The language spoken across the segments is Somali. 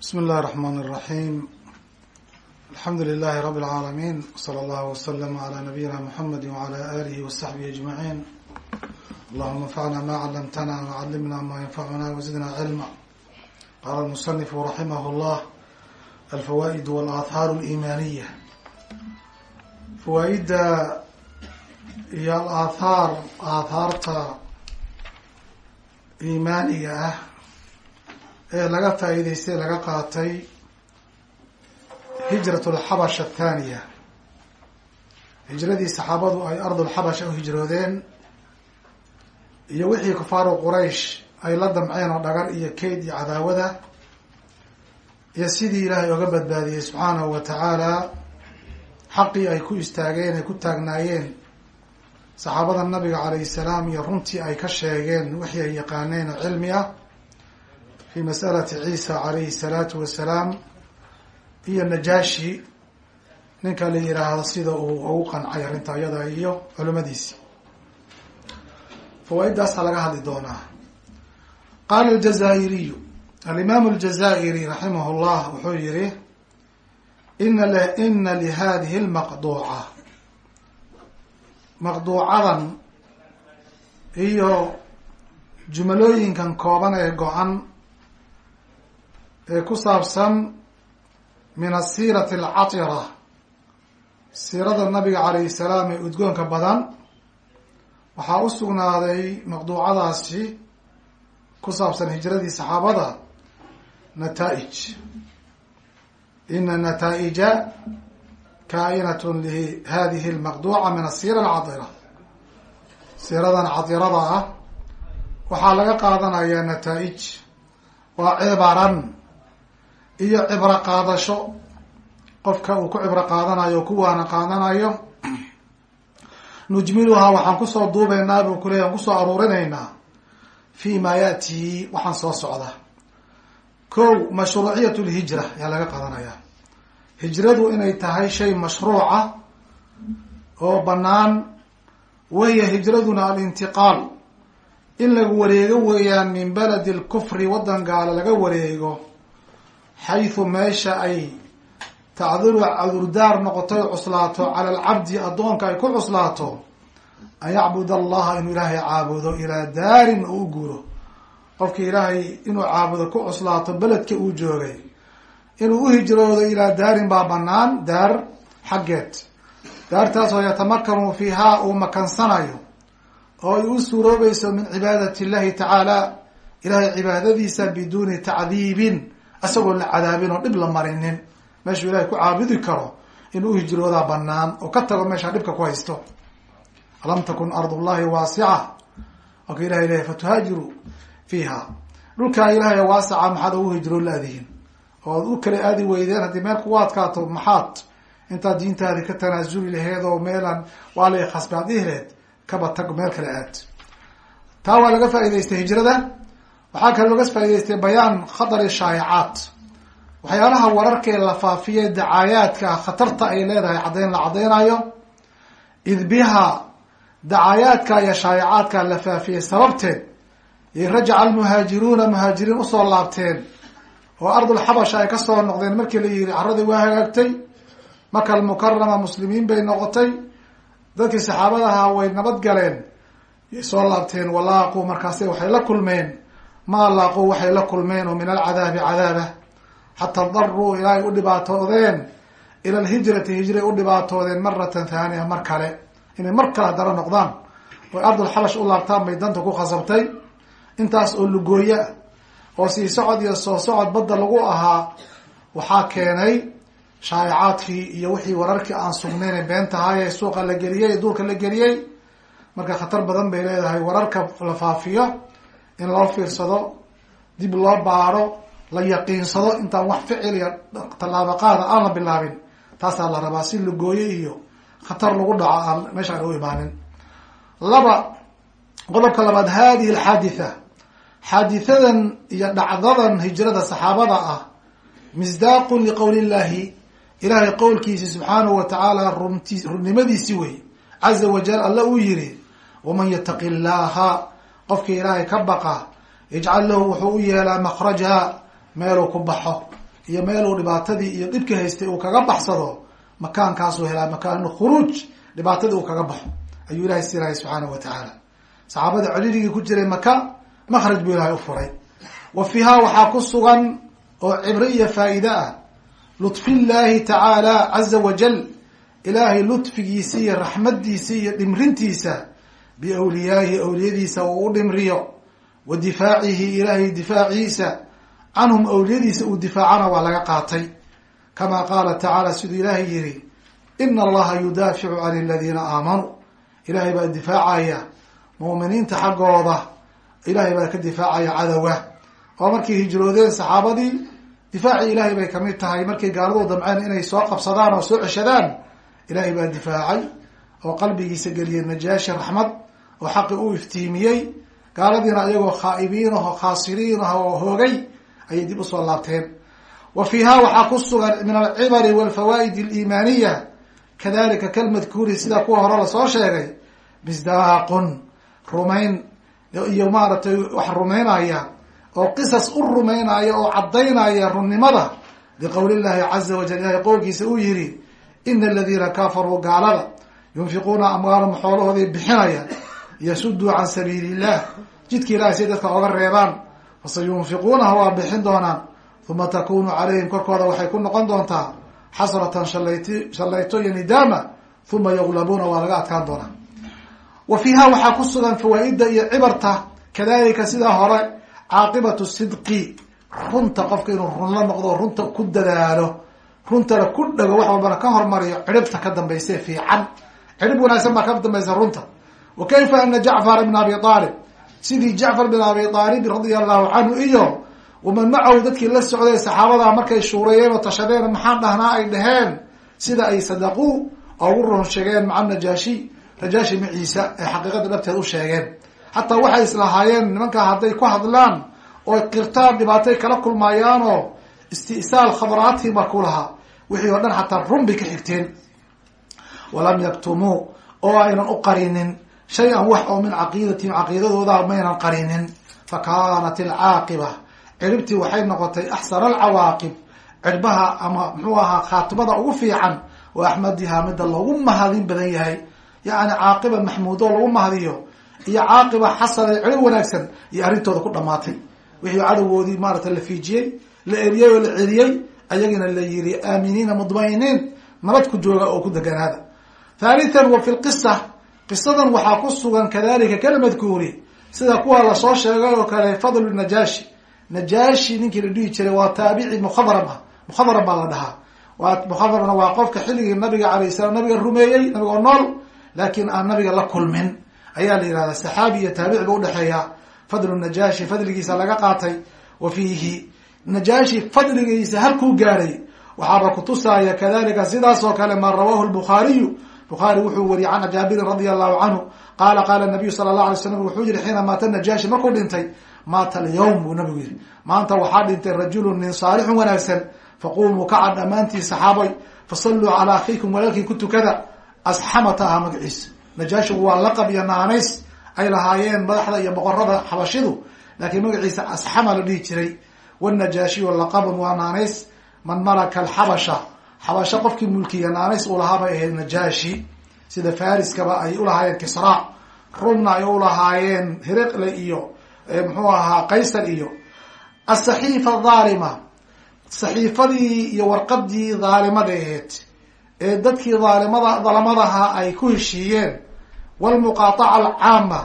بsم الlh الرحmn الرحيم الحمdu للh رب العاalمين وصلى الله وsلم عlى نبيinا محمد وعlى آlه وصحبه أجمعين اللهma انfعna ma cلمtna وعلمna ma ينfعna وزدna علما qال المصنف رحimه الlه الفوائد والآثاr الإيmانية fawaaida iyo aaahaar aathaarta iimaaniga ah ee laga faa'iidaystay laga qaatay hijrat alxabash athaniya hijradii saxaabadu ay ardulxabasha u hijroodeen iyo wixii kufaaru quraysh ay la damceen oo dhagar iyo keyd iyo cadaawada iyo sidii ilaahay oga badbaadiyey subxaanahu wa tacaala xaqii ay ku istaageen ay ku taagnaayeen saxaabada nabiga calayhi salaam iyo runtii ay ka sheegeen wixii ay yaqaaneen oo cilmi ah fi masalati ciisa calayhi salaatu wasalaam iyo najaashi ninka la yiraahdo sida uu ugu qancay arrinta iyada iyo culimadiisi fawaaiddaasa laga hadli doonaa qaala aljazaa'iriyu alimaamu aljazaa'iri raximah llah wuxuu yihi ina ina lihadihi lmaqduuca maqduucadan iyo jumalooyinkan kooban ee go-an ee ku saabsan min asiirati alcatira siirada nabiga calayhi salaam ee udgoonka badan waxaa u sugnaaday maqduucadaasi ku saabsan hijradii saxaabada nataa-ij. Ina nataa-ija kaa-inat lihadihi lmaqduuca min asiira alcatira. Siiradan catirada ah waxaa laga qaadanayaa nataa-ij waa cibaran iyo cibro qaadasho. Qofka uu ku cibro qaadanayo o kuwaana qaadanayo. Nujmiluhaa waxaan ku soo duubeynaa buu kuleeyay aan ku soo aruurinaynaa. Fi ma yaati waxaan soo socda. Ko mashruuciyat lhijra ayaa laga qaadanaya hijradu inay tahay shay mashruuca oo banaan wahiya hijraduna alintiqaal. In lagu wareego weeyaan min baladi lkufri waddan gaalo laga wareego xaysu meesha ay tacdiru cudurdaar noqoto y cuslaato cala alcabdi addoonka ay ku cuslaato an yacbud allaha inuu ilaahay caabudo ilaa daarin oo u guuro. Qofkii ilaahay inuu caabudo ku cuslaato beledka uu joogay inuu uhijroodo ilaa daarin baa banaan daar xaggeed. Daartaasoo yatamakanu fiihaa uu makansanayo oo ay u suuroobayso min cibaadati illahi tacaala ilahay cibaadadiisa biduuni tacdiibin isagoo la cadaabin oo dhib la marinin. Meeshuu ilahay ku caabudi karo inuu uhijroodaa banaan oo ka tago meeshaa dhibka ku haysto. Alam takun ard llahi waasica marka ilahay leeyahy fatuhaajiru fiiha. Dhulkaa ilaahay waasaca maxaad ugu hijroon laadihin oo ad u kala aadi weydeen haddii meel kugu adkaato maxaad intaad diintaadi ka tanaasuli laheed oo meelan waa la khasbe ad dhihileed kaba tag meel kale aad. Taa waa laga faa'idaystay hijrada waxaa kale laga faa'idaystay bayaan khatari shaayacaat waxyaalaha wararkee la faafiye dacaayaadka khatarta ay leedahay caddayn la caddaynayo. Id biha dacaayaadka iyo shaayacaadka la faafiyey sababteed yay rajaca almuhaajiruuna muhaajiriin u soo laabteen oo ardulxabasha ay ka soo noqdeen markii la yihi carradii waa hagaagtay maka almukarama muslimiin bay noqotay dadkii saxaabadaha way nabad galeen yay soo laabteen walaaquu markaase waxay la kulmeen maa laaquu waxay la kulmeen oo min alcadaabi cadaaba xataa daruu ilaa ay u dhibaatoodeen ila alhijrati hijray u dhibaatoodeen maratan thaaniya mar kale. Inay mar kale daro noqdaan. Oy ardulxabash u laabtaan bay danta ku khasabtay. Intaas oo lugooya oo sii socod iyo soo socod badda lagu ahaa waxaa keenay shaayacaadkii iyo wixii wararkii aan sugnayn been tahay suuqa la geliyey ee duurka la geliyey. Marka khatar badan bay leedahay wararka la faafiyo in loo fiirsado dib loo baaro la yaqiinsado intaan wax ficil iyo tallaabo qaada aan la bilaabin taasaa la rabaa si lugooye iyo khatar lagu dhaco aan meesha aan u imaanin. Laba qodobka labaad hadihi alxaaditha. Xaadihadan iyo dhacdadan hijrada saxaabada ah misdaaqun liqowli illahi ilaahay qowlkiisi subxaanahu wa tacaala runnimadiisi wey caza wajal alla uu yihi waman yataqi llaha qofkii ilaahay ka baqa yajcal lahu wuxuu u yeelaa makraja meeluu ku baxo iyo meeluu dhibaatadii iyo dhibkii haystay uu kaga baxsado makaankaasuu helaa makaan khuruuj dhibaatadii uu kaga baxo. Ayuu ilahay siinaya subxaanahu wa tacaala. Saxaabada celirigii ku jiray maka makraj buu ilahay u furay. Wa fiiha waxaa ku sugan oo cibro iyo faa'iide ah. Lutfillaahi tacaala caza wajal ilaahay lutfigiisa iyo raxmadiisa iyo dhimrintiisa biawliyaahi awliyadiisa uu u dhimriyo wa difaacihi ilaahay difaaciisa canhum awliyadiisa uu difaacana waa laga qaatay. Kama qaala tacaala siduu ilaahay yihi ina allaha yudaaficu can aladiina aamanuu ilaahay baa difaacaya mu'miniinta xaggooda. Ilaahay baa ka difaacaya cadowga oo markay hijroodeen saxaabadii difaacii ilaahay bay ka mid tahay. Markay gaaladuu damceen inay soo qabsadaan oo soo ceshadaan ilaahay baa difaacay oo qalbigiisa geliyay najaashi raxmad oo xaqi u iftiimiyey. Gaaladiina iyagoo khaa'ibiin aho khaasiriin ah oo hoogay ayay dib u soo laabteen. Wa fiiha waxaa ku sugan min alcibari walfawaa'id aliimaaniya kadalika kalmadkuuri sida kuwa hore la soo sheegay. Misdaaqun rumayn iyo maaragtay wax rumaynaya oo qisas u rumaynaya oo caddaynaya runnimada biqowli llahi caza wajal ilahay qowlkiisa uu yihi ina aladiina kafaruu gaalada yunfiquuna amwaalahum xoolahooday bixinaya yasuduu can sabiili illah jidka ilahay say dadka oga reebaan fasayunfiquunaha waa bixin doonaan uma takunu calayhim korkooda waxay ku noqon doontaa xasratan shalayt shallayto iyo nidaama uma yuglabuuna waa laga adkaan doonaa. Wa fiiha waxaa ku sugan fawaa-ida iyo cibarta kadalika sidaa hore caaqibatu sidqi runta qofka inuu run la noqdo runta ku dadaalo runtana ku dhago wax walbana ka hormariyo ciribta ka dambayse fiican. Cirib wanaagsan baa ka dambaysa runta wa kayfa ana jacfara bn abi aalib sidii jacfar bin abi aalib radia allahu canhu iyo waman macahu dadkii la socday saxaabada markay shuureeyeen oo tashadeen maxaan dhahnaa ay dhaheen sida ay sadaquu oo ugu run sheegeen maca najaashi najaashi maciisa ee xaqiiqada dhabteed u sheegeen xataa waxay islahaayeen nimankaa hadday ku hadlaan oo qirtaan dhibaatay kala kulmaayaan oo isti'saal khadraatihim baa ku lahaa wixii oo dhan xataa run bay ka xigteen walam yaktumuu oo aynan u qarinin shay-an wax oo min caqiidatihim caqiidadooda maynan qarinin. Fa kaanat alcaaqiba ciribtii waxay noqotay axsana alcawaaqib. Cirbaha ama muxuu ahaa khaatimada ugu fiican wa axmadihaa midda loogu mahadin badan yahay. Yacni caaqiba maxmuudo lagu mahadiyo iyo caaqiba xasana cirib wanaagsan iyo arrintooda ku dhamaatay wixii cadowgoodii maaragtay la fiijiyey la eriyey oo la celiyey ayagina la yiri aaminiina mudmainiin nabad ku jooga oo ku deganaada thalithan wa fi lqisa qisadan waxaa ku sugan kadalika kalmadkuuri sida kuwa la soo sheegay oo kale fadlu najaashi. Najaashi ninkii la dhihi jiray waa taabici mukhadrab ah baa la dhahaa. Waa mukhadrabna waa qofka xilligii nabiga alayh salam nabiga rumeeyey nabiga oo nool laakiin aan nabiga la kulmin. Ayaa la yihahdaa saxaabi iyo taabici ba udhexeeya fadlu najaashi fadligiisa laga qaatay wa fiihi. Najaashi fadligiisa halkuu gaadhay waxaaba kutusaaya kadalika sidaas oo kale maa rawahu lbukhaariyu bukhaari wuxuu wariyey can jaabirin radia allahu canhu qaala qaala nabiyu sala allah alay slam wuxuu yihi xiina maata najaashi markuu dhintay maata alyawm buu nabigu yihi maanta waxaa dhintay rajulun nin saalixun wanaagsan faqumuu kaca dhammaantiin saxaabay fasalluu calaa akhiikum walaalkii ku tukada asxamata aha magaciisa. Najaashigu waa laqab iyo naanays ay lahaayeen madaxda iyo boqorada xabashidu laakiin magaciisa asxama la dhihi jiray. Wanajaashiyu laqabun waa naanays man malaka alxabasha xabasho qofkii mulkiya naanays uu lahaa bay ahayd najaashi sida fariskaba ay ulahaayeen kisra rumna ay ulahaayeen hiriqle iyo muxuu ahaa qaysar iyo. Asaxiifa dhaalima saxiifadii iyo warqadii dhaalimada aheyd ee dadkii dhaalimada dalamadaha ay ku heshiiyeen walmuqaataca alcaama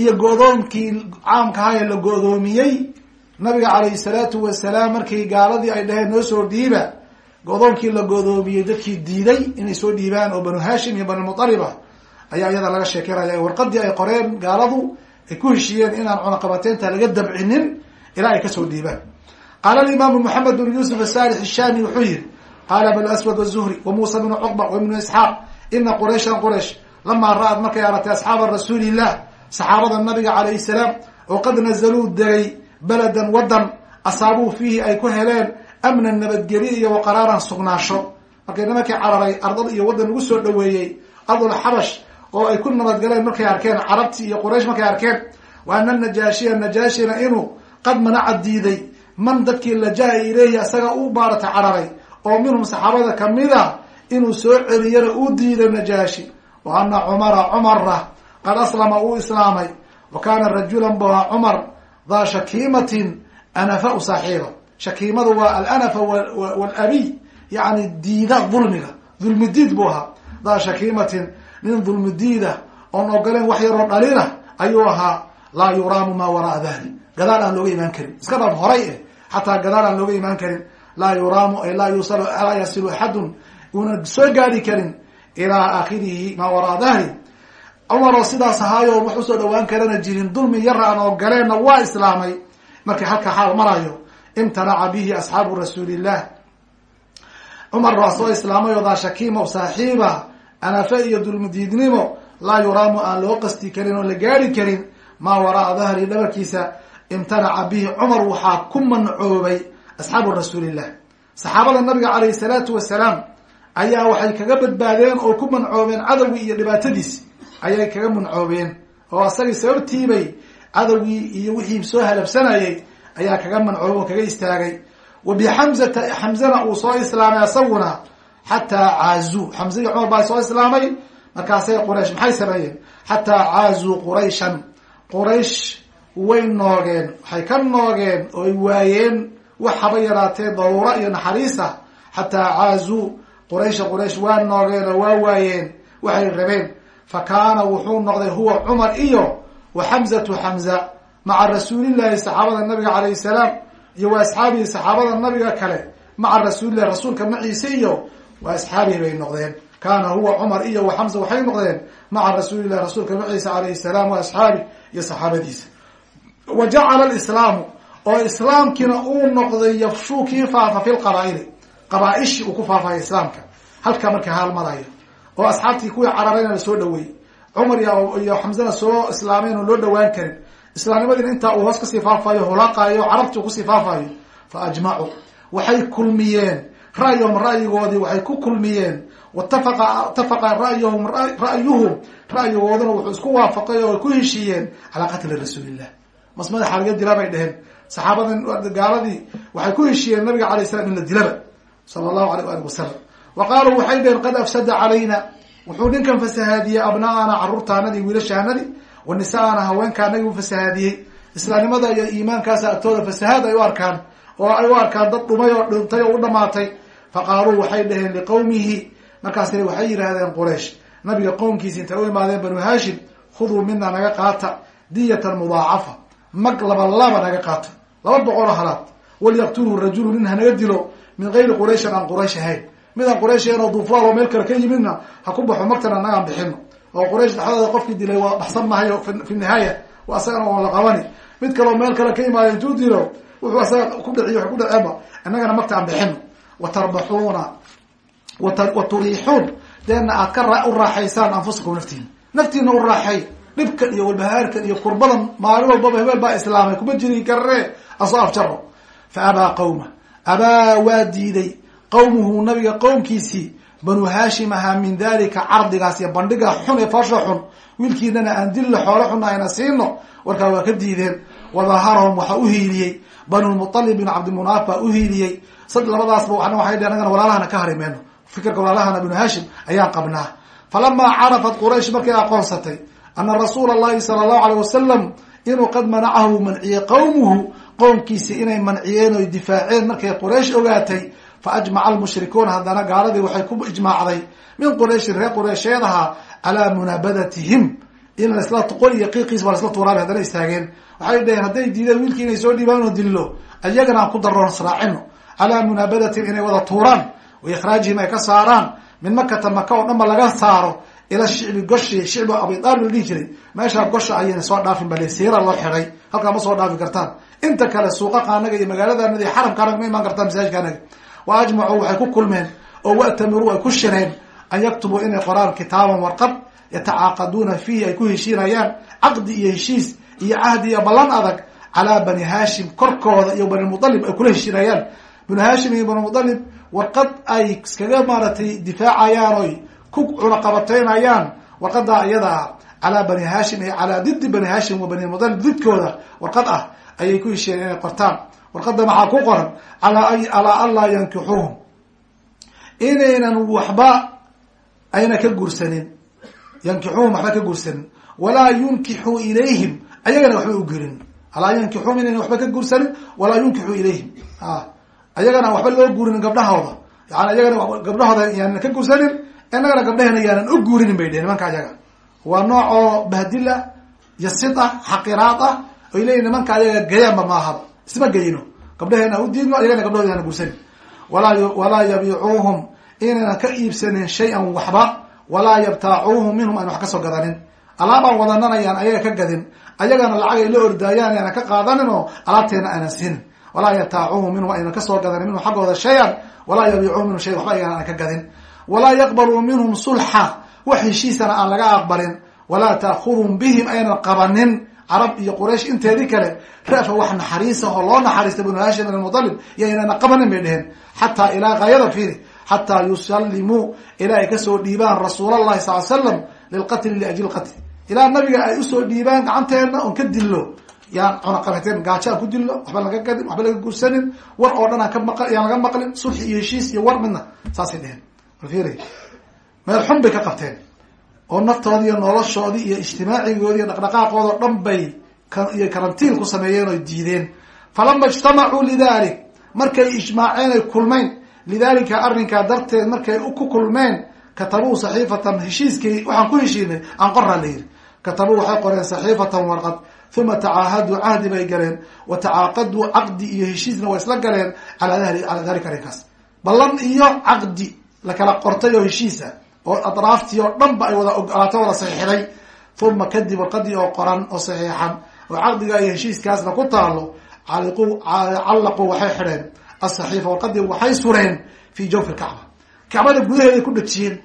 iyo go-doonkii caamkaha ee la go-doomiyey nabiga calayhi salaatu wasalaam markii gaaladii ay dhaheen noo soo dhiiba go-doonkii la go-doomiyey dadkii diiday inay soo dhiibaan oo banu hashim iyo banu mualiba ayaa iyada laga sheekeynaya warqadii ay qoreen gaaladu ay ku heshiiyeen inaan cunaqabateynta laga dabcinin ilaa ay ka soo dhiibaan. Qaala alimaamu moxamed bn yuusuf asaalix ishami wuxuu yihi qaala bn aswad wazuhri wa muusa bnu cuqba wa ibnu isxaaq ina qurayshan quraysh lamaa ra'ad markay aragtay asxaaba rasuulillah saxaabada nabiga calayhi salaam oo qad nazaluu degay beladan wadan asaabuu fiihi ay ku heleen amnan nabadgelyo iyo waqaraaran sugnaasho. Markay nimankii cararay ardad iyo waddan ugu soo dhaweeyey ardul xabash oo ay ku nabadgaleen markay arkeen carabti iyo quraysh markay arkeen wa ana najaashiya najaashina inuu qad manaca diiday. Man dadkii lajaa ilayhi isaga u maarata cararay oo minhum saxaabada kamida inuu soo celiyana uu diiday najaashi. Wa ana cumara cumarra qad aslama uu islaamay. Wa kaana rajulan buha cumar daa shakiimatin anafa u saaxiiba shakiimadu waa alanafa walabiy yani diida dulmiga. Dulmi diid buu ahaa. Daa shakiimatin nin dulmi diida oon ogoleen wax yaroo dhalina ayuu ahaa laa yuraamu maa waraa dahri gadaal aan looga imaan karin. Iska dhaaf horay eh. Xataa gadaal aan looga imaan karin. Laa yuraamu ay laa yusal laa yasilu axadun. Una soo gaari karin. Ilaa aakhirihi maa waraa dahri cumaroo sidaas ahaayo wax u soo dhawaan karana jirin. Dulmi yara aan ogoleenna waa islaamay. Markii halka xaal marayo imtanaca bihi asxaabu rasuulillah. Cumar waa soo islaamay oo daa shakiima saaxiiba anafe iyo dulmidiidnimo laa yuraamu aan loo qasti karin oo la gaari karin maa waraa dahri dhabarkiisa imtanaca bihi cumar waxaa ku mancoobay asxaabu rasuulillah. Saxaabada nabiga calayhi salaatu wasalaam ayaa waxay kaga badbaadeen oo ku mancoobeen cadowgii iyo dhibaatadiis ayay kaga mancoobeen oo asagii sababtiibay cadowgii iyo wixii soo halabsanayay ayaa kaga mancoobay oo kaga istaagay. Wa bixamzata xamzana uu soo islaamay asaguna xataa caazuu xamze iyo cumar baa soo islaamay markaasay quraysh maxay sameeyeen? Xataa caazuu qurayshan. Quraysh way noogeen waxay ka noogeen ooy waayeen wax haba yaraatee daruuro iyo naxariisa xataa caazuu quraysha quraysh waa noogeen oo waa waayeen waxay rabeen. Fa kaana wuxuu noqday huwa cumar iyo wa xamzatu xamza maca rasuulillahi saxaabada nabiga calayhi salaam iyo wa asxaabihi saxaabada nabiga kale maca rasuulillahi rasuulka maciise iyo wa asxaabihi bay noqdeen. Kaana huwa cumar iyo wa xamza waxay noqdeen maca rasuulillahi rasuulka maciise calayhi salaam wa asxaabi iyo saxaabadiisa. Wa jacala alislaamu oo islaamkiina uu noqday yafshuu kii faafa fi lqabaa'ili qabaa-ishi uu ku faafaya islaamka halka marka haal marayo oo asxaabtii kuwii cararayna la soo dhaweeyey cumar iyo xamzana soo islaameen oo loo dhawaan karin islaamnimadiina intaa uu hoos ka sii faafayo hulaqaayo carabtii ku sii faafayo fa ajmacuu waxay kulmiyeen ra'yahum ra'yigoodii waxay ku kulmiyeen. Watafaqa itafaqa ra'yahum ra'yuhum. Ra'yigooduna wuxuu isku waafaqay oo ku heshiiyeen calaa qatli rasuulillah. Mas madaxa laga dilaa bay dheheen saxaabadan gaaladii waxay ku heshiiyeen nabiga alay slam in la dilaba sala allahu alayh ali wasalam wa qaaluu waxay dheheen qad afsada calayna. Wuxuu ninkan fasahaadiyey abna'ana caruurtaanadii wiilashaanadii wa nisaana haweenkaanagii u fasahaadiyey islaamnimada iyo iimaankaasa agtooda fasahaad ay u arkaan oo ay u arkaan dad dhumay oo dhintay oo u dhamaatay. Fa qaaluu waxay dheheen liqowmihi markaasna waxay yidhaahdeen quraysh nabiga qowmkiisi intay u imaadeen banu haashim khuduu mina naga qaata diyatan mudaacafa. Mag laba laba naga qaata laba boqol oo halaad walyaqtulhu rajulu nin hanaga dilo min gayri qurayshin aan quraysh ahayn. Midaan quraysh ahayn oo duufaal oo meel kale ka yimidna ha ku baxo magtana nagaan bixino oo quraysh dhexdooda qofkii dilay waa baxsan mahayo fi nihaaya asagana oon la qabani. Mid kaleo meel kale ka imaada intuu dilo wuxuu asaga ku dhiciy ku dhaceeba innagana magta aan bixino wa tarbaxuuna wa turiixuun. Deena aad u raaxaysaan anfusakum naftiina naftiina u raaxay dhibkan iyo walbahaarkan iyo kurbadan maalin walbaba hebeel baa islaamay kuma jiri karee asoo afjaro fa abaa qawma abaa waa diiday. Qawmuhu nabiga qowmkiisii banu haashim ahaa min dalika cardigaas iyo bandhiga xun ee foosha xun. Wiilkiinana aan dilla xoolo xuna ayna siino. Warkaa waa ka diideen. Wadaharahum waxaa uhiiliyey banulmualib bin cabdimunaaf baa uhiiliyey sad labadaasba wana waxay dheen anagana walaalahana ka hari meyno fikirka walaalahana binu haashim ayaan qabnaa. Falamaa carafat quraysh markay aqoonsatay ana rasuula allahi sala allahu alayh wasalam inuu qad manacahu manciyey qowmuhu qowmkiisi inay manciyeen oy difaaceen markay quraysh ogaatay fa ajmaca almushrikuuna haddana gaaladii waxay ku ijmaacday min qurayshin reer qureysheedaha calaa munaabadatihim in laisla qol iyo qiiqiis baa laisla tuuraabi haddana istaageen waxay dhaheen hadday diideen wiilkii inay soo dhiibaan dillo ayagana aan ku daroon israacino calaa munaabadatin inay wada tuuraan wa ikhraajihim ay ka saaraan min makata maka oo dhan ba laga saaro ila shicbi goshi shicbi abidaalib la dhihi jiray meeshaa gosha ayayna soo dhaafin bale siira loo xiray halkaa ma soo dhaafi kartaan inta kale suuqaqa anaga iyo magaaladaanada xaramka anaga ma imaan kartaan masaajidka anaga wa ajmacuu waxay ku kulmeen oo wa'tamiruu ay ku shireen an yaktubuu inay qoraan kitaaban warqad yatacaaqaduuna fiihi ay ku heshiinayaan caqdi iyo heshiis iyo cahdi iyo ballan adag calaa bani haashim korkooda iyo bani mualib ay kula heshiinayaan. Bani haashim iyo bani mualib warqad ay iskaga maaratay difaacayaan oy ku cunaqabataynayaan warqadaa iyada ah calaa bani haashim iyo calaa didi bani haashim wa bani mualib didkooda warqad ah ayay ku heshiiyeen inay qortaan warqadda maxaa ku qoran? Alaa alaa an laa yankixuuhum inaynan waxba ayna ka guursanin. Yankixuuhum waxba ka guursanin. Walaa yunkixuu ilayhim ayagana waxba u gelin. Alaa yankixuuhum inaynan waxba ka guursanin walaa yunkixuu ilayhim. Ayagana waxba loo guurinin gabdhahooda. Yani ayagana gabdhahooda yaanan ka guursanin inagana gabdhaheena yaanan u guurinin bay dhehen nimanka ayaga. Waa nooc oo bahdil ah iyo sid ah xaqiraad ah oy leeyihiin nimanka ayaga gayaanba maahaba isma geyno gabdhaheena u diidno ayagana gabdhahooda yaanan guursanin walaa yabiicuuhum inaynan ka iibsanin shay-an waxba. Walaa yabtaacuuhum minhum ayna wax ka soo gadanin. Alaabaan wadananayaan ayaga ka gadin. Ayagana lacag ay la ordaayaan aynan ka qaadanin oo alaabteena aynan siinin walaa yabtaacuuhum minhum aynan ka soo gadanin minhum xaggooda shay-an. Walaa yabiicuuhum minhum shay waxba ayagana aan ka gadin. Walaa yaqbaluu minhum sulxa. Wax heshiisana aan laga aqbalin. Walaa taakudum bihim aynan qabanin carab iyo quraysh inteedii kale rafa wax naxariisa oo loo naxariista banu hashim bin mutalib iyo aynana qabanin bay dheheen xataa ilaa gaayada fiiri xataa yusallimuu ilaa ay ka soo dhiibaan rasuul allahi sal l slam lilqatli liajli qatli ilaa nabiga ay u soo dhiibaan gacanteena oon ka dillo. Yaan cunaqabateen gaajo aan ku dillo waxba laga gadin waxba laga guursanin war oo dhan yaan laga maqlin sulxi iyo heshiis iyo war midna saasay dheheen fiiri meel xun bay ka qabteen oo naftoodii iyo noloshoodii iyo ijtimaacigoodi iyo dhaqdhaqaaqooda o dhan bay iyo karantiin ku sameeyeen oy diideen. Falama ijtamacuu lidalik markay ijmaaceen ay kulmeen. Lidalika arrinkaa darteed markay ku kulmeen katabuu saxiifatan heshiiskii waxaan ku heshiinay aan qoraa la yidhi. Katabuu waxay qoreen saxiifatan warqad uma tacaahaduu cahdi bay galeen. Wa tacaaqaduu caqdi iyo heshiisna way isla galeen alaa calaa dalika arrinkaas. Ballan iyo caqdi la kala qortay oo heshiisa oo adraaftii oo dhan ba ay wada ogolaato wada saxiixday. Uma kadib warqadii oo qoran oo saxiixan. Oo caqdiga iyo heshiiskaasna ku taalo callaquu waxay xidheen. Asaxiifa warqadii waxay sureen fi jawfi lkacba kacbada gudaheeday ku dhajiyeen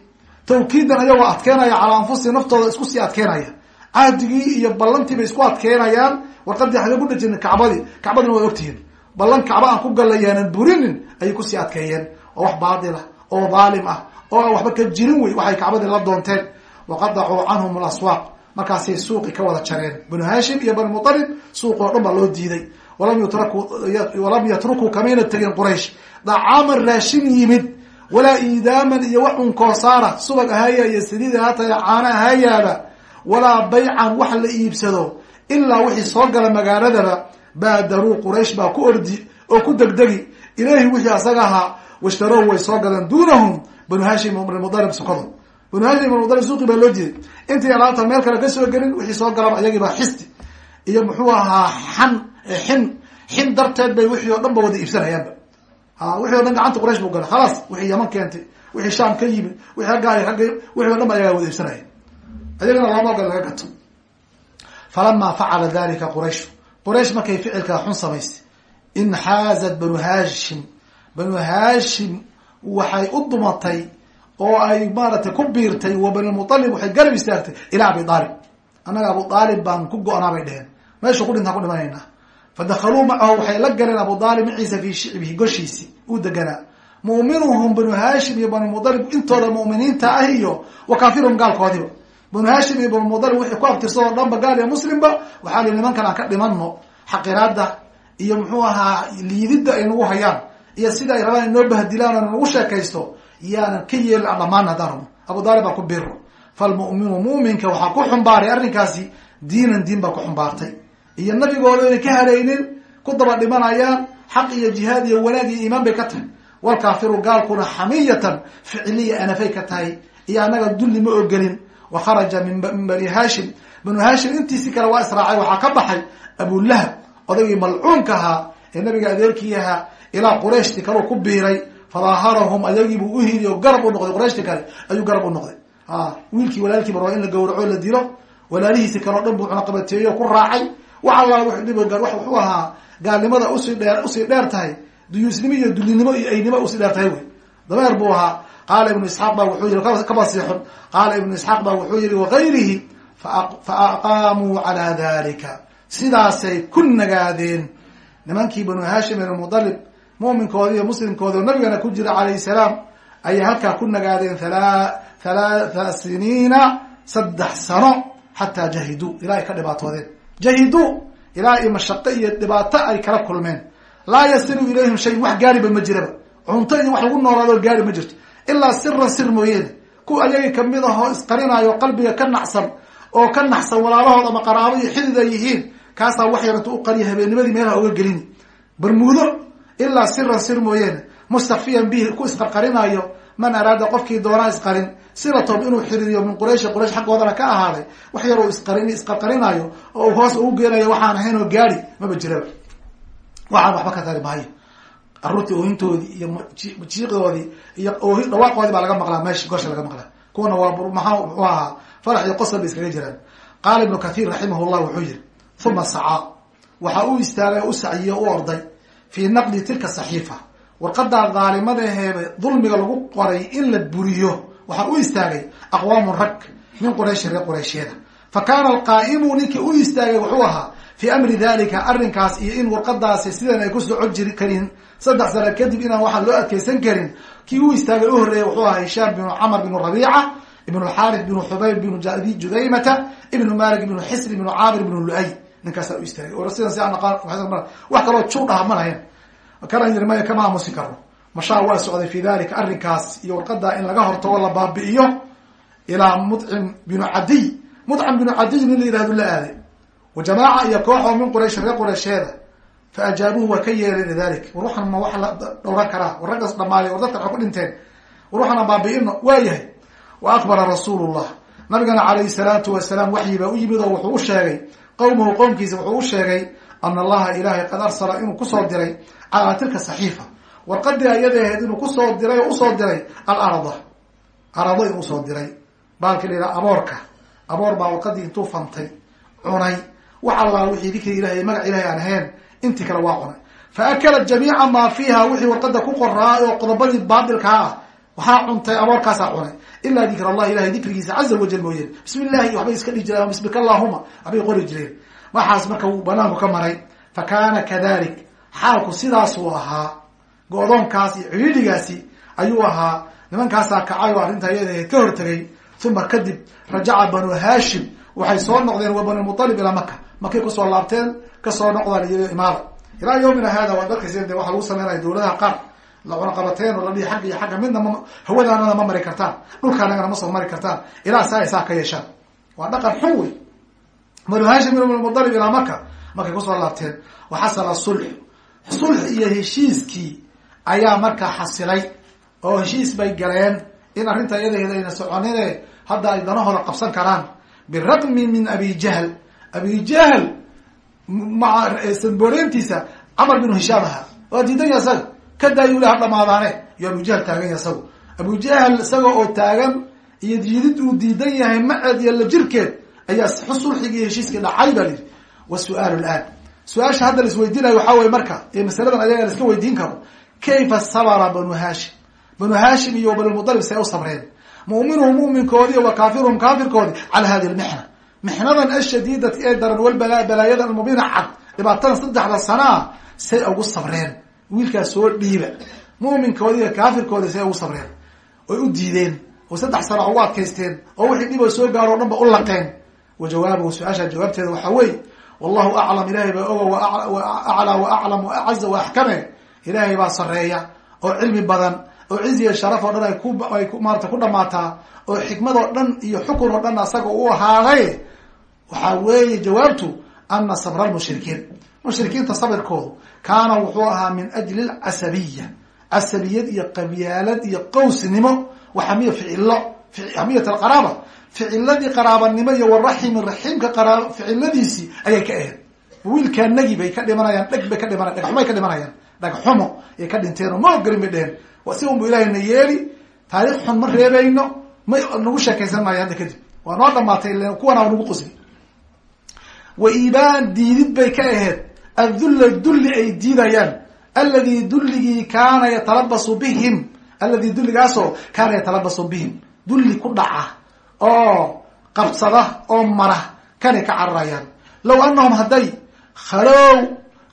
tawkiidan ayagoo adkeenaya calaa anfusihim naftooda isku sii adkeenaya. Cahdigii iyo ballantii bay isku adkeenayaan. Warqadii xagee ku dhajin kacbadii. Kacbadina waa ogtihiin. Ballan kacba aan ku gallayaanan burinin ayay ku sii adkeeyeen. Oo wax baatila oo dhaalim ah oo aan waxba ka jirin wey waxay kacbadii la doonteen waqadacuu canhum alaswaaq. Markaasay suuqi ka wada jareen. Banu hashim iyo bani mutalib suuq oo dhan baa loo diiday. Walam yatrukuu kamayna tegin quraysh. Dacaaman raashin yimid. Walaa iidaaman iyo wax unkoosaara. Subag ahaya iyo saliid ahaataya caano ahayaaba walaa baycan wax la iibsado. Ilaa wixii soo gala magaaladaba baadaruu quraysh baa ku ordi oo ku degdegi. Ilahi wixii asaga ahaa washtarow way soo galeen duunahum banu hashim bnmudalib sukado banu hashim bnmudalib suuqi baa loo diiday intii alaabta meel kale ka soo gelin wixii soo galaba ayagiibaa xisti. Iyo muxuu ahaa xan xin xin darteed bay wixii o dhan ba wada iibsanayaanba ha wixii o dhan gacanta quraysh buu galay. Khalaas wixii yaman keentay wixii shaam ka yimid wixii aggaay agga wixii o dhan ba ayagaa wada iibsanaya ayagana looma ogal laga gato. Falamaa facala dalika quraysh. Quraysh markay ficilkaa xun samaysay inxaazat banu hashim. Banu hashim waxay u dumatay oo ay maaratay ku biirtay wa banilmutalib waxay garab istaagtay ilaa abi aalib annaga abu aalib baan ku go-naa bay dheheen meeshu ku dhintaan ku dhimanaynaa fa dakaluu macahu waxay la galeen abu aalib maciisa fii shicbihi goshiisi uu deganaa mu'minuhum banu hashim iyo banulmutalib intooda mu'miniinta ah iyo wa kaafiruhum gaalkoodiba. Banu hashim iyo banulmutalib wixii ku abtirsadoo dhanba gaal iyo muslimba waxaa li nimankan aan ka dhimano xaqiraada iyo muxuu ahaa liididda ay nagu hayaan iyo sida ay rabaan inoo bahdilaan oo nagu sheekaysto yaanan ka yeelin aan dhamaan haddaan abu daalib baa ku biro falmu'minu mu'minka waxaa ku xumbaaray arrinkaasi diinan diin baa ku xumbaartay. Iyo nabigooda inay ka haraynin ku daba dhimanayaan xaq iyo jihaad iyo wanaag iyo iimaan bay ka tahay. Walkaafiru gaalkuna xamiyatan ficiliya anafay ka tahay. Iyo annaga dulli ma ogelin wa kharaja min bani hashim banu hashim intiisi kale waa israacay waxaa ka baxay abulahab odaygii malcuunka ahaa ee nabiga adeerkii ahaa ilaa qurayshti kaleu ku biiray fadaaharahum ayagiibuu uhili oo garab u noqday qurayshti kale ayuu garab u noqday. Wiilkii walaalkiiba rabaa in la gawraco la dilo walaalihiisi kale o dhan buu cunaqabateeyo ku raacay. Wax alla wuxuu ahaa gaalnimada u sii dheer u sii dheer tahay duyuusnimo iyo dulinimo iyo aynimo u sii dheer tahay wey. Dameer buu ahaa qaala ibnu isxaaq baa wuxuu yihi kabasiixun qaala ibnu isxaaq baa wuxuu yihi wagayrihi fa aqaamuu calaa dalika sidaasay ku nagaadeen. Nimankii banu hashim ibn mudalib mu'minkoodi iyo muslimkoodi oo nabigana ku jira calayhi salaam ayay halkaa ku nagaadeen hala halaatha siniina saddex sano xataa jahiduu ilaa ay ka dhibaatoodeen. Jahiduu ilaa iyo mashaqo iyo dhibaato ay kala kulmeen. Laa yasilu ilayhim shay wax gaariba ma jiraba. Cunto iyo wax lagu noolaado gaari ma jirto. Ilaa siran sir mooyeene kuwa ayagii ka mid ahoo isqarinaayo qalbiga ka nacsan oo ka naxsan walaalahood ama qaraabo iyo xidid ay yihiin kaasaa wax yaranta u qariya habeenimadii meelaha uga gelini barmuudo ilaa siran sir mooyeene mustakfiyan bihi ku isqarqarinaayo man araada qofkii doonaa isqarin silatob inuu xiriiriyo min qurayshi quraysh xaggoodana ka ahaaday wax yaroo isqarin isqarqarinaayo oo uu hoos ugu geenayo waxaan ahayn oo gaari maba jiraba waxaan waxba ka tari maayo. Aruurtii oohintoodii iyo jiiqdoodii iyo oohi dhawaaqoodii baa laga maqlaa meesha gosha laga maqlaa. Kuwana waa maxaa muxuu ahaa? Farax iyo qosol bay iskaga jiraan. Qaala ibnu kathiir raximah llah wuxuu yihi uma sacaa. Waxa uu istaagay u sacyiye u orday fii naqdi tilka saxiifa. Warqadaa daalimadeheeba dulmiga lagu qoray in la buriyo waxaa u istaagay aqwaamun rag min qurayshi reer qurayshyada fa kaana alqaa'imu ninkii u istaagay wuxuu ahaa fii amri dalika arrinkaas iyo in warqadaasi sidan ay ku socon jiri karin. Saddex sano kadib inaan waxaan loo adkeysan karin kii u istaagay u horreeyay wuxuu ahaa hishaam binu camr binu rabiica ibn lxaarith binu xubayb binu judaymata ibnu malik ibnu xisri ibnu caamir ibnu lu-ay ninkaasaa u istaagay. Sidan si aan naqaan wax kaloo juud aha ma lahayn. Kalan yiri maya kama aamusi karno. Mashaa waa socday fi dalika arrinkaas iyo warqadaa in laga hortago la baabi'iyo ilaa mudcim binu cadiy mudcim binu cadiy nin la yihahdo la aaday. Wa jamaaca iyo koox oo min quraysh reer quraysheeda fa ajaabuhu waa ka yeeleen lidalik war waxan ma wax la dhowran karaa war raggaas dhamaaday war dadkan waxay ku dhinteen. War waxaan baabi'ino waa yahay. Wa akbara rasuulu llah nabigana calayhi salaatu wasalaam waxyi baa u yimid oo wuxuu u sheegay qowmahu qowmkiisa wuxuu u sheegay ana allaha ilaahay qad arsala inuu ku soo diray calaa tilka saxiifa. Warqadii ayada ahayd inuu ku soo diray oo u soo diray alarda. Arado inuu u soo diray. Baalka la yidhaha aboorka. Aboor baa warqadii intuu fantay cunay. Wax allaa wixii dikri ilahay magac ilahay aan ahayn intii kale waa cunay. Fa akalat jamiica maa fiiha wixii warqada ku qoraa oo qodobadii baatilkaa ah waxaa cuntay aboorkaasaa cunay. Ilaa dikr allah ilahay dikrigiisa caza wajal mooyeen. Bismi illahi waxbay iska dhihi jireen bismika allahuma waxbay qori jireen. Waxaas marka uu banaanku ka maray fa kaana kadalik xaalku sidaasuu ahaa go-doonkaas iyo cidhiidhigaasi ayuu ahaa nimankaasaa kacay oo arrinta iyada ka hortegay uma kadib rajaca banu hashim waxay soo noqdeen wa banu mualib ilaa maka makay ku soo laabteen ka soo noqdaan iyo imaada. Ilaa yawmina hada waa darkaysa de waxa lagu sameynaya dawladaha qaar la cunaqabateen oo la dhihi xagga iyo xagga. Midna ma hawadaanada ma mari kartaan. Dhulkaanagana ma soo mari kartaan. Ilaa saa saa ka yeeshaan. Waa dhaqan xun wey banu hashim iyo banu mualib ilaa maka markay ku soo laabteen waxasala sulx sulx iyo heshiiskii ayaa markaa xasilay oo heshiis bay galeen in arrinta iyadaheeda ayna soconine hadda ay danahooda qabsan karaan. Biraqmi min abi jahl. Abi jahl maa sanboreentiisa camar binu hishaam ahaa. Waa diidan ya isaga kadaayu le ha dhamaadaane iyo abu jahl taagan ya isagu. Abu jahl isaga oo taagan iyo diidid uu diidan yahay maceed iyo la jirkeed ayaa sulxigii iyo heshiiskii dhacay baa lihi wa su'aal laan su'aasha hadda laisweydiinayo waxaa weye marka ee masaladan ayaga la iska weydiin karo. Kayfa sabra banu hashim banu hashim iyo banulmualib say u sabreen. Mu'minuhum mu'minkoodii wa kaafiruhum kaafirkoodi cala hadi lmixna mixnadan ashadiidati ee daran walbala balaayadan almubiina cad dhibaatadan saddexda sanaa say ugu sabreen wiilkaas soo dhiiba. Mu'minkoodii iyo kaafirkoodii say ugu sabreen. Oy u diideen oo saddex sana ugu adkaysteen oo wixii dhib oo soo gaaro o dhan ba u laqeen. Wa jawaabuhu su'aasha jawaabteeda waxaa weeye wallahu aclam ilahay baa oga aclaa wa aclam wa acaza wa ilaahay baa sareeya oo cilmi badan oo cizi iyo sharaf oo dhan ay ku ay maarata ku dhamaataa oo xikmad oo dhan iyo xukun oo dhan asaga u ahaaday. Waxaa weeye jawaabtu ana sabra lmushrikiin mushrikiinta sabirkoodu kaana wuxuu ahaa min ajli lcasabiya casabiyad iyo qabyaalad iyo qowsnimo waxamiya ficilo xamiyat alqaraaba ficiladii qaraabanimo iyo waraximi raxiimka qaraa ficiladiisii ayay ka ahayd. Wiilkaanagi bay ka dhimanayaan dheg bay ka dhimanayan dhegxumay ka dhimanayaan dhagxumo ay ka dhinteen oo ma ogelin bay dheheen si unbu ilahayna yeeli taariikh xun ma reebayno ma nagu sheekaysan maayo hadda kadib. Waa noo dhamaatay kuwana nagu qosli wa iibaan diidid bay ka ahayd addulla dulli ay diidayaan alladii dulligii kaana yatalabasu bihim alladii dulligaasoo kaana yatalabasu bihim dulli ku dhaca oo qabsada oo mara kanay ka cararayaan low anahum hadday khalow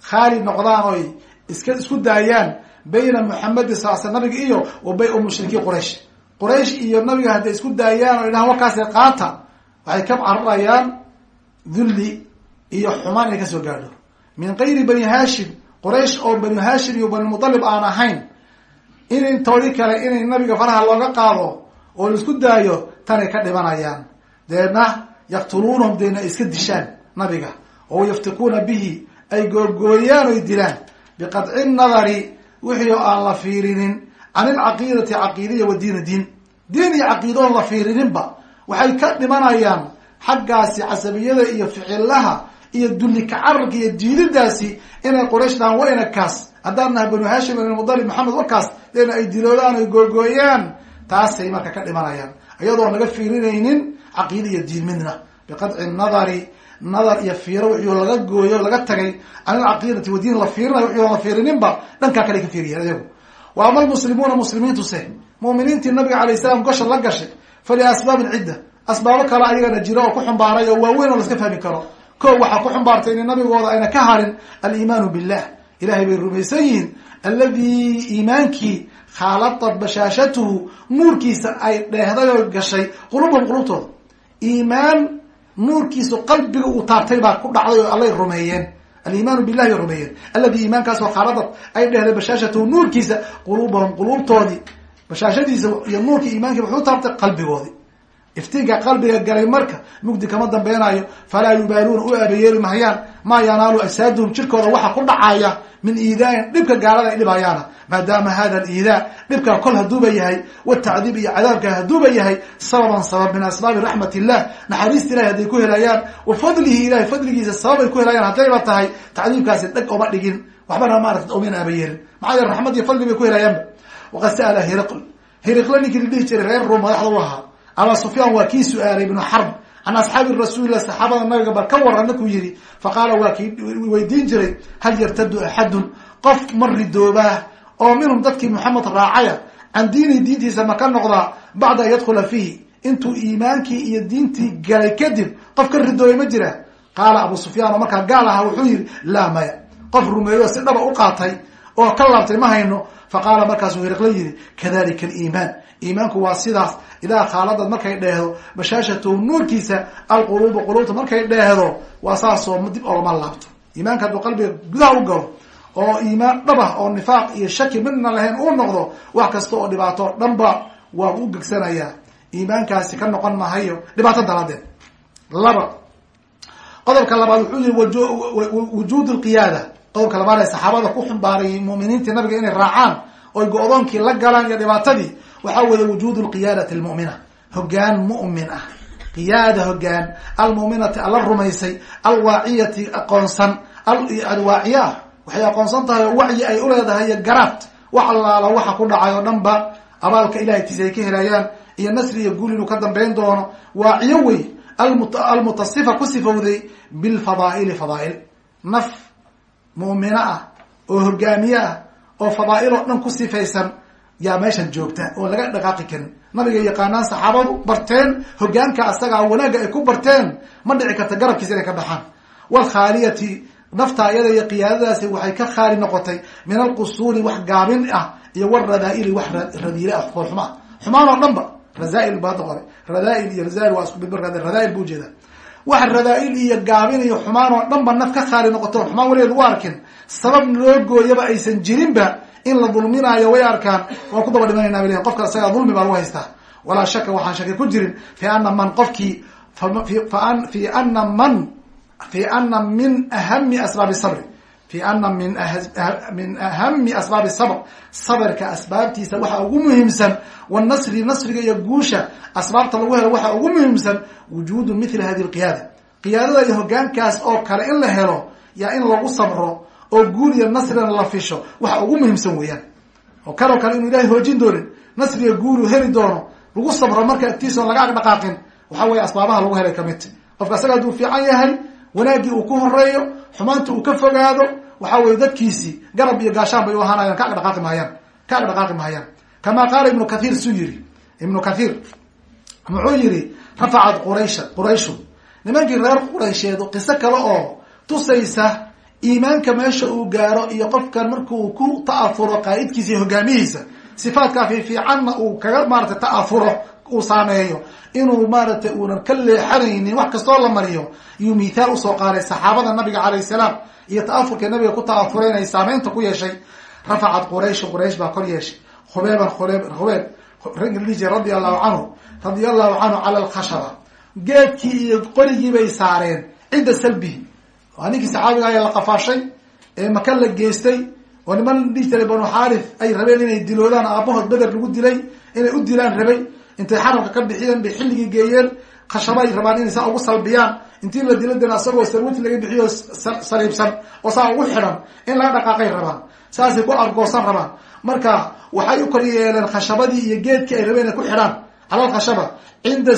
khaali noqdaan oy iska isku daayaan bayna muxamedi sal sl nabiga iyo wa bay mushrikiin quraysh quraysh iyo nabiga hadday isku daayaan o idhahan warkaasi qaata waxay ka cararayaan dulli iyo xumaan inay ka soo gaadho min kayri bani hashim quraysh oo banu hashim iyo banu mutalib aan ahayn. In intoodii kale inay nabiga faraha looga qaado oo la isku daayo tanay ka dhimanayaan. Deedna yaqtuluunahum deedna ay iska dishaan nabiga. Oo yaftikuuna bihi ay googooyaan oy dilaan. Biqadci nadari wixii oo aan la fiirinin. Can ilcaqiidati caqiidiya wa diina diin. Diin iyo caqiida oon la fiirininba waxay ka dhimanayaan xaggaasi casabiyada iyo ficilaha iyo dulli kacararka iyo diididaasi inay quraysh dhahaan wayna kaas. Haddaan nahay banu hashim mudalib maxamed warkaas deena ay diloodaan oy googooyaan taasay marka ka dhimanayaan. Iyadoo naga fiirinaynin caqiida iyo diin midna. Biqadci nadari nadar iyo fiiro wixii laga gooyo laga tagay can ilcaqiidati wa diin la fiirinayo wixii la fiirininba dhankaa kale ka fiiriyeen ayagu. Wa ama almuslimuuna muslimiintuse mu'miniintii nabiga alayh salaam gosha la gashay faliasbaabin cidda. Asbaabo kale ayagana jiro oo ku xumbaaray oo waaweyn oo laska fahmi karo ko waxaa ku xumbaartay in nabigooda ayna ka harin aliimaanu billah. Ilahay bay rumaysan yihiin. Alladii iimaankii khaaladad bashaashatuhu. Nuurkiisa ay dheehday oo gashay qulubahum qulubtooda iimaan nuurkiisu qalbiga uu taabtay baa ku dhacday oo allay rumeeyeen. Aliimaanu billahi bay rumeeyeen. Alladii iimaankaasoo khaaladad ay dhehday bashaashatuhu. Nuurkiisa qulubahum qulubtoodii bashaashadiisa iyo nuurkii iimaankiiba wuxuu taabtay qalbigoodii iftiinka qalbiga galay marka mugdi kama dambeynayo falaa yubaaluuna u aabayeeli mahayaan. Maa yanaalu ajsaaduhum jirkooda waxa ku dhacaya min iidaain dhibka gaalada ay dhibayaana. Maadaama hada aliidaa dhibkaa kol hadduuba yahay watacdiib iyo cadaabka hadduuba yahay sababan sabab min asbaabi raxmat illah naxariista ilahay hadday ku helayaan wa fadlihi ilahay fadligiisa sabab ay ku helayaan haddayba tahay tacdiibkaasi dheg oma dhigin. Waxbana maarata oman aabayeelin maxaa yeele raxmad iyo fadli bay ku helayaanba waqad sa'ala hiriql. Hiriqle ninkii la dhihi jiray reer ruum madaxda u ahaa aba sufyaan waa kii su'aalay ibnu xarb can asxaabi rasuulilah saxaabada nabiga bal ka waran markuu yihi faqaala waa kii weydiin jiray hal yartadu axadun? Qof ma ridoobaa oo minhum dadkii moxamed raacaya can diinihi diintiisa ma ka noqdaa bacda an yadkhula fiihi. Intuu iimaankii iyo diintii galay kadib qof ka ridoobay ma jira. Qaala abu sufyaan markaa gaal ahaa wuxuu yihi laa maya qof rumeeyo si dhaba u qaatay oo ka laabtay ma hayno. Faqaala markaasuu hiriqla yihi kadalika aliimaan iimaanku waa sidaas. Idaa khaaladad markay dheehdo bashaashatu nuurkiisa alquluubu quluubta markay dheehdo waa saasoo dib olama laabto. Iimaanka hadduu qalbiga gudaha u galo oo iimaan dhabah oo nifaaq iyo shaki midna lahayn uu noqdo wax kasta oo dhibaato dhanba waa u gegsanayaa. Iimaankaasi ka noqon mahayo dhibaato daladeed. Laba qodobka labaad wuxuu yihi wujuud lqiyaada qodobka labaad ee saxaabada ku xumbaarayay mu'miniintii nabiga inay raacaan oy go-doonkii la galaan iyo dhibaatadii waxaa weeye wujuud lqiyaadati almu'mina. Hogaan mu'min ah. Qiyaada hogaan almu'minati alla rumaysay alwaaciyati aqoonsan waaciye ah waxay aqoonsan tahay oo wacyi ay uleedahay garaad wax allaala waxa ku dhacay oo dhan ba abaalka ilahay tiisa ay ka helayaan iyo nasri iyo guul inuu ka dambayn doono. Waaciyo wey almutasifa ku sifowday bilfadaa'ili fadaa'il. Naf mu'mino ah oo hogaamiye ah oo fadaa'il oo dhan ku sifaysan yaa meeshan joogta oo laga dhaqaaqi karin. Nabiga yaqaanaan saxaabadu barteen hogaanka asagaa wanaagga ay ku barteen ma dhici karta garabkiisa inay ka baxaan. Walkhaaliyati nafta iyada iyo qiyaadadaasi waxay ka khaali noqotay. Min alqusuuri wax gaabin ah iyo waradaa-ili wax radiile ah fool xumaa. Xumaan oo dhan ba razaail baada qore radaail iyo razaail waa isku midba radaail buu jeedaa. Wax radaa-il iyo gaabin iyo xumaan oo dhan ba naf ka khaali noqoto xumaan weligeed u arkin. Sabab loo gooyaba aysan jirinba in la dulminaayo way arkaan waan ku daba dhimanayna bay lehin qofka isagaa dulmi baa lagu haystaa. Walaa shaka waxaan shaki ku jirin fi ana man qofkii fi ana man fi ana min ahami asbaabi sabri fi ana min min ahami asbaabi sabr. Sabrka asbaabtiisa waxa ugu muhiimsan wanasri nasriga iyo guusha asbaabta lagu helo waxa ugu muhiimsan wujuudu mithli hadi lqiyaada qiyaadada iyo hogaankaas oo kale in la helo yaa in lagu sabro oo guul iyo nasrina la fisho waxa ugu muhiimsan weeyaan. Oo kanoo kale inuu ilahay hoojin doonin nasriga guul uu heli doono lagu sabro marka agtiisa laga agdhaqaaqin waxa weeye asbaabaha lagu helay ka mid qofka asaga hadduu fiican yahay wanaaggii uu ku horeeyo xumaanta uu ka fogaado waxa weye dadkiisii garab iyo gaashaan bay u ahaanayaan ka agdhaqaaqi mahayaan ka agdhaqaaqi mahayaan kama qaala ibnu kathiir suu yiri ibnu kathiir muxuu yihi rafacad quraysha qurayshu nimankii reer quraysheed qiso kale oo tusaysa iimaanka meesha uu gaaro iyo qofkan markuu ku ta'afuro qaa'idkiisa iyo hogaamihiisa sifaatkaa fiifiicanna uu kaga maaratay ta'afuro uu saameeyo. Inuu maaratay uunan ka leexanaynin wax kastoo la mariyo iyuu mithaal u soo qaaday saxaabada nabiga calayh salaam iyo ta'afurka nabiga ku ta'afuray inay saameynta ku yeeshay. Rafacad quraysh quraysh baa kor yeeshay. Khubeeban khubeb khubeeb ragdiji radia allahu canhu radia allahu canhu cala alkhashaba geedkii iyo qorigii bay saareen cinda salbihi waa ninkii saxaabiga aya la qafaashay ee maka la geystay oo niman dhihi jiray banu xaarif ay rabeen inay diloodaan aabahood beder lagu dilay inay u dilaan rabay. Intay xarabka ka bixiyeen bay xilligii geeyeen khashaba ay rabaan inay saa ugu salbiyaan. Intii la dilo dena asagoo sarwati laga bixiyo saliibsan oo saa ugu xidhan in laga dhaqaaqay rabaan. Saasay ku argoosan rabaan. Marka waxay u kor yeeleen khashabadii iyo geedkii ay rabeen inay ku xidhaan. Calal khashaba cinda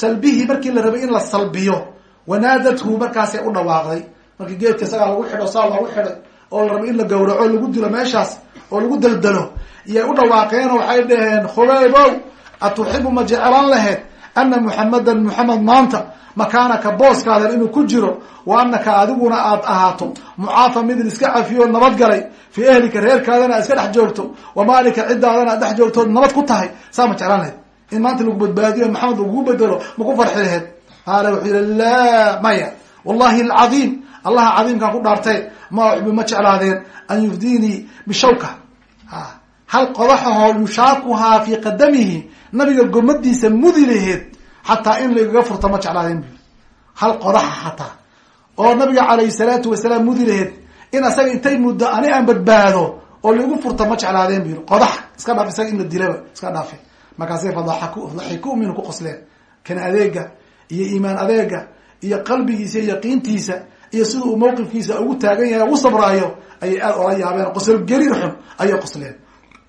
salbihi markii la rabay in la salbiyo wanaadathu markaasay u dhawaaqday markii geedka isagaa lagu xidho saa loogu xidhay oo la rabay in la gawraco lagu dilo meeshaas oo lagu daldalo iyay u dhawaaqeenoo waxay dhaheen khubeybow atuxibu ma jeclaan laheyd ana muxamedan muxamed maanta? Makaanaka booskaadan inuu ku jiro? Wa anaka adiguna aad ahaato. Mucaafa mid iska cafiyo nabadgalay fii ehlika reerkaadana aad iska dhex joogto. Wa maalika ciddaadana aad dhex joogtood nabad ku tahay. Saa ma jeclaan laheyd in maanta lagu badbaadiyo maxamed lagugu bedelo ma ku farxi laheyd qaala wuxuu yihi laa maya. Wallahi alcadiim allaha cadiimkaan ku dhaartay ma uxbi ma jeclaadeen an yufdiinii bishawka. Hal qodaxahoo yushaakuhaa fii qadamihi nabiga gomadiisa mudi laheed xataa in lagaga furto ma jeclaadeen bu hal qodaxa xataa oo nabiga calayhi salaatu wasalaam mudi laheed in asaga intay muddo ani aan badbaado oo laigu furto ma jeclaadeen bu qodax iska dhaaf isaga in la dilaba iska dhaafe markaasay fadaxaku daxiku minu ku qosleen. Kan adeega iyo iimaan adeega iyo qalbigiisa iyo yaqiintiisa iyo sida uu mawqifkiisa ugu taagan yahay ugu sabraayo ayay aada ola yaabeen. Qosol gariir xun ayay qosleen.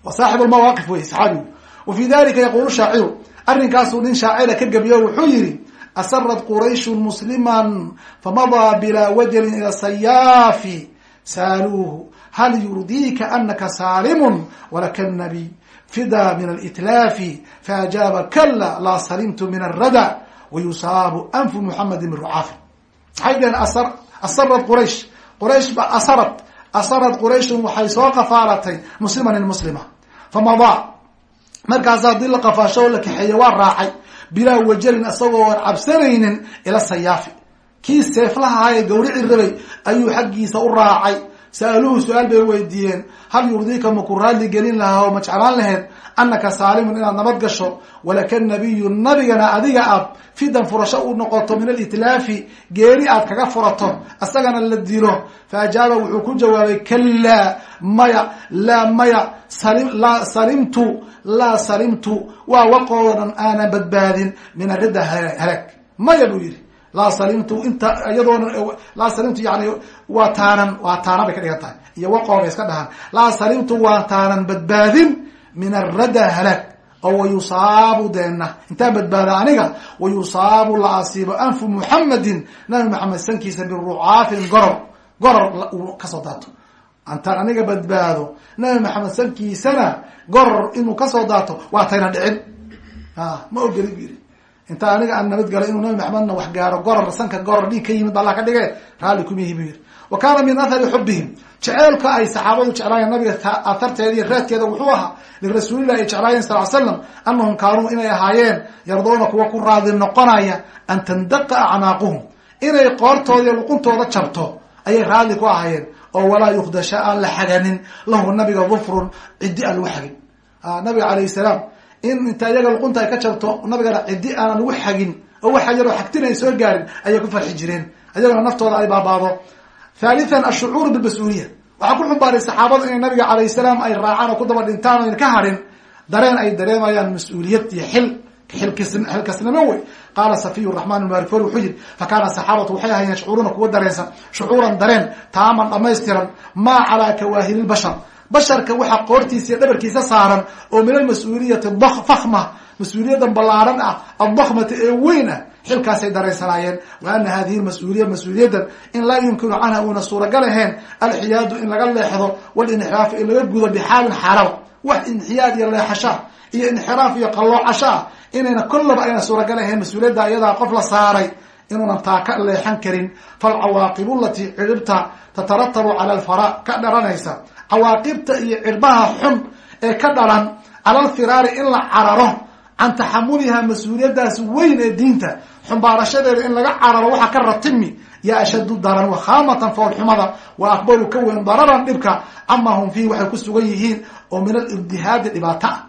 Wa saaxib lmawaaqif wey saxaabigu wa fi dalika yaqulu shaaciru. Arrinkaasuu nin shaacira ka gabiyo wuxuu yihi asarad qurayshun musliman famadaa bilaa wajalin ila sayaafi saaluuhu. Hal yurdiika anaka saalimun walaka nabiy fida min alitlaafi faajaaba kala laa salimtu min alrada wayusaabu anfu muxamedi min rucaafi maxay dhaheen asarad quraysh quraysh ba asarad asarad qurayshun waxay soo qafaalatay musliman in muslima famadaa markaas haddii la qafaasho la kaxeeyo waa raacay bilaa wajalin isagoo aan cabsanaynin ila sayaafi kii seeflaha ee gawrici rabay ayuu xaggiisa u raacay sa'aluhu su'aal bay weydiiyeen hal yurdiika maku raadli gelin lahaa oo ma jeclaan laheyd anaka saalimun inaad nabad gasho walaka nabiyu nabigana adiga aad fidan furasho u noqoto min alitlaafi geeri aad kaga furato isagana la dilo fa ajaaba wuxuu ku jawaabay kalaa maya laa maya laa salimtu laa salimtu waa waqoodan aanan badbaadin min arida halaag maya buu yihi laa salimtu inta iyadoona laa salimtu yani waa taanan waa taana bay ka dhigan tahay. Iyo waqoo bay iska dhahaan. Laa salimtu waa taanan badbaadin min arada halaag oo wayusaabu deena intaan badbaada aniga wayusaabu la asiibo anfu muxamedin nabi maxamed sankiisa birucaafin goror. Goror uu ka soo daato. Intaan aniga badbaado nabi maxamed sankiisana goror inuu ka soo daato waa tayna dhicin. Ma ogeli intaa aniga aan nabad galay inuu nabi maxamedna wax gaaro goror sanka goror dhiig ka yimid ba allah ka dhige raalli kumihi bu yiri wa kaana min athari xubihim jeceelka ay saxaabadu jeclaayeen nabiga aharteeda iyo raadkeeda wuxuu ahaa lirasuulilah ay jeclaayeen sal l slam anahum kaanuu inay ahaayeen yardoona kuwa ku raadi noqonaya an tandaqa acnaaquhum. Inay qoortooda iyo luquntooda jabto ayay raadli ku ahaayeen. Oo walaa yukdasha aan la xaganin lahu nabiga dufrun ciddi aan lagu xagin nabiga calayh salaam in inta iyaga luqunta ay ka jabto nabigana ciddi aanan lagu xagin oo waxa yaroo xagtin ay soo gaarin ayay ku farxi jireen. Iyagana naftooda ay baabaado thalithan ashucuuru bilmas-uuliya waxaa ku xumbaaray saxaabadu inay nabiga calayh salaam ay raacaan oo ku daba dhintaan o ka harin dareen ay dareemayaan mas'uuliyad iyo xil xilkasnimo wey. Qaala safiy raxman marfor wuxuu yihi fakaana saxaabatu waxay ahayen yashcuruuna kuwa dareensan shucuuran dareen taaman dhamaystiran maa calaa kawaahiri lbashar basharka waxa qoortiisa iyo dhabarkiisa saaran oo min almas-uuliyati fakma mas'uuliyadan ballaaran ah adakmata ee weyn ah xilkaasay dareensanaayeen wa ana hadihi mas'uuliya mas'uuliyadan in laa yumkinu canha uuna suuragal ahayn alxiyaadu in laga leexdo walinxiraafu in laga gudo bixaalin xaalaba wax inxiyaad iyo leexashaa iyo inxiraaf iyo qalloocashaa inayna kollaba ayna suuragal ahayn mas'uuliyadda iyadaa qof la saaray inuunan taa ka leexan karin. Falcawaaqibu latii ciribta tataratabu cala alfara ka dharanaysa cawaaqibta iyo cirbaha xun ee ka dhalan cala alfiraari in la cararo can taxamuliha mas'uuliyadaas weyn ee diinta. Xumbaarashadeeda in laga cararo waxaa ka ratimi yaa ashadu daran wakhaamatan foolxumada wa akbaru ka weyn dararan dhibka ama hum fiihi waxay ku sugan yihiin oo min alirtihaadi dhibaato ah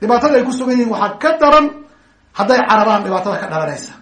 dhibaatada ay ku sugan yihiin waxaa ka daran hadday cararaan dhibaatada ka dhalanaysa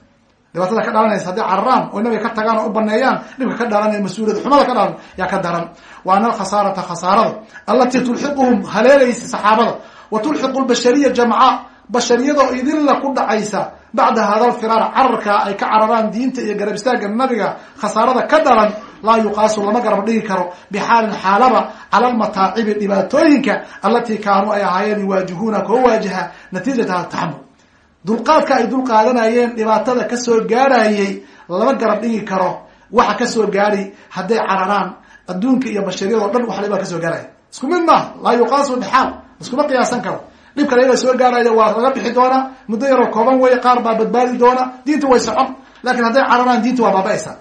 dhibaatada ka dhalanaysa hadday cararaan oo nabiga ka tagaan oo u baneeyaan dhibka ka dhalanaya mas'uuliyad xumada ka dhalan yaa ka daran. Wa ana alkhasaarata khasaarada allatii tulxiquhum haleelaysa saxaabada. Wa tulxiqu lbashariya jamca bashariyadoo idinla ku dhacaysa bacda hada alfiraar cararka ay ka cararaan diinta iyo garab istaaga nabiga khasaarada ka dhalan laa yuqaasu lama garab dhigi karo bixaalin xaalaba cala almataacibi dhibaatooyinka allatii kaanuu ay ahaayeen yuwaajihuuna koo waajaha natiijata taxamul dulqaadka ay dul qaadanayeen dhibaatada ka soo gaarayay lama garab dhigi karo. Waxa ka soo gaari hadday cararaan adduunka iyo bashariyado dhan wax dhibaa ka soo gaaraya. Isku mid maaha laa yuqaasu bixaal iskuma qiyaasan karo. Dhibkan ayaga soo gaaraya waa laga bixi doonaa muddo yaroo kooban wey qaar baa badbaadi doona diinta way socon laakiin hadday cararaan diinta waa baaba-aysa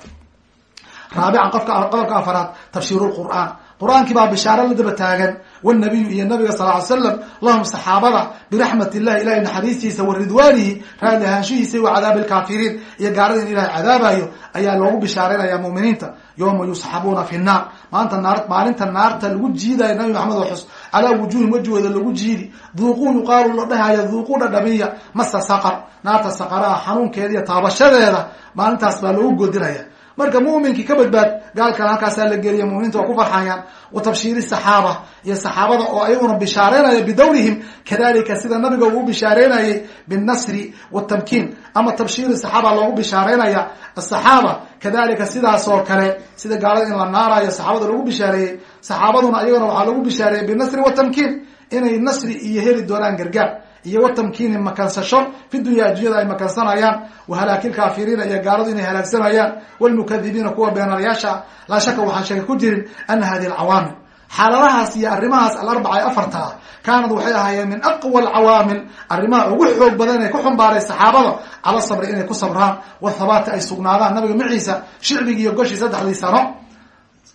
raabican qofka qodobka afaraad tafsiiru lqur'aan qur'aankii baa bishaaro la daba taagan wnabiyu iyo nabiga sal ly slam lahum saxaabada biraxmat illahi ilahay naxariistiisa wa ridwaanihi raali ahaanshihiisa wa cadaabi lkaafiriin iyo gaalada in ilahay cadaabayo ayaa loogu bishaareynaya muminiinta yowma yusxabuuna fi nnaar maanta naar maalinta naarta lagu jiidayo nabi maxamed oo xus calaa wujuuhin wejigooda lagu jiidi duuquu yuqaalu la dhahayo duuquu dhadhamiya masa saqar naarta saqaraha xanuunkeeda iyo taabashadeeda maalintaas baa loogu godinaya marka muminkii ka badbaad gaalkan halkaasaa la geliya muminiinta waa ku farxayaan wa tabshiiri saxaaba iyo saxaabada oo ayaguna bishaareynaya bidawrihim kadalika sida nabiga uu bishaareynayay binasri watamkiin ama tabshiiri saxaaba loogu bishaareynaya asaxaaba kadalika sidaas oo kale sida gaalada in la naarayo saxaabada lagu bishaareeyey saxaabaduna ayagana waxaa lagu bishaareeyey binasri watamkiin inay nasri iyo heli doonaan gargaar iyo watamkiini makansasho fi dunya addunyada ay makansanayaan wahalaaki lkaafiriina iyo gaaladu inay halaagsanayaan walmukadibiina kuwa beenalayaasha laa shaka waxaan sheeka ku jirin ana hadihi alcawaamil xaaladahaas iyo arrimahaas alarbaca ee afarta ah kaanad waxay ahaayeen min aqwa alcawaamil arrimaha ugu xoog badan ee ku xumbaaray saxaabada cala sabri inay ku sabraan. Wathabaati ay sugnaadaan nabiga maciisa shicbigii iyo goshii saddexdii sano.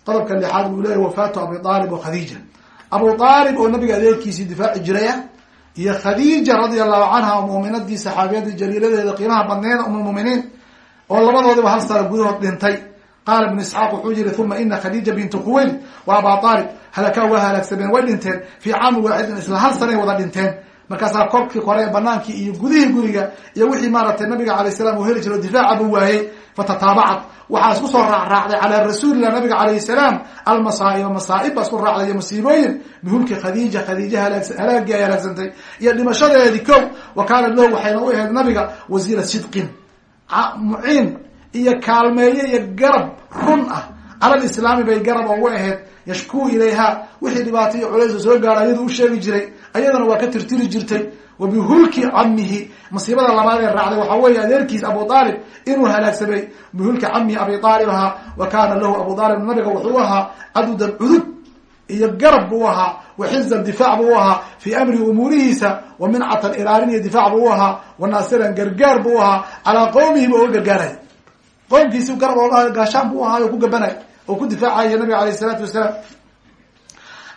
Qodobka lixaad buu leeyahy wafaatu abi aalib wa khadiija. Abu aalib oo nabiga adeerkiisii difaaci jiray ah iyo khadiija radia allahu canha oo muminadii saxaabiyadii jaliiladeeda qiimaha badneed umulmuminiin oo labadoodiba hal sano gudahood dhintay. Qaala ibnu isxaaq wuxuu yihi uma ina khadiija bintu khuwaylid wa abaa aalib halakaa waa halaagsameen way dhinteen. Fii caami waaxidin isla hal sanay wada dhinteen markaasaa kolkii kore ee banaankii iyo gudihii guriga iyo wixii maaragtay nabiga alay salam uu heli jiro difaaca buu waayey fatataabacat. Waxaa isku soo raacraacday calaa rasuulillah nabiga calayhi salaam. Almasaa'iba masaa'ib baa isku raacday iyo masiibooyin bihulki khadiija khadiija halaagii ay halaagsantay. Iyo dhimashadeedii kow wa kaanat lahu waxayna u ahayd nabiga wasiira sidqin. Muciin iyo kaalmeeye iyo garab run ah cala lislaami bay garab ugu ahayd yashkuu ilayha. Wixii dhibaato iyo culaysa soo gaara ayadu u sheegi jiray. Ayadana waa ka tirtiri jirtay. Wa bihulki camihi masiibada labaad ee raacday waxaa weeye adeerkiis abu aalib inuu halaagsamay bihulki camihi abi aalib ahaa. Wa kaana lahu abu aalib nabiga wuxuu ahaa cadudan cudud iyo garab buu ahaa. Wa xizan difaac buu ahaa. Fii amri umuurihiisa. Wa mincatan ilaalin iyo difaac buu ahaa. Wa naasiran gargaar buu ahaa. Calaa qowmihi ba oga gargaaray. Qoomkiisi garab ooga gaashaan buu ahaa oo ku gabanay oo ku difaacaya nabiga alayh isalaatu wasalaam.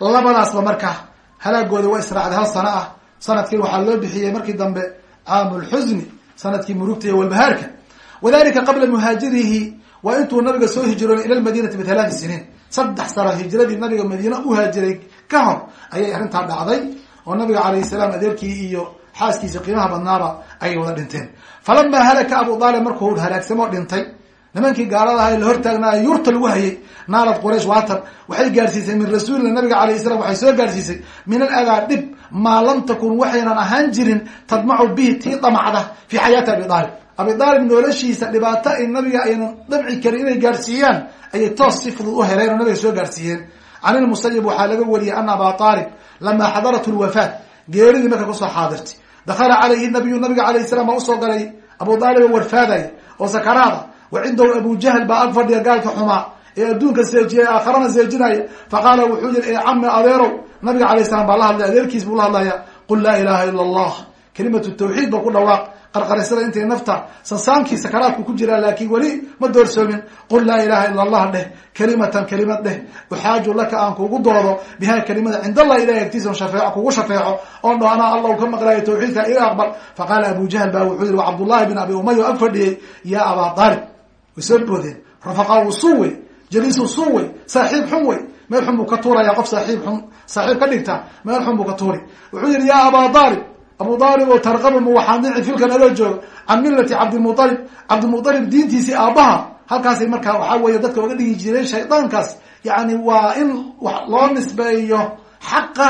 Labadaasba marka halaagooda waa israacday hal sano ah. Sanadkii waxaa loo bixiyey markii dambe caamu lxusni sannadkii murugta iyo walbahaarka. Wadalika qabla muhaajirihi waa intuu nabiga soo hijroonay ila lmadinati bithalaati siniin. Saddex sano hijradii nabiga madiine u haajiray ka hor ayay arrintaa dhacday oo nabiga calayhi salaam adeerkii iyo xaaskiisa qiimaha badnaaba ayay wada dhinteen. Falamaa halaka abu aalib markuu halaagsamo dhintay nimankii gaalada aha la hortaagnaayo yurta lagu hayay naalad quraysh waatan waxay gaarsiisay min rasuulillah nabiga alayh salam waxay soo gaarsiisay. Min aladaa dhib maa lam takun waxaynan ahaan jirin tadmacu bihi tii damacda fi xayaati abi aalib abi aalib noloshiisa dhibaato ay nabiga aynan damci karin inay gaarsiiyaan ayay toos si fudud u heleen oo nabiga soo gaarsiiyeen. Can ilmusayib waxaa laga wariyey ana aba aalib lamaa xadarat lwafaat geeridii marka ku soo xaadirtay. Dakala calayhi nabiyu nabiga alayh salam baa u soo galay abu aalib oo warfaadaya oo sakaraada wa cindahu abu jahl baa ag fadhiya gaalka xumaa ee adduunka seejiyay aakharana seejinaya faqaala wuxuu yihi ee cami adeerow nabiga alayh salam baa la hadlay adeerkiis buu la hadlaya qul laa ilaha ila allah kalimatu tawxiid ba ku dhawaaq. Qarqarisada intay nafta sansaankii sakaraadku ku jiraa laakiin weli ma doorsoomin. Qul laa ilaha ila allah dheh kalimatan kelimad dheh. Uxaaju laka aan kugu doodo biha kelimada cind allah ilahi agtiisa shafeeco kugu shafeeco. Oon dho anaa allah ka maqlaayo tawxiidka iga aqbal. Faqaala abu jahl ba wuxuu yihi wa cabdullahi bin abi umaya ag fadhiyey ya abaa aalib way soo boodeen. Rafaqaa usu wey jaliis usu wey saaxiib xun wey meel xun buu ka tuuraya qof saaxiib xun saaxiib ka dhigta. Meel xun buu ka tuuri wuxuu yihi ya abaa aalib abu aalib oo tarqabu ma waxaa nici filkan adoo jooga can millati cabdilmualib cabdilmualib diintiisii aabbaha. Halkaasay markaa waxaa weeye dadka oga dhigi jireen shaydaankaas. Yani waa in loo nisbeeyo xaqa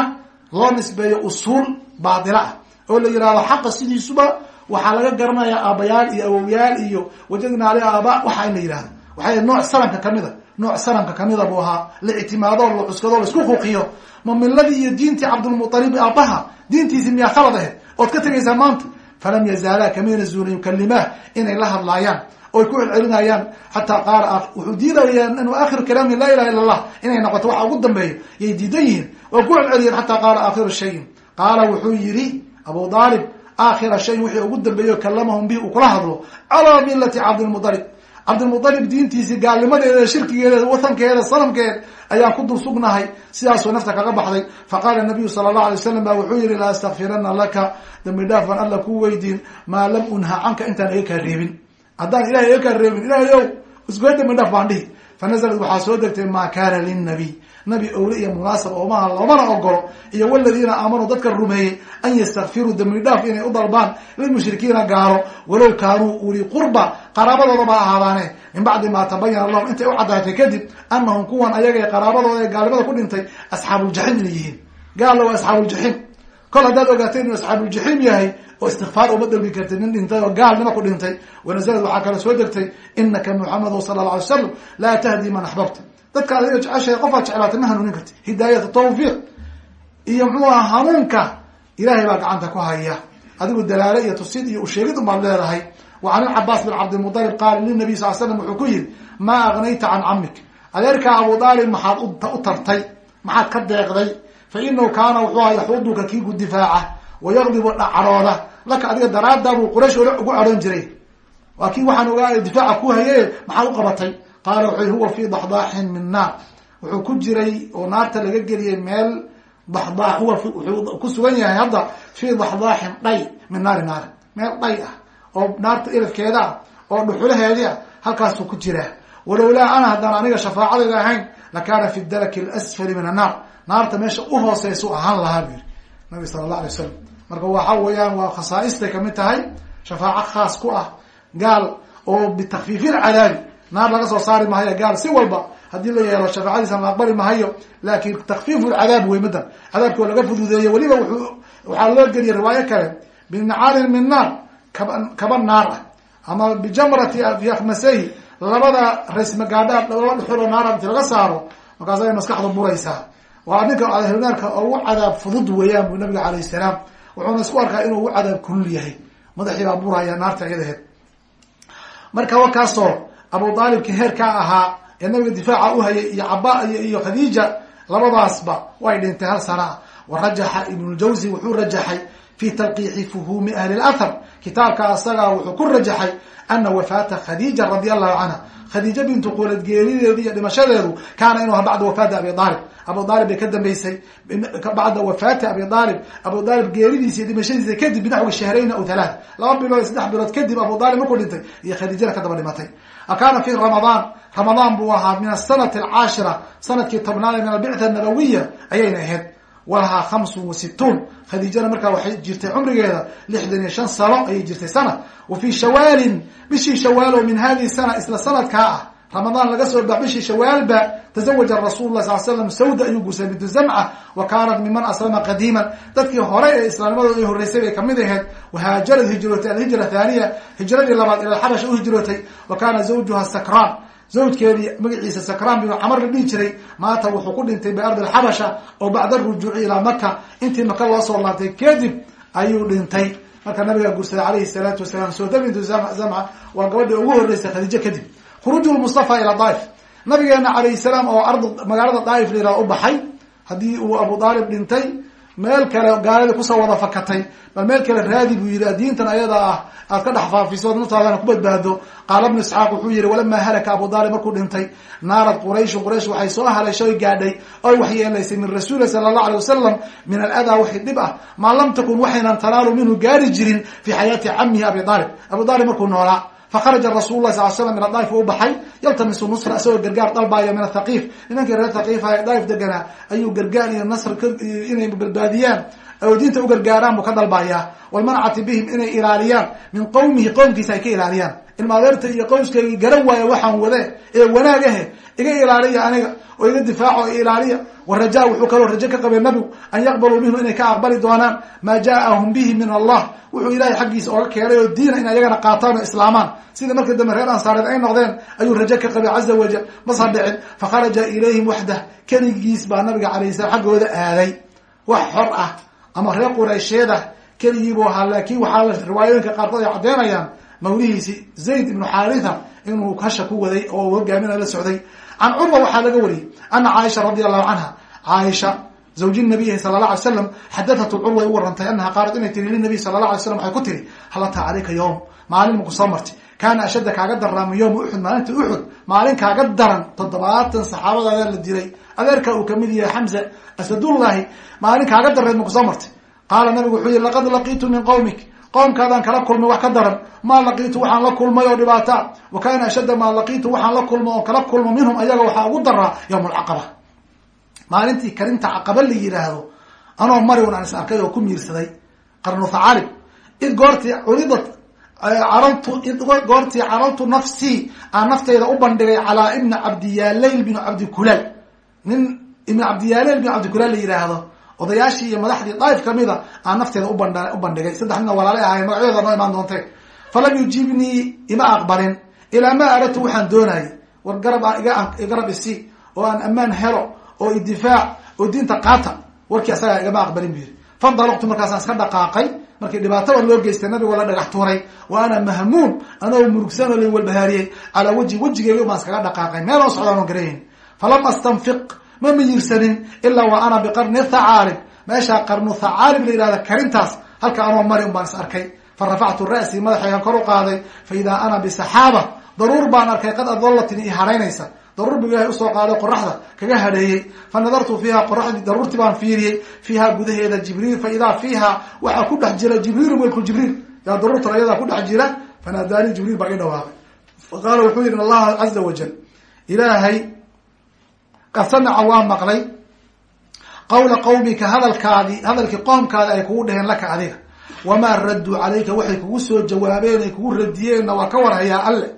loo nisbeeyo usuul baatila ah. Oo la yihahdo xaqa sidiisuba waxaa laga garanaya aabayaal iyo awowyaal iyo wajadna ale aaba waxa in la yihahdo waxay nooc sanamka kamida nooc sanamka kamida buu ahaa. La ictimaado la cuskado la isku kuuqiyo ma miladii iyo diintii cabdilmualib aabaha diintiisi miyaa khalad ahayd? Ood ka tegaysaa maanta? Falam yazaalaa kamayna zuuna yukalimaah inay la hadlaayaan oy ku celcelinayaan. Xataa qaala wuxuu diidayaan inuu akhiru kalaami laa ilaha illa allah inay noqoto waxa ugu dambeeyo. Yay diidan yihiin oo ku celceliyeen xataa qaala aakhiru shayin. Qaala wuxuu yihi abu aalib aakhira shayin wixii ugu dambeeyo kalamahum bihi uu kula hadlo calaa milati cabdilmualib cabdilmualib diintiisii gaalnimadeeda shirkigeeda watankeeda sanamkeed ayaan ku dul sugnahay sidaasuu nafta kaga baxday. Faqaala nabiyu sala allahu alay wasalam ba wuxuu yihi la astakfirana laka dambi dhaaf alla ku weydiin maa lam unha canka intaan iga kaa reebin. Haddaan ilahay iga kaa reebin ilahay ow dambi dhaaf baan dhihi. Fanazalad waxaa soo degtay maa kaana linabiy nabi owle iyo munaasab oomaha loomana ogolo iyo waladiina aamanuu dadka rumeeyey an yastakfiruu dambi dhaaf inay u dalbaan lilmushrikiina gaalo walow kaanuu uli qurba qaraabadoodaba ahaadaane min bacdi maa tabayana lahum intay u caddaatay kadib anahum kuwan ayaga qaraabadooda ee gaalnimada ku dhintay asxaabuuljaxiim inay yihiin. Gaalla waa asxaabuuljaxiim kol haddaad ogaatay inuu asxaabuuljaxiim yahay oo istikfaar uma dalbi kartay nin dhintay oo gaalnimo ku dhintay wanazalad waxaa kale soo degtay inaka muxamedu sala alla alay slam laa tahdi man axbabta dadka adiga jeceshahay qofaad jeclaatay ma hanuunin karti hidaayata tawfiiq. Iyo muxuu aha hanuunka ilahay baa gacanta ku haya. Adigu dalaale iyo tusid iyo usheegid ubaad leedahay. Wa can ilcabaas bin cabdilmualib qaala linabiy sal slam wuxuu ku yihi maa agnayta can camik adeerkaa abu aalib maxaad u tartay maxaad ka deeqday fa inahu kaana wuxuu aha yaxuduka kiigu difaaca wayaqdibu dhacrooda. Laka adiga daraadaabuu quraysh ugu cadhoon jiray. Waa kii waxaan difaaca ku haye maxaad u qabatay qaala wuxuu huwa fi daxdaaxin min naar. Wuxuu ku jiray oo naarta laga geliyay meel daxdaa huwa wuxuu ku sugan yahay hadda fi daxdaaxin dhay min naari naari meel dhay ah oo naarta ilafkeeda ah oo dhuxulaheedii ah halkaasuu ku jiraa walowlaa ana haddaan aniga shafaacadayda ahayn lakaana fi daraki alasfali min annaar naarta meesha uhooseysu ahaan lahaa bu yihi nabi sala allah alay wasalam marka waxa weeyaan waa khasaaistay ka mid tahay shafaaco khaas ku ah gaal oo bitakfiifi lcadaabi naar laga soo saari mahayo gaal si walba haddii la yeelo shafaacadiisa la aqbali mahayo laakin takfiifu lcadaab wey madan. Cadaabki oo laga fududeeyo weliba wuxuu waxaa loo geliyay riwaayo kale binacaalin min naar kaba kaba naar ah ama bijamrati fi akmasehi labada raysmagaadha laba dhuxul oo naara inti laga saaro markaas ay maskaxda buraysaa. Waa ninka ahlunaarka ugu cadaab fudud weeyaan bu nabiga alayh salaam wuxuuna isku arkaa inuu ugu cadaab kulul yahay. Madaxii baa buraya naarta iyadaheed marka wakaasoo abu aalibka heerkaa ahaa ee nabiga difaaca uhayay iyo caba iyo khadiija labadaasba way dhintay hal sana. Ah wa rajaxa ibnu ljawzi wuxuu rajaxay fi talqiixi fuhumi ahli lathar kitaabka asaga wuxuu ku rajaxay ana wafaata khadiija radi allahu canha khadiija bintu qulad geerideedu iyo dhimashadeedu kaana inuu aha bacda wafaati abi aalib abu aalib bay ka dambeysay bacda wafaati abi aalib abu aalib geeridiisa iyo dhimashadiisa kadib binaxwi shahrayn aw halaat laba bilood saddex bilood kadib abu aalib markuu dhintay iyo khadiijana ka daba dhimatay akaana fi ramadaan ramadaan buu ahaa min asanati alcaashira sannadkii tobnaad min albicta nabawiya ayayna ahayd walahaa hamsun wa situun khadiijana markaa waxay jirtay cumrigeeda lixdan iyo shan sano ayay jirtay sana wa fi shawaalin bishii shawaalo min hadihi sana isla sanadkaa ah ramadaan laga soo bax bishii shawaalba tazawaja rasul lah sal slam sawda ayuu guursaday bintu zamca wa kaanat miman aslama qadiiman. Dadkii hore ee islaamnimadooda ay horreysay bay ka mid ahayd wahaajarad hijrootay alhijra thaniya hijradii labaad ila xabasha u hijrootay wa kaana zawjuha sakraan. Zawjkeedii magaciisa sakraan binu camar la dhihi jiray maata wuxuu ku dhintay biardi alxabasha oo bacda arujuuci ilaa maka intii maka loo soo laabtay kadib ayuu dhintay. Marka nabiga guursaday calayhi salaatu wasalaam sooda bintu zamca waa gabadhii ugu horreysay khadiijo kadib khuruuju lmustafa ila daaif nabigeena calayhi salaam oo ard magaalada daaif yihahdo u baxay haddii uu abu aalib dhintay meel kale gaaladii ku soo wada fakatay bal meel kale raadi buu yihi diintan ayada ah aad ka dhex faafiso naftaadana ku badbaado qaala bnu isxaaq wuxuu yihi walamaa halaka abu aalib markuu dhintay naarad qurayshu quraysh waxay soo halashay oy gaadhay oy waxyeelaysay min rasuuli sala allahu alay wasalam min aladaa wixii dhib ah maa lam takun waxaynan tanaalu minhu gaari jirin fi xayaati camihi abi aalib abu aalib markuu noolaa fakharaja rasul lah sal slam min adaaif u baxay yaltamisu nusra isagoo gargaar dalbaayo min athaqiif nimankii reer thaqiifa ee daaif deganaa ayuu gargaar iyo nasr inay badbaadiyaan oo diinta u gargaaraan buu ka dalbayaa walmanacati bihim inay ilaaliyaan min qowmihi qowmkiisa ay ka ilaaliyaan ilma adeerta iyo qowskaygi garan waaya waxaan wade ee wanaag ahe iga ilaaliya aniga oo iga difaaco ilaaliya waraja wuxuu kaloo rajo ka qabay nabigu an yaqbaluu minhu inay ka aqbali doonaan maa jaaahum bihi min allah. Wuxuu ilahay xaggiisa oga keenay oo diina in ayagana qaataan oo islaamaan. Sida markii dambe reer ansaareed ay noqdeen ayuu rajo ka qabay caza wajal masa dhicin fakharaja ilayhim waxdah keligiis baa nabiga alayh salam xaggooda aaday. Wax xor ah ama reer quraysheed ah keligiibuu ahaa laakin waxaa riwaayooyinka qaarkood ay caddeynayaan mawlihiisi zayd ibnu xaritha inuu hasha ku waday oo hogaaminay la socday. Can curwa waxaa laga wariyey ana caaisha radi allahu canha caaisha zawji nabiyi sala la alay slam xadathatu curway u warantay anaha qaalat inay tiri linabiy sala la alay slam waxay ku tiri hal ataa calayka yowm maalin maku soo martay. Kaana ashadda kaaga darraama yowma uxud maalinta uxud maalin kaaga daran toddobaatan saxaabadaada la dilay. Adeerka uu ka mid yahay xamza asadullahi maalin kaaga darreed maku soo martay. Qaala nabigu wuxuu yihi laqad laqiitu min qowmik qowmkaadaan kala kulmay wax ka daran. Maa laqiitu waxaan la kulmay oo dhibaata. Wa kaana ashadda maa laqiitu waxaan la kulmo oo kala kulmo minhum ayaga waxaa ugu daraa yowm alcaqaba maalintii karinta caqaba la yidhaahdo anoo mariwn aan is arkay oo ku miirsaday qarnu thacalib id goortii culidat caraltu id goortii caraltu nafsii aan nafteyda u bandhigay calaa ibni cabdiyaaleyl bin cabdikulaal nin ibn cabdiyaaleyl bin cabdikulaal la yidhaahdo odayaashii iyo madaxdii daaif kamida aan nafteeda u bandhigay. Saddex nina walaalay ahayn magacyadooda noo imaan doonte falam yujiibnii ima aqbalin ilaa maa aradtu waxaan doonayay. War garab garab isi oo aan ammaan helo oo idifaac oo diinta qaata. Warkii asagaa igama aqbalin bu yiri fandalaqtu markaasaan iska dhaqaaqay. Markii dhibaatada loo geystay nabigoo la dhagax tuuray. Wa mahmuum anoo murugsan oo la walbahaariyey. Calaa wajhi wejigeyga baan iskaga dhaqaaqay. Meel oo socdaan oo garayn falam astanfiq ma miyirsanin ilaa wa ana biqarni thacaalib meeshaa qarnu thacaalib la yihahda karintaas halka anoo mari un baan is arkay. Fa rafactu ra'si madaxaygan kor u qaaday fa idaa ana bisaxaaba daruur baan arkay qad adollatini i haraynaysa. Daruur buu ilahay u soo qaaday qoraxda kaga hadheeyey. Fa nadartu fiiha qoraxdii daruurtii baan fiiriyey. Fiiha gudaheeda jibriil fa idaa fiiha waxaa ku dhex jira jibriil welku jibriil. Yaa daruurtan ayadaa ku dhex jira fanaadaani jibriil baa i dhawaaqay. Fa qaala wuxuu yihi allah caza wajal ilaahay qad waa maqlay. Qawla qawmika hadalkaadii hadalkii qoomkaada ay kugu dheheen laka adiga. Wamaa radduu calayka waxay kugu soo jawaabeen ay kugu radiyeenna waa ka warhayaa alle.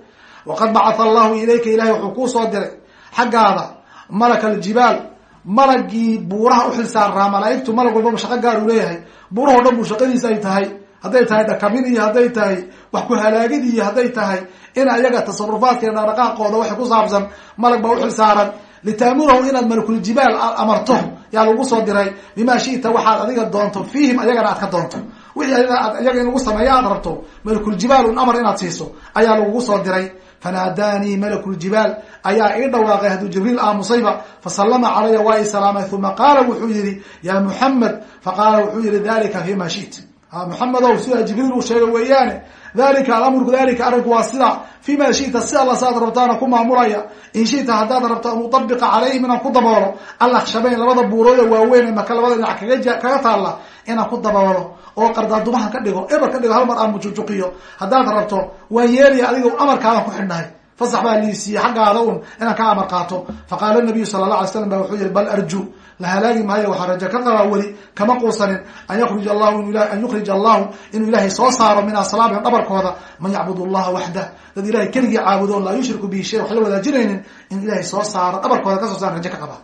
Waqad bacatha allahu ilayka ilahay wuxuu kuu soo diray xaggaada malaka aljibaal malagii buuraha uxil saaraa malaaigtu malag walbaba shaqo gaar uu leeyahay. Buurahao dhan buu shaqadiisa ay tahay. Hadday tahay dhakamin iyo hadday tahay wax ku halaagid iyo hadday tahay in ayaga tasarufaadka iyo dhaqdhaqaaqooda waxay ku saabsan malag baa uxil saaran litaamurahu inaad malakuljibaal amarto yaa lagu soo diray bima shita waxaad adiga doonto fiihim ayagana aad ka doonto wixii iyaga in lagu sameeyo aad rabto malakuljibaal un amar inaad siiso ayaa lagugu soo diray fanaadaanii malakuljibaal ayaa ii dhawaaqay hadduu jibriil aamusayba fasallama calaya waa i salaamay uma qaala wuxuu yihi ya muxamed faqaala wuxuu yihi dalika fima shit muxamedow sidaa jibriil uu sheegay weeyaane dalika alamru dalika arrinku waa sida fima shita si alla saad rabtaana ku maamulaya. In shita haddaad rabto an utabiqa calayhim inaan ku daboolo. Alakshabayn labada buurooda waaweyn maka labada dhinac kaga kaga taalla inaan ku daboolo. Oo qardaadumahan ka dhigo eber ka dhigo hal mar aan mujujuqiyo. Haddaad rabto waan yeelaya adiga amarkaadan ku xidhnahay. Fasax baa liisiiyey xaggaada un inaan ka amar qaato. Faqaala nabiyu sala la alay slam ba wuxuu yihi bal arju la halaagi maayo waxaa rajo ka qabaa weli kama quusanin an yukrij allahu an yukhrij allahu inuu ilaahay soo saaro min aslaabihim dhabarkooda. Man yacbud allaha waxdah dad ilahay keligii caabudo laa yushriku bihi shay wax la wadaajinaynin in ilaahay soo saaro dhabarkooda ka soo saar rajo ka qabaa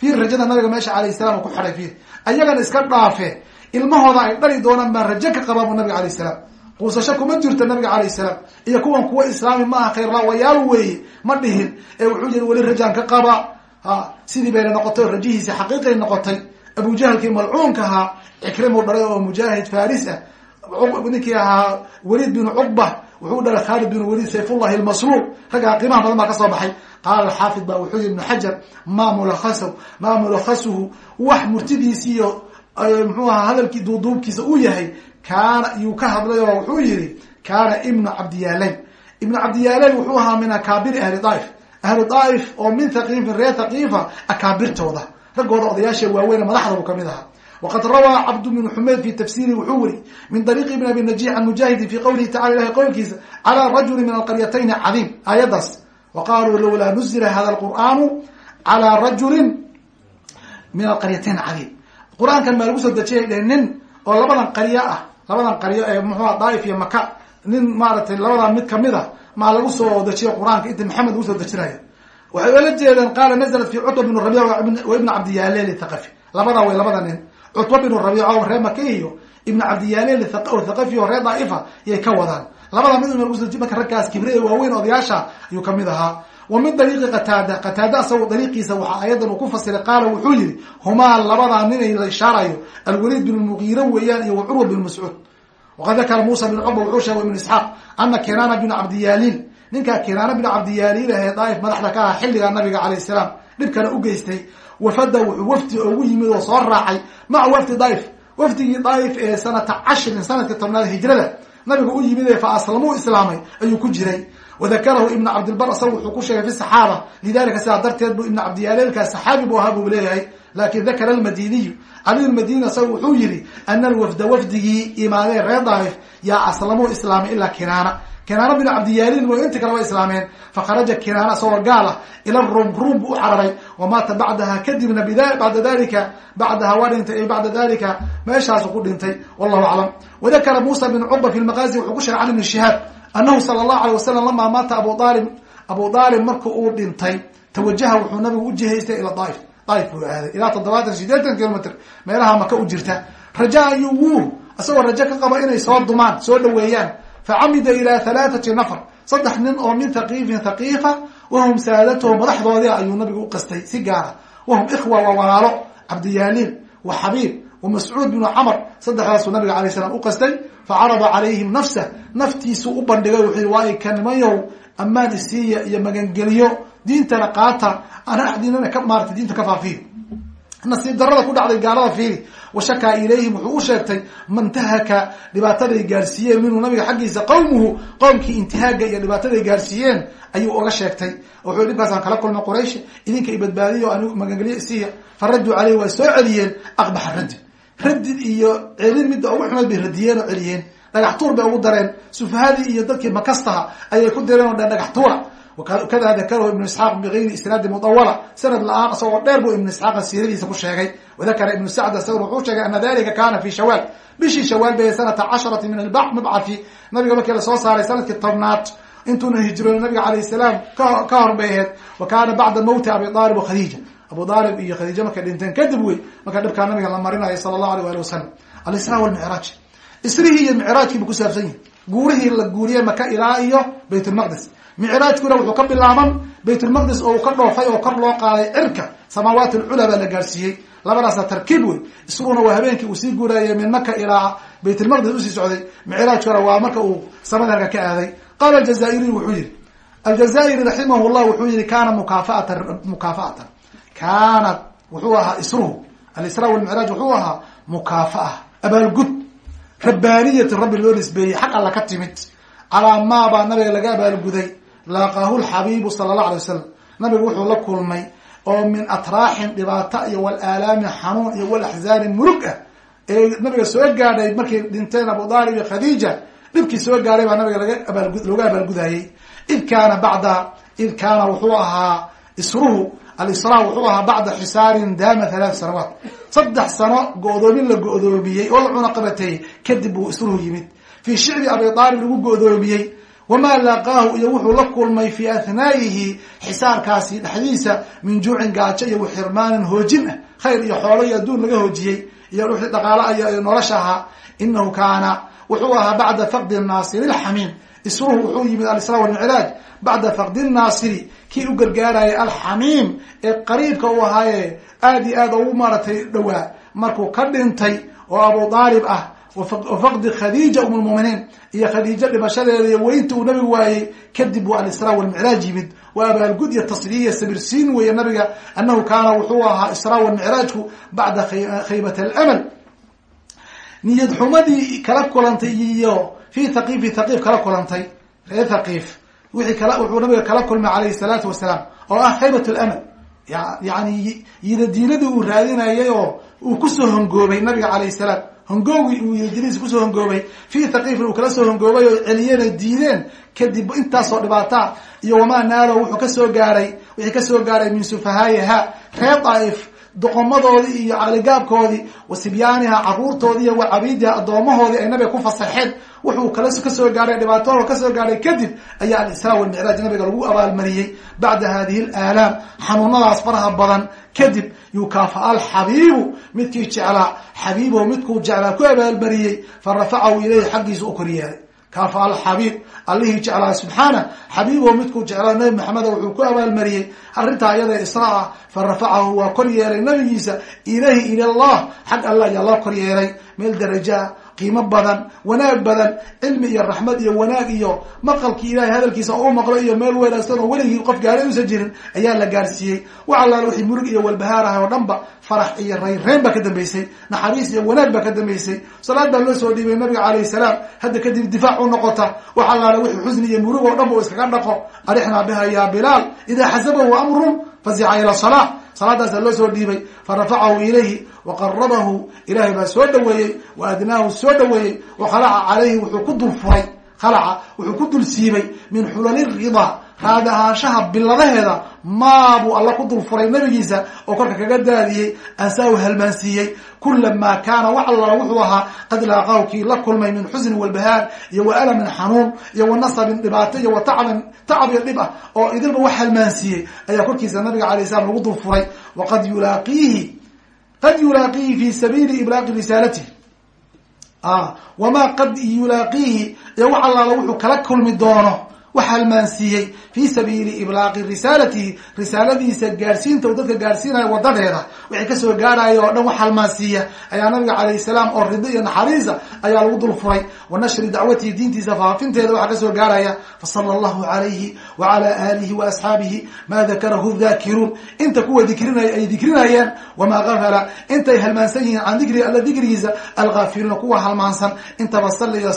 fiir rajada nabiga meesha alayh salam ku xidhay fiir. Ayagana iska dhaafe ilmahooda ay dhali doonaan baa rajo ka qabaa bu nabiga alayh salaam. Quusasho kuma jirto nabiga alayh salaam. Iyo kuwan kuwa islaami maaha khayrlaawayaal weeye ma dhihin. Ee wuxuu yihi weli rajaan ka qaba ha sidii bayna noqotay oo rajihiisi xaqiiqay noqotay. Abujahalkii malcuunka ahaa cikrimuu dhalay oo mujaahid faris ah. Ninkii ahaa weliid binu cuqba wuxuu dhalay khaalid binu weliid sayfullahi lmasluul raggaa qiimaha badan baa ka soo baxay. Qaala alxaafid ba wuxuu yihi ibnu xajar ma mulakasa maa mulakasuhu wax murtidiisi iyo muxuu ahaa hadalkii duuduubkiisa uu yahay kaana yuu ka hadlay oo wuxuu yihi kaana ibnu cabdiyaalayn ibnu cabdiyaalayn wuxuu ahaa min akaabiri ahli daaif ahlu daaif oo min thaqiifin reer thaqiifa akaabirtooda. Raggooda odayaasha waaweyn madaxda buu ka mid ahaa. Waqad rawaa cabd bn xumeyd fi tafsiri wuxuu weri min dariiqi ibn abi najix an mujaahidin fi qowlihi tacala ilahi qowlkiisa calaa rajuli min alqaryatayni cadiim. Aayaddaas. Wa qaluu lowlaa nuzila hada lqur'aanu calaa rajulin min alqaryatayn cadiim. Qur'aankan maa lagu soo dejiyay dhe nin oo labadan qaryo ah labadan qaryo ee muxua daaif iyo maka nin maaratay labadan mid ka mid a maa lagu soo dejiyo qur'aanka inta maxamed lagu soo dejinayo waxay ola jeedeen qaala nazalat fi cutba bn rabic wa ibn cabdiyaaleel thaqafi labada way labada nin cutba bn rabic oo ree maka iyo ibn cabdiyaaleel thaqafi oo ree daaifa yay ka wadaan. Labada mid marka raggaas kibre ee waaweyn odayaasha ayuu ka mid ahaa. Wa min dariiqi qataada qataada asagoo dariiqiisa waxaa ayadan uu ku fasiray qaala wuxuu yihi humaa labadaa ninay la ishaarayo alwaliid bin mugiira weeyaan iyo wacurwa bin mascuud waqad dakara muusa bin cuqba wuxuu sheegay ibn isxaaq ana kinaana bin cabdiyaaliil ninkaa kinaana bin cabdiyaaliil ahee daaif madaxda ka aha xilligaa nabiga calayh salaam dhibkana u geystay wafada wuxuu wafdi ugu yimid oo soo raacay maca wafdi daaif wafdigii daaif ee sanata cashrin sannadkii tobnaad hijrada nabiga u yimid ee fa aslamuu islaamay ayuu ku jiray wadakarahu ibn cabdilbar isaga wuxuu ku sheegay fi saxaaba lidalika sidaa darteed bu ibn cabdiyaalelkaa saxaabi bu ahaa buu leeyahay laakiin dakara almadiniyu cali madini isaga wuxuu yihi ana alwafda wafdigii imaadeen reer daaif yaa aslamuu islaamay ilaa kinaana. Kinaana bin cabdiyaalin way inta kale wa islaameen. Fakharaja kinaana isagoo gaal ah ila rum rum bu u cararay wamaata bacdaha kadibna bacda dalika bacdaha waa dhintay bacda dalika meeshaasu ku dhintay. Wallahu aclam. Wadakara muusa bin cuba fi lmaqazi wuxuu ku sheegay can ibn shihaab anahu sala allahu alay wasalam lamaa maata abu aalib abu aalib marka uu dhintay tawajaha wuxuu nabigu ujihaystay ila daaif daaif buu aaday ilaa toddobaatan sideetan kilomitr meelaha maka u jirta. Raja ayuu wuu isagoo rajo ka qaba inay soo dumaan soo dhaweeyaan facamida ilaa halaathati nafar. Saddex nin oo min thaqiifin thaqiifa wahum saadatuhu madaxdoodii ayuu nabigu u qastay si gaara. Wahum ikhwa waa walaalo cabdiyaaliin wa xabiib wa mascuud binu camr saddexdaasuu nabiga alay slam u qastay. Facarada calayhim nafsah naftiisuu u bandhigay wuxuu waa ay ka nimayow ammaan isiiya iyo magangeliyo diintana qaata ana axdiinana ka maarata diinta ka faafiyo nasiib darada ku dhacday gaalada fiiri washakaa ilayhim wuxuu u sheegtay mantahaka dhibaataday gaarsiiyeen minhu nabiga xaggiisa qawmuhu qowmkii intihaaga iyo dhibaataday gaarsiiyeen ayuu oga sheegtay. Wuxuu dhibkaasaan kala kulmay quraysh idinka i badbaadiyo anigu magangeliyo isiiya. Faraduu caleyhi waa soo celiyeen aqbaxa raddi radid iyo celin midda ugu xumeed bay radiyeen oo celiyeen. Dhagax tuur bay ugu dareen. Sufahadii iyo dadkii makastaha ayay ku direen oo dheen dhagax tuura kada dakarahu ibnu isxaaq bigayri isnaadi mudawala sanad la'aan isagoo dheer buu ibnu isxaaqa siiradiisa ku sheegay wadakara ibnu sacd isaguna wuxuu sheegay ana dalika kana fi shawaal bishii shawaal bay sanata casharati min almabcathi nabiga markii la soo saaray sannadkii tobnaad intuuna hijroon nabiga alayh salaam ka hor bay aheyd wa kana bacda mawti abi aalib wa khadiija abu aalib iyo khadiija markay dhinteen kadib wey marka dhibkaa nabiga la marinayo sala allahu alay ali wasalam alisra walmicraaj isrihii iyo micraajkii bu kusaabsan yahi guurihii la guuriyey maka ilaa iyo bayt lmaqdis micraajkuna wuxuu ka bilaaban baytulmaqdis oo uu ka dhoofay oo kor loo qaaday cirka samaawaat alculaa baa la gaarsiiyey. Labadaasna tarkiib wey isaguna waa habeenkii uu sii guurayay min maka ilaa baytulmaqdis u sii socday. Micraajkuna waa marka uu samada halka ka aaday. Qaala aljazaa'iriy wuxuu yihi aljazaa'iri raximah llah wuxuu yihi kana mukafaatan mukaafa'atan. Kaanat wuxuu ahaa isruhu. Alisra walmicraaj wuxuu ahaa mukaafa'a abaalgud. Rabbaaniyati rabbi loo nisbeeyey xaq alla ka timid. Calaa maa baa nabiga laga abaalguday laaqaahu lxabiibu sala allah alay wasalam nabigu wuxuu la kulmay oo min atraaxin dhibaato iyo walaalaami xanuun iyo walaxzaani mulug ah. Ee nabiga soo gaadhay markay dhinteen abu aalib iyo khadiija dhibkii soo gaadhay baa nabiga laga abaal looga abaalgudayey id kaana bacda id kaana wuxuu ahaa isruhu alisra wuxuu ahaa bacda xisaarin daama halaat sanawaat. Saddex sano go-doomin la go-doomiyey oo la cunaqabateeyey kadib buu isruhu yimid. Fi shicbi abi aalib lagu go-doomiyey wamaa laaqaahu iyo wuxuu la kulmay fi athnaa'ihi xisaarkaasi dhexdiisa min juucin gaajo iyo waxirmaanin hoojin ah khayr iyo xoolo iyo adduun laga hoojiyey iyo wixii dhaqaala iyo nolosha ahaa inahu kaana wuxuu ahaa bacda faqdi naasiri lxamiim isruhu wuxuu yimid alisra walmicraaj bacda faqdi naasiri kii u gargaarayay alxamiim ee qariibka u ahaaye aad iyo aad ugu maaratay dhowaa markuu ka dhintay oo abu aalib ah wafaqdi khadiija um lmuminiin iyo khadiijo dhimashadeeda iyo weynta uu nabigu waayey kadib buu alisra walmicraaj yimid. Waa abaalgud iyo tasliya sabirsiin weeye nabiga anahu kaana wuxuu ahaa isra walmicraajku bacda khaybat alamal. Niyad xumadii kala kulantay iyo fi thaqiifi thaqiif kala kulantay. Reer thaqiif wixii kala wuxuu nabiga kala kulmay calayhi salaatu wasalaam oo ah khaybat alamal. Yani yidadiinadii uu raadinayay oo uu ku soo hongoobay nabiga calayh salaam hongoogi uu yijiliis ku soo hongoobay. Fii thaqiifin uu kala soo hongoobay oo celiyeen oo diideen kadib intaasoo dhibaata iyo wamaa naalo wuxuu ka soo gaaray wixii ka soo gaaray min sufahaayiha reer daa'if doqomadoodii iyo caqligaabkoodii wa sibyaaniha caruurtoodii iyo wa cabiidiha addoomahoodii ay nabiga ku fasaxeen. Wuxuu kala ka soo gaaray dhibaatooda ka soo gaaray kadib ayaa alisraa walmicraaj nabiga lagu abaalmariyey bacda hadihi alaalaam. Xanuunadaas faraha badan kadib yukaafa alxabiibu midkii jeclaa. Xabiibo midkuu jeclaa ku abaalmariyey fa rafacahu ilayhi xaggiisa u koryeelay kaafa alxabiib allihii jeclaa subxaana xabiibo midkuu jeclaa nabi maxameda wuxuu ku abaalmariyey arrintaa iyada israa ah fa rafacahu waa kor yeelay nabigiisa ilayhi ila allah xag alla ayaa loo kor yeelay meel darajaa qiimo badan wanaag badan cilmi iyo raxmad iyo wanaag iyo maqalkii ilahay hadalkiisa oo u maqlo iyo meel wanaagsan oo weligii qof gaaray usan jirin ayaa la gaarsiiyey. Wax allaale wixii murug iyo walbahaar ah oo dhan ba farax iyo rayreyn baa ka dambeysay naxariis iyo wanaag baa ka dambeysay. Salaad baa loo soo dhiibay nabiga calayhi salaam. Hadda kadib difaac u noqota wax allaale wixii xusni iyo murug oo dhan ba u iskaga dhaqo. Arixnaa biha bilaal idaa xasabahu amrun fazica ila salaa salaadaasa loo soo dhiibay farafacahu ilayhi waqarabahu ilahay baa soo dhaweeyey wa adnaahu soo dhaweeyey wakhalaca calayhi wuxuu ku dul furay khalaca wuxuu ku dul siibay min xulali ridaa raadi ahaanshaha biladaheeda maabuu alla ku dul furay nabigiisa oo korka kaga daadiyey ansaahu halmaansiiyey. Kulamaa kaana wax allala wuxuu ahaa qad laaqaahu kii la kulmay min xusni walbahaar iyo wa alamin xanuun iyo wa nasabin dhibaato iyo wa tacbin tacab iyo dhib ah oo idilba wax halmaansiiyey ayaa korkiisa nabiga alay slam lagu dul furay waqad yulaaqiihi qad yulaaqiihi fi sabiili iblaaqi risaalatihi. Wamaa qad yulaaqiihi iyo wax allaala wuxuu kala kulmi doono wax halmaansiiyey fi sabiili iblaaqi risaalatihi risaaladiisa gaarsiinta uu dadka gaarsiinaya wadadeeda wixii ka soo gaaraya oo dhan wax halmaansiiya ayaa nabiga calayh salaam oo rido iyo naxariisa ayaa lagu dul furay. Wa nashri dacwatihi diintiisa faafinteeda waxaa ka soo gaaraya fasala allahu alayhi wacala alihi wa asxaabihi ma dakarahu dhakiruun inta kuwa dikrinaya ay dikrinayeen wamaa gafala. Intay halmaansan yihiin can dikri alla dikrigiisa algaafiluuna kuwa halmaansan. Intaba sali iyo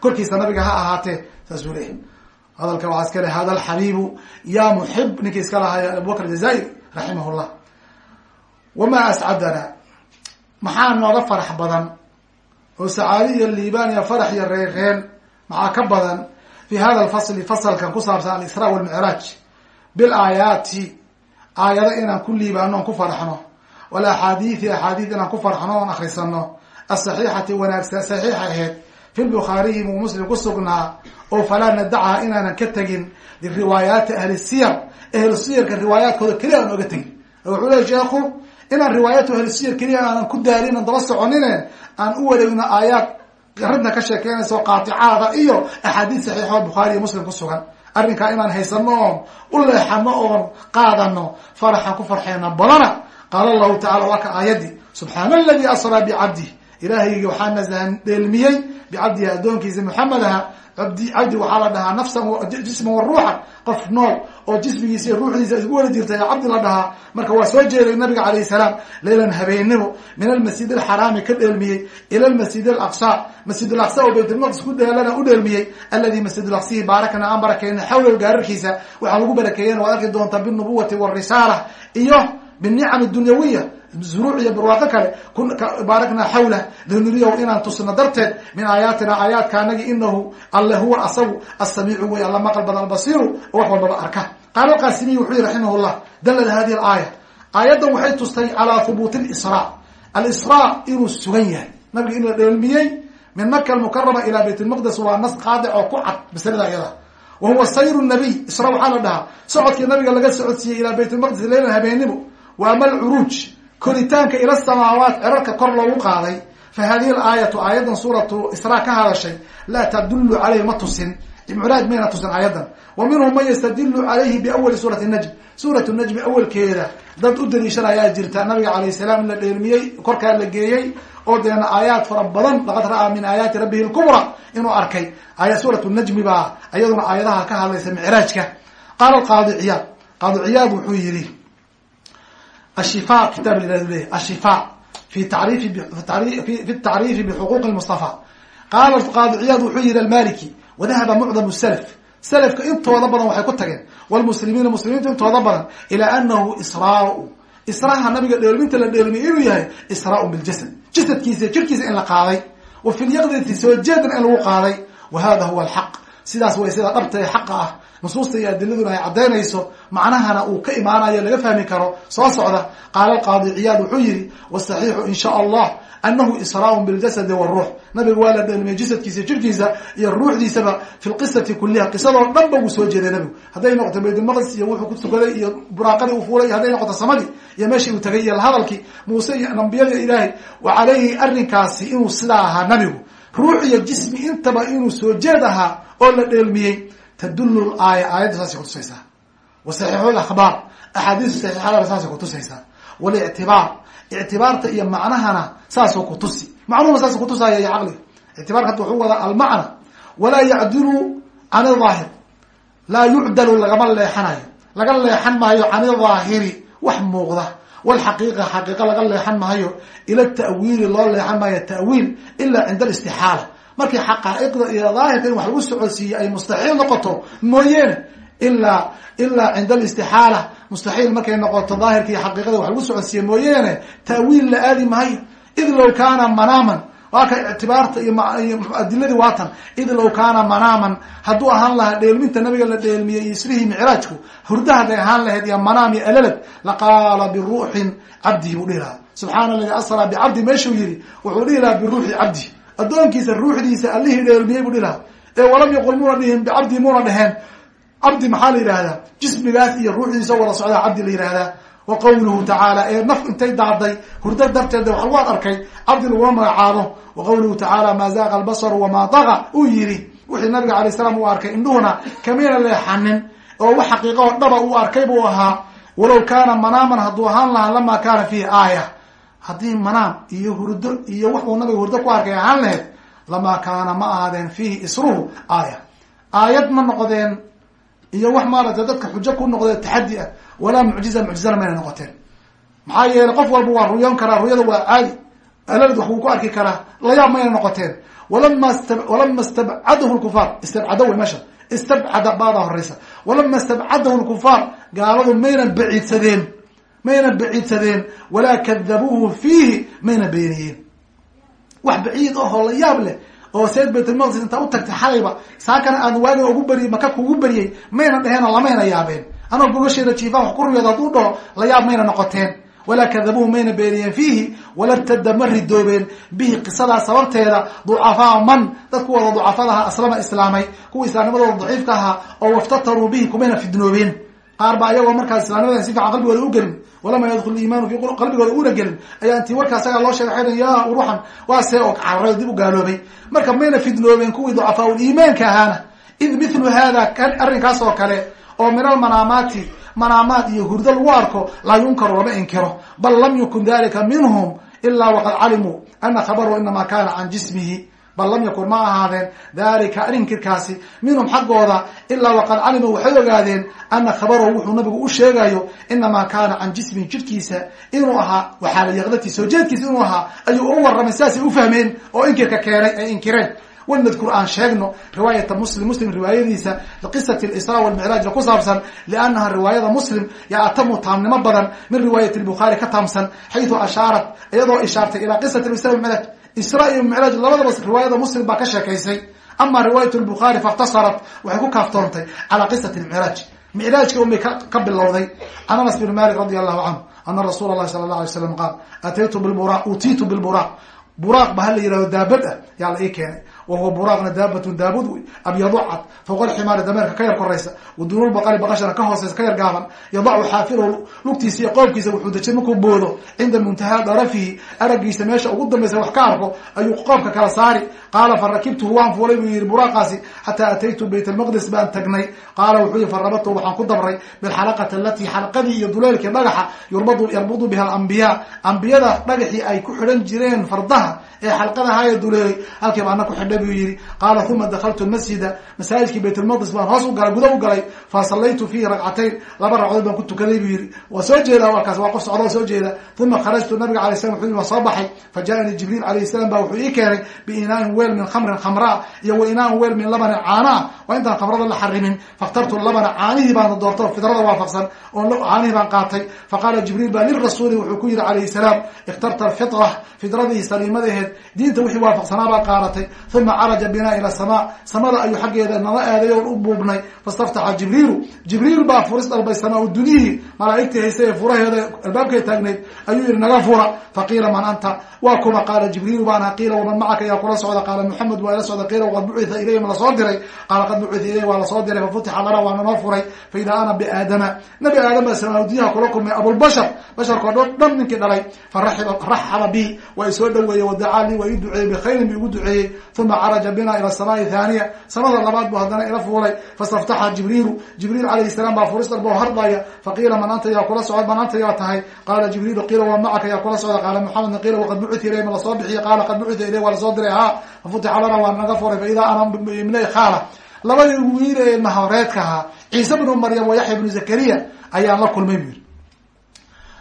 korkiisa nabiga ha ahaatee hadalka waxaa iska le hada alxabiibu ya muxib ninkii iska lahay abubakr jazair raximah llah wamaa ascadana maxaa nooga farax badan? Oo sacaadi iyo liibaan iyo farax iyo reerreen maxaa ka badan? Fi hada alfasli fasalkan ku saabsan alisra walmicraaj bilaayaati aayado inaan ku liibaano on ku farxno walaxaadiidi axaadiid inaan ku farxno oon akrisano asaxiixati wanaagsan saxiixa aheyd fi lbukhaariyi muu muslim ku sugnaa oo falaa nadacha inaanan ka tegin liriwaayaati ahli siyar ahlu siyarka riwaayaadkooda keliya aan oga tegin wuxuu lehy sheekhu inaan riwaayaatu ahli siyar keliya aanan ku daalin daba soconine aan u wareegno aayaad arrinta ka sheekeynayso qaaticaada iyo axaadiid saxiixa oo bukhaari iyo muslim ku sugan arrinkaa inaan haysano oon u leexano oon qaadano faraxan ku farxeyna badana qaala allahu tacala waa ka aayadii subxaana aladi asraa bicabdih ilaahaygi waxaa dheelmiyey bicabdihi addoonkiisa maxamed aha. Abdi cabdi waxaa la dhahaa nafsan jisman wa ruuxan qof nool oo jismigiisa ruuxdiisa isku weli jirta ayaa cabdi la dhahaa. Marka waa soo jeeday nabiga calayh salaam leylan habeenimo min almasjid alxaraami ka dheelmiyey ila almasjid alaqsa. Masjid alaqsa oo baytulmaqdis ku dheelana u dheelmiyey aladi masjid alaqsihi baarakna aan barakeyna xawla gaararkiisa. Waxaa lagu barakeeyen waad arki doontaa binubuwati warisaala iyo binicam dunyawiya zuruuc iyo barwaaqo kale. Baaraknaa xawlah linuriyahu inaan tusno darteed min aayaatina aayaadka anagi inahu alle huwa asagu asamiicu wey alla maqal badan albasiiru oo wax walbaba arka. Qaala alqaasimiy wuxuu yihi raximah llah dalad hadihi alaaya. Aayaddan waxay tustay calaa hubuuti lisraa alisraa inuu sugan yahay. Nabiga in la dheelmiyey min maka almukarama ilaa bayt lmaqdes waa nas qaadic oo ku cad maslada ayada. Wa huwa sayru nabiy isra waxaa la dhahaa socodkii nabiga laga socodsiiyey ilaa bayt lmaqdes leylan habeenimo wa ama alcuruuj koritaanka ila samaawaat cerarka kor loogu qaaday fa hadihi alaayatu aayadan suuratu israa ka hadashay laa tadullu caleyhi ma tusin. Imcraaj mayna tusin aayadan wa minhum man yastadilu calayhi biawali suurati najm. Suurat najmi awalkeeda dad u daliishanayaa jirta. Nabiga calayh salaam in la dheelmiyey korkaa la geeyey oo deena aayaad fara badan laqad ra'aa min aayaati rabbihi lkubra inuu arkay. Aaya suurat najmi baa iyaduna aayadaha ka hadlaysa micraajka. Qaala qaadi ciyaad. Qaadi ciyaad wuxuu yihi ashifa kitaab leeyahay ashifa fi tariifi fi tacriifi bixuquuq lmustafa qaala qaadi ciyaad wuxuu yihi almaliki wadahaba mucdam salaf salafka intooda badan waxay ku tageen wlmuslimiina muslimiintu intooda badan ilaa anahu israau israha nabiga dheelminta la dheelmiy inuu yahay israau biljasad jasadkiisa jirkiisa in la qaaday wa fi lyaqdati soo jeedna in lagu qaaday wa hada huwa alxaq sidaas way sida dhabta ee xaqa ah nusuusta iyo adiladuna ay caddaynayso macnahana uu ka imaanayo laga fahmi karo soo socda. Qaala alqaadi ciyaad wuxuu yihi wasaxiixu in sha allah anahu israaun biljasadi wاruux nabiga waa la dheelmiyay jasadkiisa jirkiisa iyo ruuxdiisaba fi lqisati kuliha qisadoo dhan ba wuu soo jeeday nabigu. Hadday noqoto baytulmaqdis iyo wuxuu ku tukaday iyo buraaqadii uu fuulay hadday noqoto samadii iyo meeshii uu tagay iyo hadalkii. Muuse iyo ambiyada ilaahay wa calayhi arrinkaasi inuu sidaa ahaa nabigu. Ruux iyo jismi intaba inuu soo jeed ahaa oo la dheelmiyey tadulu aaya aayadda saasay kutusaysaa wa saxiixu akhbaar axaadiisu saxiixadaba saasay kutusaysaa walictibaar ictibaarta iyo macnahana saasoo kutusi macnuhuna saas kutusaya iyo caqliga ictibaarka hadda wuxuu wadaa almacna walaa yacdulu can idaahir laa yucdalu lagama leexanayo laga leexan maayo can idaahiri wax muuqda walxaqiiqa xaqiiqa laga leexan maayo ila ta'wiili loo leexan maayo ta'wiil ila cinda alistixaala markii xaqaa'iqda iyo daahirka in wax lagu socodsiiye ay mustaxiil noqoto mooyeene ilaa ilaa cinda alistixaala mustaxiil markay noqoto daahirka iyo xaqiiqada wax lagu socodsiiye mooyeene ta'wiil la aadi maayo id low kaana manaaman waa ka ictibaarta iyo adiladii waatan id low kaana manaaman hadduu ahaan lahaa dheelminta nabiga la dheelmiyey iyo isrihii micraajku hurda hadday ahaan lahayd iyo manaam iyo alalad laqaala biruuxin cabdihi buu dhihi lahaa. Subxaana aladi asraa bicabdi meeshuu yihi wuxuu dhihi lahaa biruuxi cabdi addoonkiisa ruuxdiisa allihii dheelmiyey buu dhihi lahaa ee walam yaqul muna dhihin bicabdi muna dheheen cabdi maxaa la yidhahdaa jismigaas iyo ruuxdiisa wada socdaa cabdi la yihahdaa wa qawluhu tacaala ee naf intay daaday hurdo darteeda wax waad arkay cabdi laguma magacaabo. Wa qawluhu tacaala maa zaaqa albasaru wamaa daqa? Uu yihi wixii nabiga alay slam uu arkay indhuhuna kamayna leexanin oo wax xaqiiqa oo dhaba uu arkay buu ahaa. Walow kaana manaaman hadduu ahaan lahaa lamaa kaana fiihi aaya haddii manaam iyo hurdo iyo wax uu nabiga hurdo ku arkay ahaan lahayd lamaa kaana ma ahaadeen fiihi isruhu aaya. Aayad ma noqdeen iyo wax maaragtay dadka xujo ku noqdee taxaddi ah walaa mucjiza mucjizana mayna noqoteen. Maxaa yeelay qof walba waa ruyan karaa ruyada waa caadi alalad wax wuu ku arki karaa layaab mayna noqoteen. Walama st walama istabcadahu lkufaar istabcada wey meesha istabcada baadaa horeysa. Walama istabcadahu lkufaar gaaladu maynan baciidsadeen mayna baciidsadeen walaa kadabuuhu fiihi mayna beeniyeen. Wax baciid ahoo la yaab leh oo sayd baytulmaqdis intaa u tagtay xalayba saakana aan waaga ugu beriyey maka kugu beriyey mayna dheheen lamayna yaabeen. Anoo gogasheeda jiifaan wax ku ruyeed hadduu dhaho la yaab mayna noqoteen. Walaa kadabuhu mayna beeniyeen fiihi walartada ma ridoobeen. Bihi qisadaa sababteeda ducafaa man dadku wada ducafadaha aslama islaamay. Kuwa islaamnimadooda daciifka ahaa oo waftataruu bihi kumayna fidnoobeen. Qaar baa iyagoo markaas islaamnimadan si fiican qalbigooda u gelin walama yadkul iimaanu fi qalbigooda una gelin ayaa intii warka asagaa loo sheegay xehan ya ruuxan waa see oo cararay dib u gaaloobay. Marka mayna fidnoobeen kuwii ducafaa ul iimaanka ahaana id mithlu hada arrinkaas oo kale oo min almanaamaati manaamaad iyo hurdo lagu arko laa yunkaru lama inkiro. Bal lam yakun dalika minhum ilaa waqad calimuu ana khabaru inama kana can jismihi bal lam yakun ma ahaadeen. Dalika arinkirkaasi minhum xaggooda ilaa waqad calimuu waxay ogaadeen ana khabarahu wuxuu nabigu u sheegayo inamaa kaana can jismihi jidhkiisa inuu ahaa waxaala yaqdati soo jeedkiisa inuu ahaa ayuu u warramay sidaasay ufahmeen oo inkirka keenay ay inkireen. Wanadkur aan sheegno riwaayata muslim muslim riwaayadiisa liqisati lisra walmicraajna ku saabsan liannaha riwaayada muslim yaa atamu taamnimo badan min riwaayati lbukhaari ka taamsan xaytu ashaarat iyadoo ishaartay ilaa qisati isra walmicraaj isra iyo micraaj labadaba riwaayada muslim baa ka sheekaysay. Ama riwaayat lbukhaari fakhtasarat waxay ku kaaftoontay calaa qisati lmicraaj micraajka unbay ka bilowday. Can anas bin malik radi allahu canhu ana rasuula allahi sala allah alay slam qaal ataytu bilburaq utiitu bilburaq buraaq ba ha la yihahdo daabad ah yaa la ii keenay wahuwa buraaqna daabatun daabud wey abyadu cad fawqa alximaari dameerka ka yar koraysa waduunulbaqali baqashana ka hooseysa ka yar gaaban yadacu xaafilahu lugtiisa iyo qoobkiisa wuxuu dejay markuu boodo cinda muntahaa darafihi aragiisa meesha ugu dambaysa wax ka arko ayuu qoobka kala saari qaala fa rakibtuhu waan fuulay buu yihi buraaqaasi xataa ataytu bayt almaqdis baan tagnay qaala wuxuu yihi farabatu waxaan ku dabray bilxalaqati alatii xalqadii iyo duleelkii dhagaxa yurbadu yarbudu biha alambiyaa ambiyada dhagaxii ay ku xidhan jireen fardaha ee xalqadaha ee duleelay halkiiba ana ku xidhay buu yihi qaala uma dakaltu masjida masaajidkii baytulmaqdis baan hoos u galay guda u galay fa sallaytu fiihi ragcatayn laba ragcadood baan ku tukaday buu yihi waa soo jeeda warkaas waa qof socda oo soo jeeda uma kharajtu nabiga alay slam wuxuu waa soo baxay? Fa jaaanii jibriil alayh salam ba wuxuu ii keenay biinaain weel min khamrin khamraa iyo wa inaain weel min labanin caanaa waa intaan khamrada la xarimin fakhtartu labana caanihii baana doorto fidrada waafaqsan oo caanihii baan qaatay. Faqaala jibriil ba lirasuuli wuxuu ku yihi alayhi salaam ikhtarta alfitra fidradii saliimadaheed diinta wixii waafaqsanaa baa qaadatay. Uma caraja bina ila samaa samada ayuu xaggeeda nala aaday o u buubnay fastaftaxa jibriilu jibriil baa furis dalbay samaa duniyihii malaaigtii haysta ee furaheeda albaabkay taagneyd ayuu yihi naga fura faqiila man anta waa kuma qaala jibriilu baana qiila waman macaka yaa kula socda qaala muxamed waa ila socda qiila waqad bucitha ilayhi ma la soo diray qaala qad bucitha ilayhi waa la soo diray fafutixa lana waana noo furay fa idaa ana biaadama nabi aadam baa samaadudiyaha kula kulmay abulbashar basharkao dhan dhan ninkii dhalay faraxaba bi waa isoo waa uma caraja bina ila samaai thaniya samada labaad bu haddana ila fuulay. Fastaftaxa jibriilu. Jibriil calayhi salaam baa furis dalba oo hardaya. Faqiila man anta yaa kula socod man anta yaa tahay? Qaala jibriilu qiila waa macaka yaa kula socda? Qaala muxamedna qiila waqad bucita ilayh ma la soo bixiye qaala qad bucita ilayh waa la soo diray. Ha fafutixa lana waa naga furay fa idaa ana ibnay khaala labadii wiil ee mahoreedka ahaa ciise bnu maryam wa kulmay bu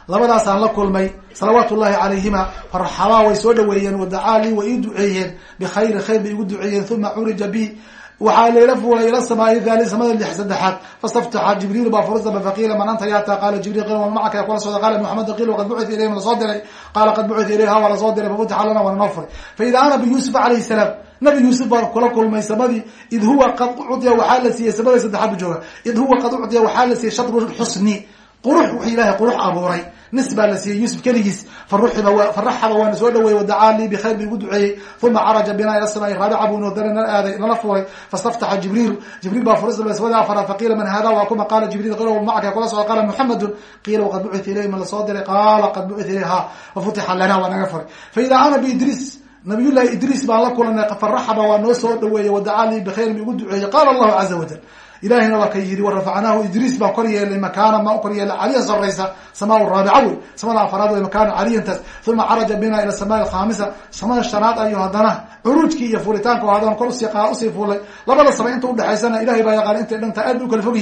labadaasaan la kulmay salawaatu llahi calayhima faraxabaa way soo dhaweeyeen wadacaa lii way ii duceeyeen bikhayri khayr bay igu duceeyeen uma curija bi waxaa layla fuulay ila samaai thali samada lix saddexaad. Fastaftaxa jibriil baa furisaba faqiila man anta yaata qaala jibril qil wa macaka? Kula socda qaala maxamed qil waqad bucita ilayhim la soo diray. Qaala qad bucita ilayha waa la soo diray fafutixa lana waana noo furay. Fa idaa ana biyuusuf calayhi salaam nabi yuusuf baan kula kulmay samadii id huwa qad ucdiya waxaa la siiyey samada saddexaad bu jooga id huwa qad ucdiya waxaa la siiyey shatru xusni qurux wuxuu ilaahay qurux abuuray nis baa la siiyey yuusuf keligiis faraxaba waana soo dhaweeyey wadacaa lii bikhayr bi igu duceeyey uma caraja bina ila samaai raabica buu noodana nala aaday nala furay fastaftaxa jibriilu jibriil baa furis dalbay samada afaraad faqiila man hada waa kuma qaala jibriil qil macaka kula socda qaala muxamedun qiila waqad bucita ilayhi ma la soo diray qaala qad bucita ilayha fafutixa lana waa naga furay fa idaa ana biidriis nabiy llahi idriis baan la kulanay faraxaba waa noo soo dhaweeyey wadacaa lii bikhayr bi igu duceeyey qaala allahu caza wajal ilahina waa ka yidhi warafacnaahu idriis baan kor yeelnay makaana ma kor yeelnay caliyan saraysa samaa raabica wey samada afaraad wey makaana caliyantaas uma caraja bina ila samaa alkhaamisa samada shanaad ayuu haddana curuujkii iyo fuulitaanka haddana kor u sii fuulay. Labada sama inta udhexaysana ilahay baa yaqaan intay dhanta aad u kala fog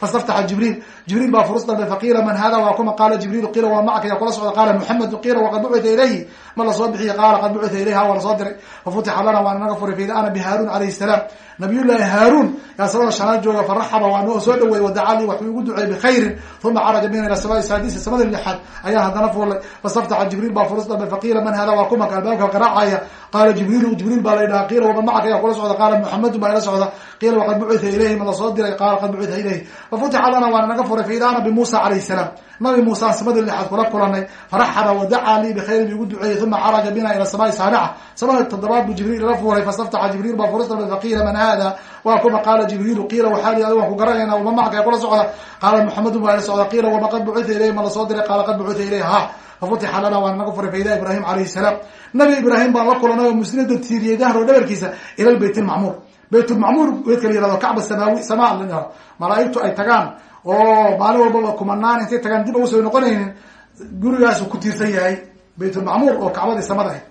fastaftaxa jibriil. Jibriil baa furus dalbay faqiila man hada waa kuma? Qaala jibriil qiila waa macaka yaa kula socda. Qaala muxamedu qiila waqad bucita ilayhi. Ma la soo bixiye qaala qad bucita ilayha waa la soo diray. Fafutixa lana waana naga furay faida ana calayhi salaam. Nabiy llahi haaruun yaa samada shanaad jooga faraxaba waa noo soo dhaweeyey wadacali waxuu igu duceeyey bikhayrin uma caraja bina ila samaa saadisa samada lixaad ayaa haddana fuulay. Fastaftaxa jibriil baa furus dalbay faqiila man hada waa kumaka albaabka qaraacaya qaala jibriilu jibriil baa la yidhaha qiila waman macaka yaa kula socda qaala muxamedu baa ila socda. Qiila waqad bucita ilayhi ma la soo diray qaala qad bucita ilayhi. Fafutixa lana waana naga furay faidaana bimuusa calayhi salaam. Nabi muusaan samada lixaad kula kulanay faraxaba wadacaa lii bikhayrin bi igu duceeyey uma caraja bina ila samaai saabica samada toddobaad buu jibriil ila fuulay fastaftaxa jibriil baa furus dalbay faqiila man hada waa kuma qaala jibriilu qiila waxaa li waan ku garanayna wama macaka ee kula socda. Qaala muxamedun baa ila socda qiila wama qad bucita ilayhi ma la soo diray qaala qad bucita ilayhi ha fafutixa lana naga furay faida ibraahim calayhi salaam. Nabi ibraahim baan la kulanay oo musnada tiiriyey dahro dhabarkiisa ila lbayt lmacmuur baytulmacmuur geedka la yihahdo kacba samaawi samaa la yihahdo malaaigtu ay tagaan. Oo maalin walbaba kumanaan intay tagaan dib uusoo noqonaynin gurigaasu ku tiirsan yahay baytulmacmuur oo kacbadii samada ahayd.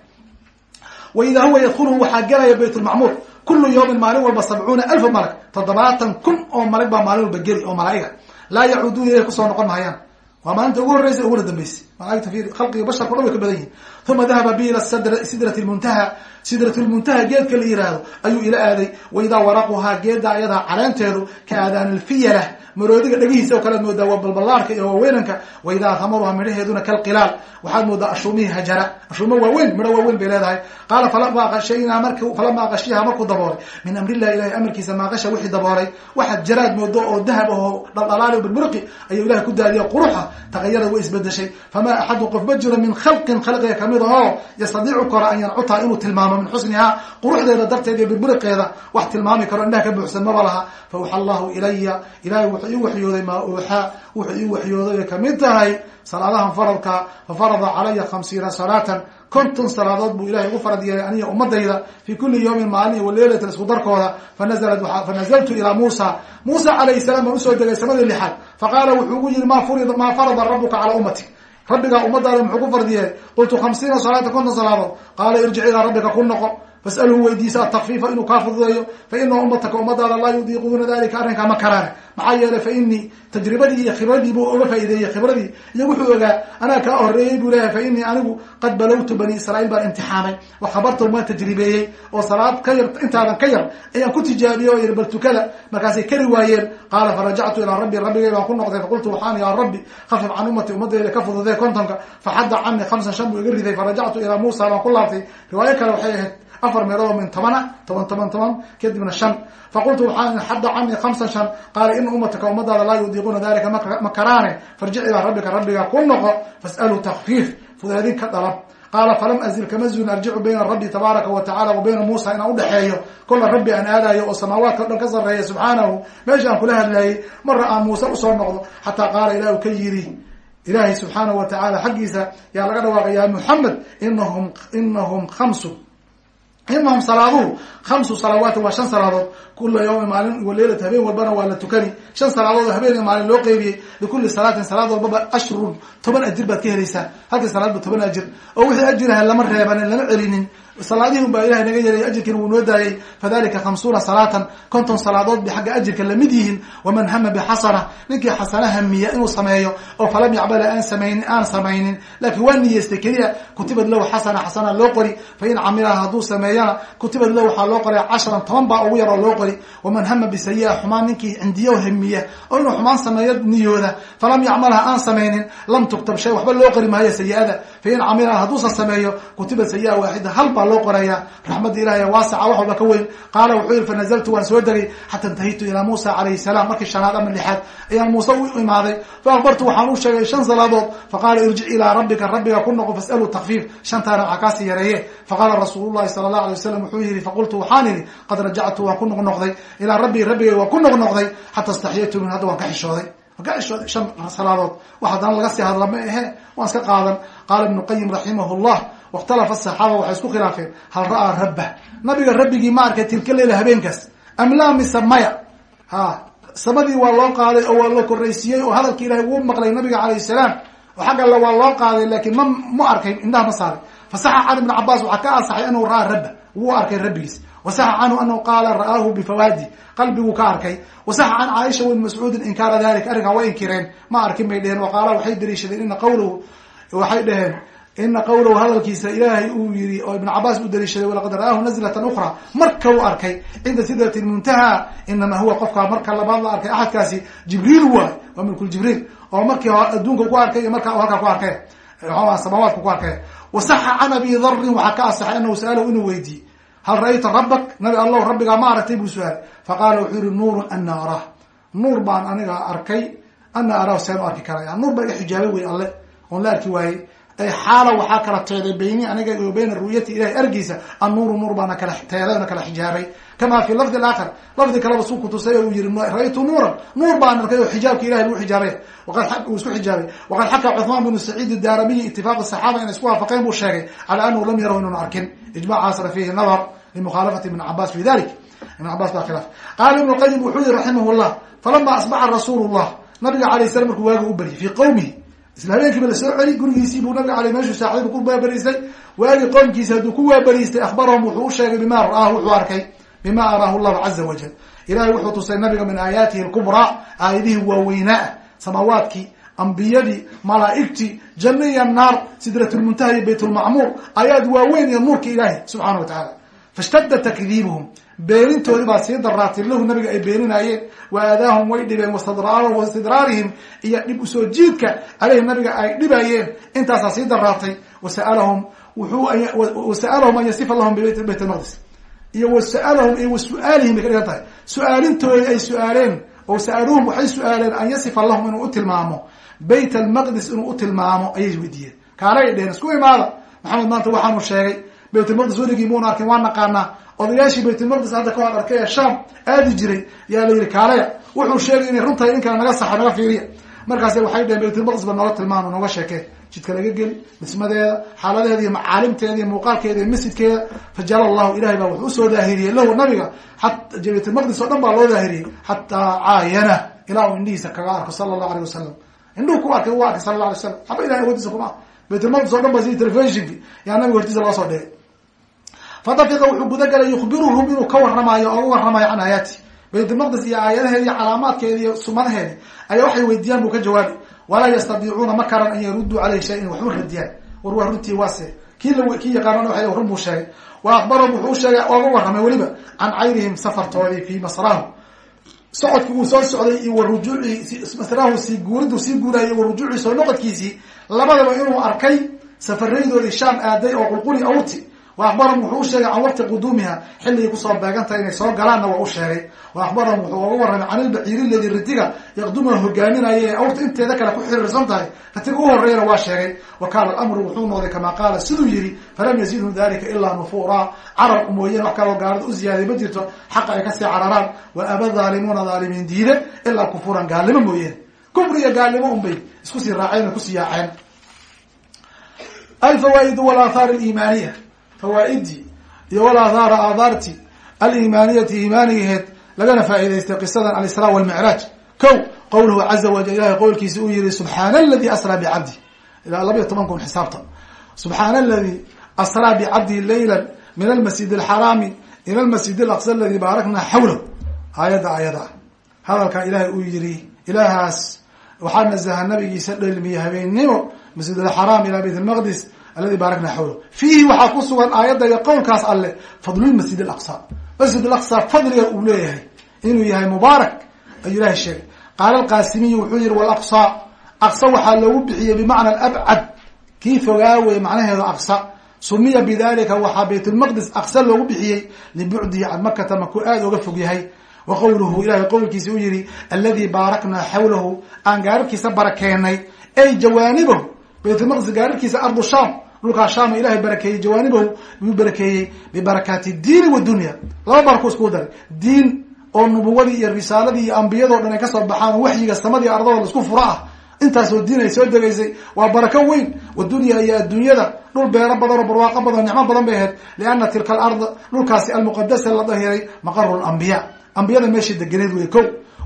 Wa idaa huwa yadkuluhu waxaa gelaya baytulmacmuur kulu yawmin maalin walba sabcuuna alfa malag toddobaatan kun oo malag baa maalin walba geli oo malaa'iga laa yacuuduun ilayh ku soo noqon mahayaan waa maalinta ugu horreysa uguna dambeysay. Malaaigta fi khalqiga basharka o dhan way ka badan yihiin uma dahaba bi ila sidrati lmuntaha sidrat lmuntaha geedka la yihahdo ayuu ila aaday. Wa idaa waraquhaa geeda ayadaa caleenteedu ka aadaan lfiyalah maroodiga dhegihiisa oo kalead moodaa waa balballaarka iyo waaweynanka wa idaa hamaruha midhaheeduna kalqilaal waxaad moodaa ashuumihii hajara. Ashuumo waaweyn midho waaweyn bay leedahay. Qaala falamaa qashaynaa mark falamaa qashiyaha markuu daboolay min amrillahi ilahay amarkiisa maaqasha wixii daboolay waxaad jaraad moodo oo dahab aho dhaldhalaali o birburqi ayuu ilahay ku daadiya quruxa. Tagayada way isbedeshay famaa axadu qof ma jiro min khalqin khalqiga ka mid ahoo yastadiicu karo an yancutaa inuu tilmaamo min xusnihaa quruxdeeda darteed iyo birbiriqeeda wax tilmaami karo indhaha ka buuxsan maba laha fa uxa allahu ilaya ilahay wuxuu ii waxyooday maa uuxaa wuxuu ii waxyooday ay ka mid tahay salaadahan faradka fa farada calaya khamsiina salaatan konton salaadood buu ilahay ugu farad yeelay aniga ummadayda fi kuli yawmin maalin waleelatan isku darkooda fanazlat fanazaltu ilaa muusa muusa calayhi salaam baan u soo degay samadii lixaad faqaala wuxuu ugu yihi ma furi maa farada rabuka calaa ummatik rabbigaa ummadaada muxuu ku fardiyey qultu khamsiina salaata konton salaadood qaala irjic ilaa rabbika ku noqo fasalhu weydiisa atakfiifa inuu kaa fududeeyo fa inahu ummataka ummadaada laa yudiiquuna dalika arrinkaa ma karaan maxaa yeelay fa inii tajribadii iyo khibradii buu oga faa'ideeyey khibradii iyo wuxuu ogaa anaa kaa horeeyey buu leeyahay fa inii anigu qad balowtu bani israiil baan imtixaamay wa khabartahum waan tajribeeyey oo salaad ka yar intaadan ka yar ayaan ku tijaabiyey oo yiri bal tukada markaasay kari waayeen qaala farajactu ilaa rabbi rabbigay baan ku noqday faqultu waxaan ya rabbi khafif can ummati ummadeyda ka fududee kontonka faxadda cani khamsan shan buu iga riday farajactu ilaa muusa baan ku laabtay riwaayo kale waxay ahayd afar meelood min tobana toban toban toban kadibna shan. Faqultu waxaan xadda canii khamsan shan. Qaala ina ummataka ummadaada laa yudiiquuna dalika ma karaane. Farjic ilaa rabbika rabbiga ku noqo. Fas'aluu takfiif. Fudeedin ka dalab qaala falam azil kama zuun arjicu bayna rabbi tabaaraka wa tacala wa bayna muusa inaan udhexeeyo kolla rabbi aan aadayo oo samaawaadka o dhan ka sarreeya subxaanahu. Meesha aan kula hadlayay. Marra aan muuse u soo noqdo xataa qaala ilah u ka yiri ilaahay subxaanahu wa tacaala yaa laga dhawaaqay ya muxamed inahum inahum inahum salaaduhu khamsu salawaatin waa shan salaadood kula yawmi maalin waleylat habeen walbana waa la tukani. Shan salaadood oo habeen iyo maalin loo qeybiyey likulli salaatin salaad walbaba ashrun toban ajir baad ka helaysaa. Halkii salaadba toban ajir. Oo wixii ajiraha lama reebanin lama celinin salaadihi un baa ilahay naga yeelay ajirkiina wuu noo daayay. Fadalika khamsuuna salaatan konton salaadood bay xagga ajirka la mid yihiin. Waman hama bixasana ninkii xasana hamiya inuu sameeyo oo falam yacbala aan samaynin aan samaynin. Laakiin waa niyeystay keliya kutibad lahu xasana xasana loo qori. Fa in camilaha hadduu sameeyana kutibad lahu waxaa loo qoray cashran toban baa ugu yaroo loo qori. Waman hama bisayi-a xumaan ninkii cindiyo hamiya oo inuu xumaan sameeyo niyooda falam yacmalha aan samaynin lam tuktab shay waxba loo qori maayo sayi-ada fa in camilaha hadduusan sameeyo kutibad sayi-a waaxida hal baa loo qoraya raxmadda ilahi waasaca wax walba ka weyn. Qaala wuxuu yihi fanazaltu waan soo degay xata intahaytu ilaa muusa calayhi salaam. Markii shanaad ama lixaad ayaan muuse u imaaday. Fa akbartu waxaan u sheegay shan salaadood. Faqaala irjic ilaa rabbika rabbiga ku noqo fas'aluu takfiif shantaana waxaa yareeye faqaala rasuulu llahi sala allah alay wasalam wuxuu yihi faqultu waxaan idhi qad rajactu waan ku noqnoqday ilaa rabbii rabbigay waan ku noqnoqday xata istaxyaytu min hadda waan ka xishooday. Shan salaadood. Wax haddana laga sii hadla ma ahe waan iska qaadan. Qaala ibnu qayim raximah llah wakhtalafa asaxaaba waxay isku khilaafeen hal ra'aa rabbah nabiga rabbigii ma arkay tilka leyla habeenkaas am laa mise maya ha samadii waa loo qaaday oo waa loo koraysiiyey oo hadalki ilahay wuu maqlay nabiga calayhi salaam oo xag alle waa loo qaaday laakiin ma ma arkayn indhaha ma saaray fasaxa can ibn cabaas waxaa ka ansaxay anahu ra'aa rabba wuu arkay rabbigiis wasaxa canhu anahu qaala ra'aahu bifawaadi qalbiguu ka arkay wasaxa can caaisha wibn mascuudin inkaara dalik arrinkaa way inkireen ma arkin bay dheheen waqaala waxay daliishadeen ina dheheen ina qawlahu hadalkiisa ilaahay uu yihi oo ibn cabaas uu daliishaday walaqad ra'aahu nazlatan ukra marka uu arkay cinda sidrati muntaha inama huwa qofkaa marka labaad la arkay axadkaasi jibriil waay waa milkul jibriil oo markii adduunka ku arkay iyo markaa halkaa ku arkay samaawaadka ku arkay wasaxa can abi darin waxaa ka asaxay anahu sa'alahu inuu weydiiyey hal ra'ayta rabbak nabi allahu rabbigaa ma aragtay buu su'aal faqaala wuxuu yihi nuurun ana araah nuur baan aniga arkay ana araah seen u arki karaya nuur baa iga xijaabay wey alle oon la arki waayey ay xaala waxaa kala teeday bayni aniga iyo bayna ru'yati ilahi argiisa annuuru nuur baana kala teeday ona kala xijaabay kama fi lafdi aakhar lafdi kaleba suu kutusay oo uu yihi ra'aytu nuuran? Nuur baan arkay oo xijaabka ilahi lagu xijaabay uu isku xijaabay waqad xakaa cuثmaan bnu saciid daaramiyi itifaaq saxaaba inay isku waafaqeen buu sheegay cala anahu lam yarahu inuun arkin. Ijmacaasna fihi nadar limukhaalafati ibn cabas fi dalik ibn cabas baa khilaaf. Qaala ibnu qayim wuxuu yihi raximah llah falama asbaxa rasuulu llah nabiga alayh salam markuu waaga u baryay fi qowmihi isla habeenkiiba la soo celi gurigiisii buu nabiga aley meeshuu saaxiibu ku waaberiistay waagi qoomkiisa hadduu ku waaberiistay akhbarahum wuxuu u sheegay bima ra'aahu wuxuu arkay bima araahu llahu caza wajal ilahay wuxuu tusay nabiga min aayaatihi lkubraa aayadihii waaweynaa samaawaadkii ambiyadii malaa'igtii janno iyo naar sidratulmuntaha iyo baytulmacmuur aayaad waaweyn iyo nuurka ilaahi subxaana wa tacaala fashtadda takdiibuhum beenintoodii baa sii daraatay lahu nabiga ay beeninaayeen wa aadaahum way dhibeen wastidraarihim iyo dhib u soo jiidka aleyhi nabiga ay dhibayeen intaasaa sii daraatay wasalahum wuxuu wasa'alahum an yasifa lahum bibayt lmaqdis iyo wasalahum iyo wasu'aalihim bay ka dhigan tahay su'aalintoodii ay su'aaleen oo sa'aluhum waxay su'aaleen an yasifa lahum inuu u tilmaamo bayt almaqdis inuu u tilmaamo ayay weydiiyeen kaana ay dheheen isku imaada maxamed maanta waxaanu sheegay baytulmaqdis weligii muuna arkin waa naqaanaa. Odayaashii baytulmaqdis hadda ka hor arkay ee shaam aadi jiray yaa la yihi kaalaya wuxuu sheegay inay runtahay in kale naga saxo naga fiiriya. Markaas waxay dheheen baytulmaqdis ba noola tilmaamo nooga sheekee jidka laga geli dhismadeeda xaaladeeda iyo macaalimteeda iyo muuqaalkeeda iyo masjidkeeda fajala allahu ilahay baa wuxuu u soo daahiriyey lahu nabiga. Baytulmaqdis oo dhan baa loo daahiriyey xataa caayana ilaa uu indhihiisa kaga arko sala allahu aleyh wasalam indhuhu ku arkay u arkay sala la alay slam haba ilahay awoodiisa kuma baytulmaqdis o dhan ba sidii telefishinki yaa nabiga hortiisa loo soo dhigay fadafiqa wuxuu gudagalay yukhbiruhum inuu ka waramayo oo uga waramayo can aayaati baytulmaqdis iyo aayadaheedi iyo calaamaadkeedi iyo sumadaheedi ayaa waxay weydiiyaan buu ka jawaabi walaa yastadiicuuna ma karan an yaruduu caleyhi shay in radiyaan war waa runtii waase kii la kii yaqaanona waa run buu sheegay wa akbarahum wuxuu usheegay ooga warramay weliba can caynihim safartoodii fii masraahu socodkii uu soo socday iyo wa rujuuci masraahu sii guuridu sii guurayay wa rujuuci soo noqodkiisii labadaba inuu arkay safaraydoodii shaam aaday oo qulquli awti wa akbarahum wuxuu usheegay can waqti quduumiha xilligii ku soo beegantahay inay soo galaanna waa u sheegay. Wa akbarahum wuxuu oga warramay can ilbaciiri ladi ritiga yaqduma hogaaminaya ee awrta inteeda kale ku xiriirsan tahay. Ritiga u horeeyana waa sheegay wa kaana alamru wuxuu noqday kamaa qaala siduu yihi falam yazidhum dalika ilaa nufuura. Carab mooyeen wax kaloo gaalada u ziyaaday ma jirto xaqa ay ka sii cararaan. Wa aba dhaalimuuna dhaalimiin diide ilaa kufuran gaalnimo mooyeen. Kufriga gaalnimo unbay isku sii raaceen o ku sii yaaceen. Alfawaaid walaathaar aliimaaniya fawaaidii iyo walaathaara aathaarti aliimaaniyati iimaanigaheed lagana faa'idaystay qisadan alisra walmicraaj ko qowluhu caza wajal ilahay qowlkiisa uu yihi subxaana aladi asraa bicabdi ilaa laba iyo toban kun xisaabta subxaana aladi asraa bicabdi layla min almasjid alxaraami ila almasjid alaqsa aladi baarakna xawlahu aayadda ayada hadalka ilahay uu yihi ilaahaas waxaa nazaha nabigiisa dhelmiye habeennimo masjid alxaraam ila bayt almaqdis aladi baarakna xawlahu fiihi waxaa ku sugan aayadda iyo qowlkaas alle fadlulmasjid alaqsa masjid alaqsa fadliga uu leeyahay inuu yahay mubaarak ayuu ilahay sheegay. Qaala alqaasimiyu wuxuu yihi walaqsa. Aqsa waxaa loogu bixiyey bimacna abcad kii fogaawey macnaheedu aqsa. Sumiya bidalika waxaa baytulmaqdis aqsa loogu bixiyey libucdihi can makata makuu aada oga fog yahay. Wa qowluhu ilahay qowlkiisa u yihi aladi baaraknaa xawlahu aan gaararkiisa barakeenay ay jawaanibahu baytulmaqdis gaararkiisa ardu sham dhulkaa shaam ilahay barakeeyey jawaanibahu yuu barakeeyey bibarakaati diini wadunya laba barako iskuu daray. Diin oo nubuwadii iyo risaaladii iyo ambiyado dhan ay ka soo baxaan oo waxyiga samadii ardada la isku furo ah. Intaasoo diin ay soo degaysay waa barako weyn. Wadunya iyo adduunyada. Dhul beero badan oo barwaaqo badan nicmo badan bay ahayd liana tilka alard dhulkaasi almuqadasa la dahiray maqaru lambiya ambiyada meeshay deganeed wey ko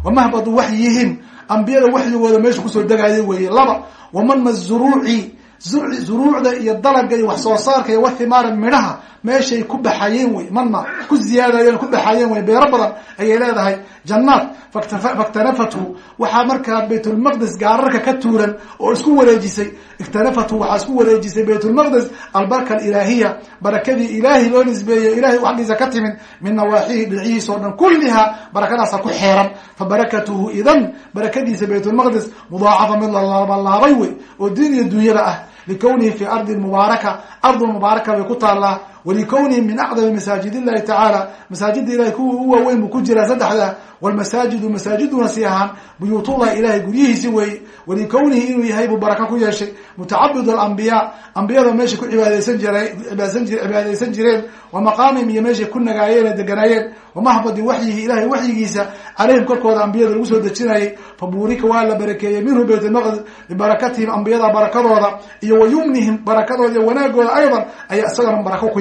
wamahbadu waxyihim ambiyada waxyigooda meesha ku soo degaayo weeye laba. Wamanma zuruuci zuruucda iyo dalaga iyo wax soo saarka iyo wathimaara midhaha meeshay ku baxayeen wey manma ku ziyaadayeen ku baxayeen wey beero badan ayay leedahay jannaad. Faktanafatu waxaa markaa baytulmaqdis gaararka ka tuuran oo isku wareejisay. Iktanafatu waxaa isku wareejisay baytulmaqdis albarka alilaahiya barakadii ilaahi loo nisbeeyey ilahay xaggiisa ka timid min nawaaxihi dhinacihiisa o dhan kulliha barakadaasa ku xeeran. Fa barakatuhu idan barakadiisa baytulmaqdis mudaacafa mid lalaabalaabay wey oo diin iyo dunyada ah. Likownihi fi ardi mubaaraka ardu mubaaraka bay ku taallaa walikownihi min acdami masaajid illahi tacaala masaajida ilahay kuwa u waaweyn buu ku jiraa saddexda walmasaajidu masaajiduna si ahaan buyuutullahi ilahay guryihiisi weeye walikownihi inuu yahay buu baraka ku yeeshay mutacabid alambiyaa ambiyada meeshay ku cibaadeysan jiray cibaadeysan jireen wa maqaamihim iyo meeshay ku nagaayeen ee deganaayeen wamahbadi waxyihi ilahay waxyigiisa caleyhim korkooda ambiyada lagu soo dejinayay fa buurika waa la barakeeyey minhu bayt lmaqdis bibarakatihim ambiyada barakadooda iyo wa yumnihim barakadooda iyo wanaagooda aydan ayaa isagana barako ku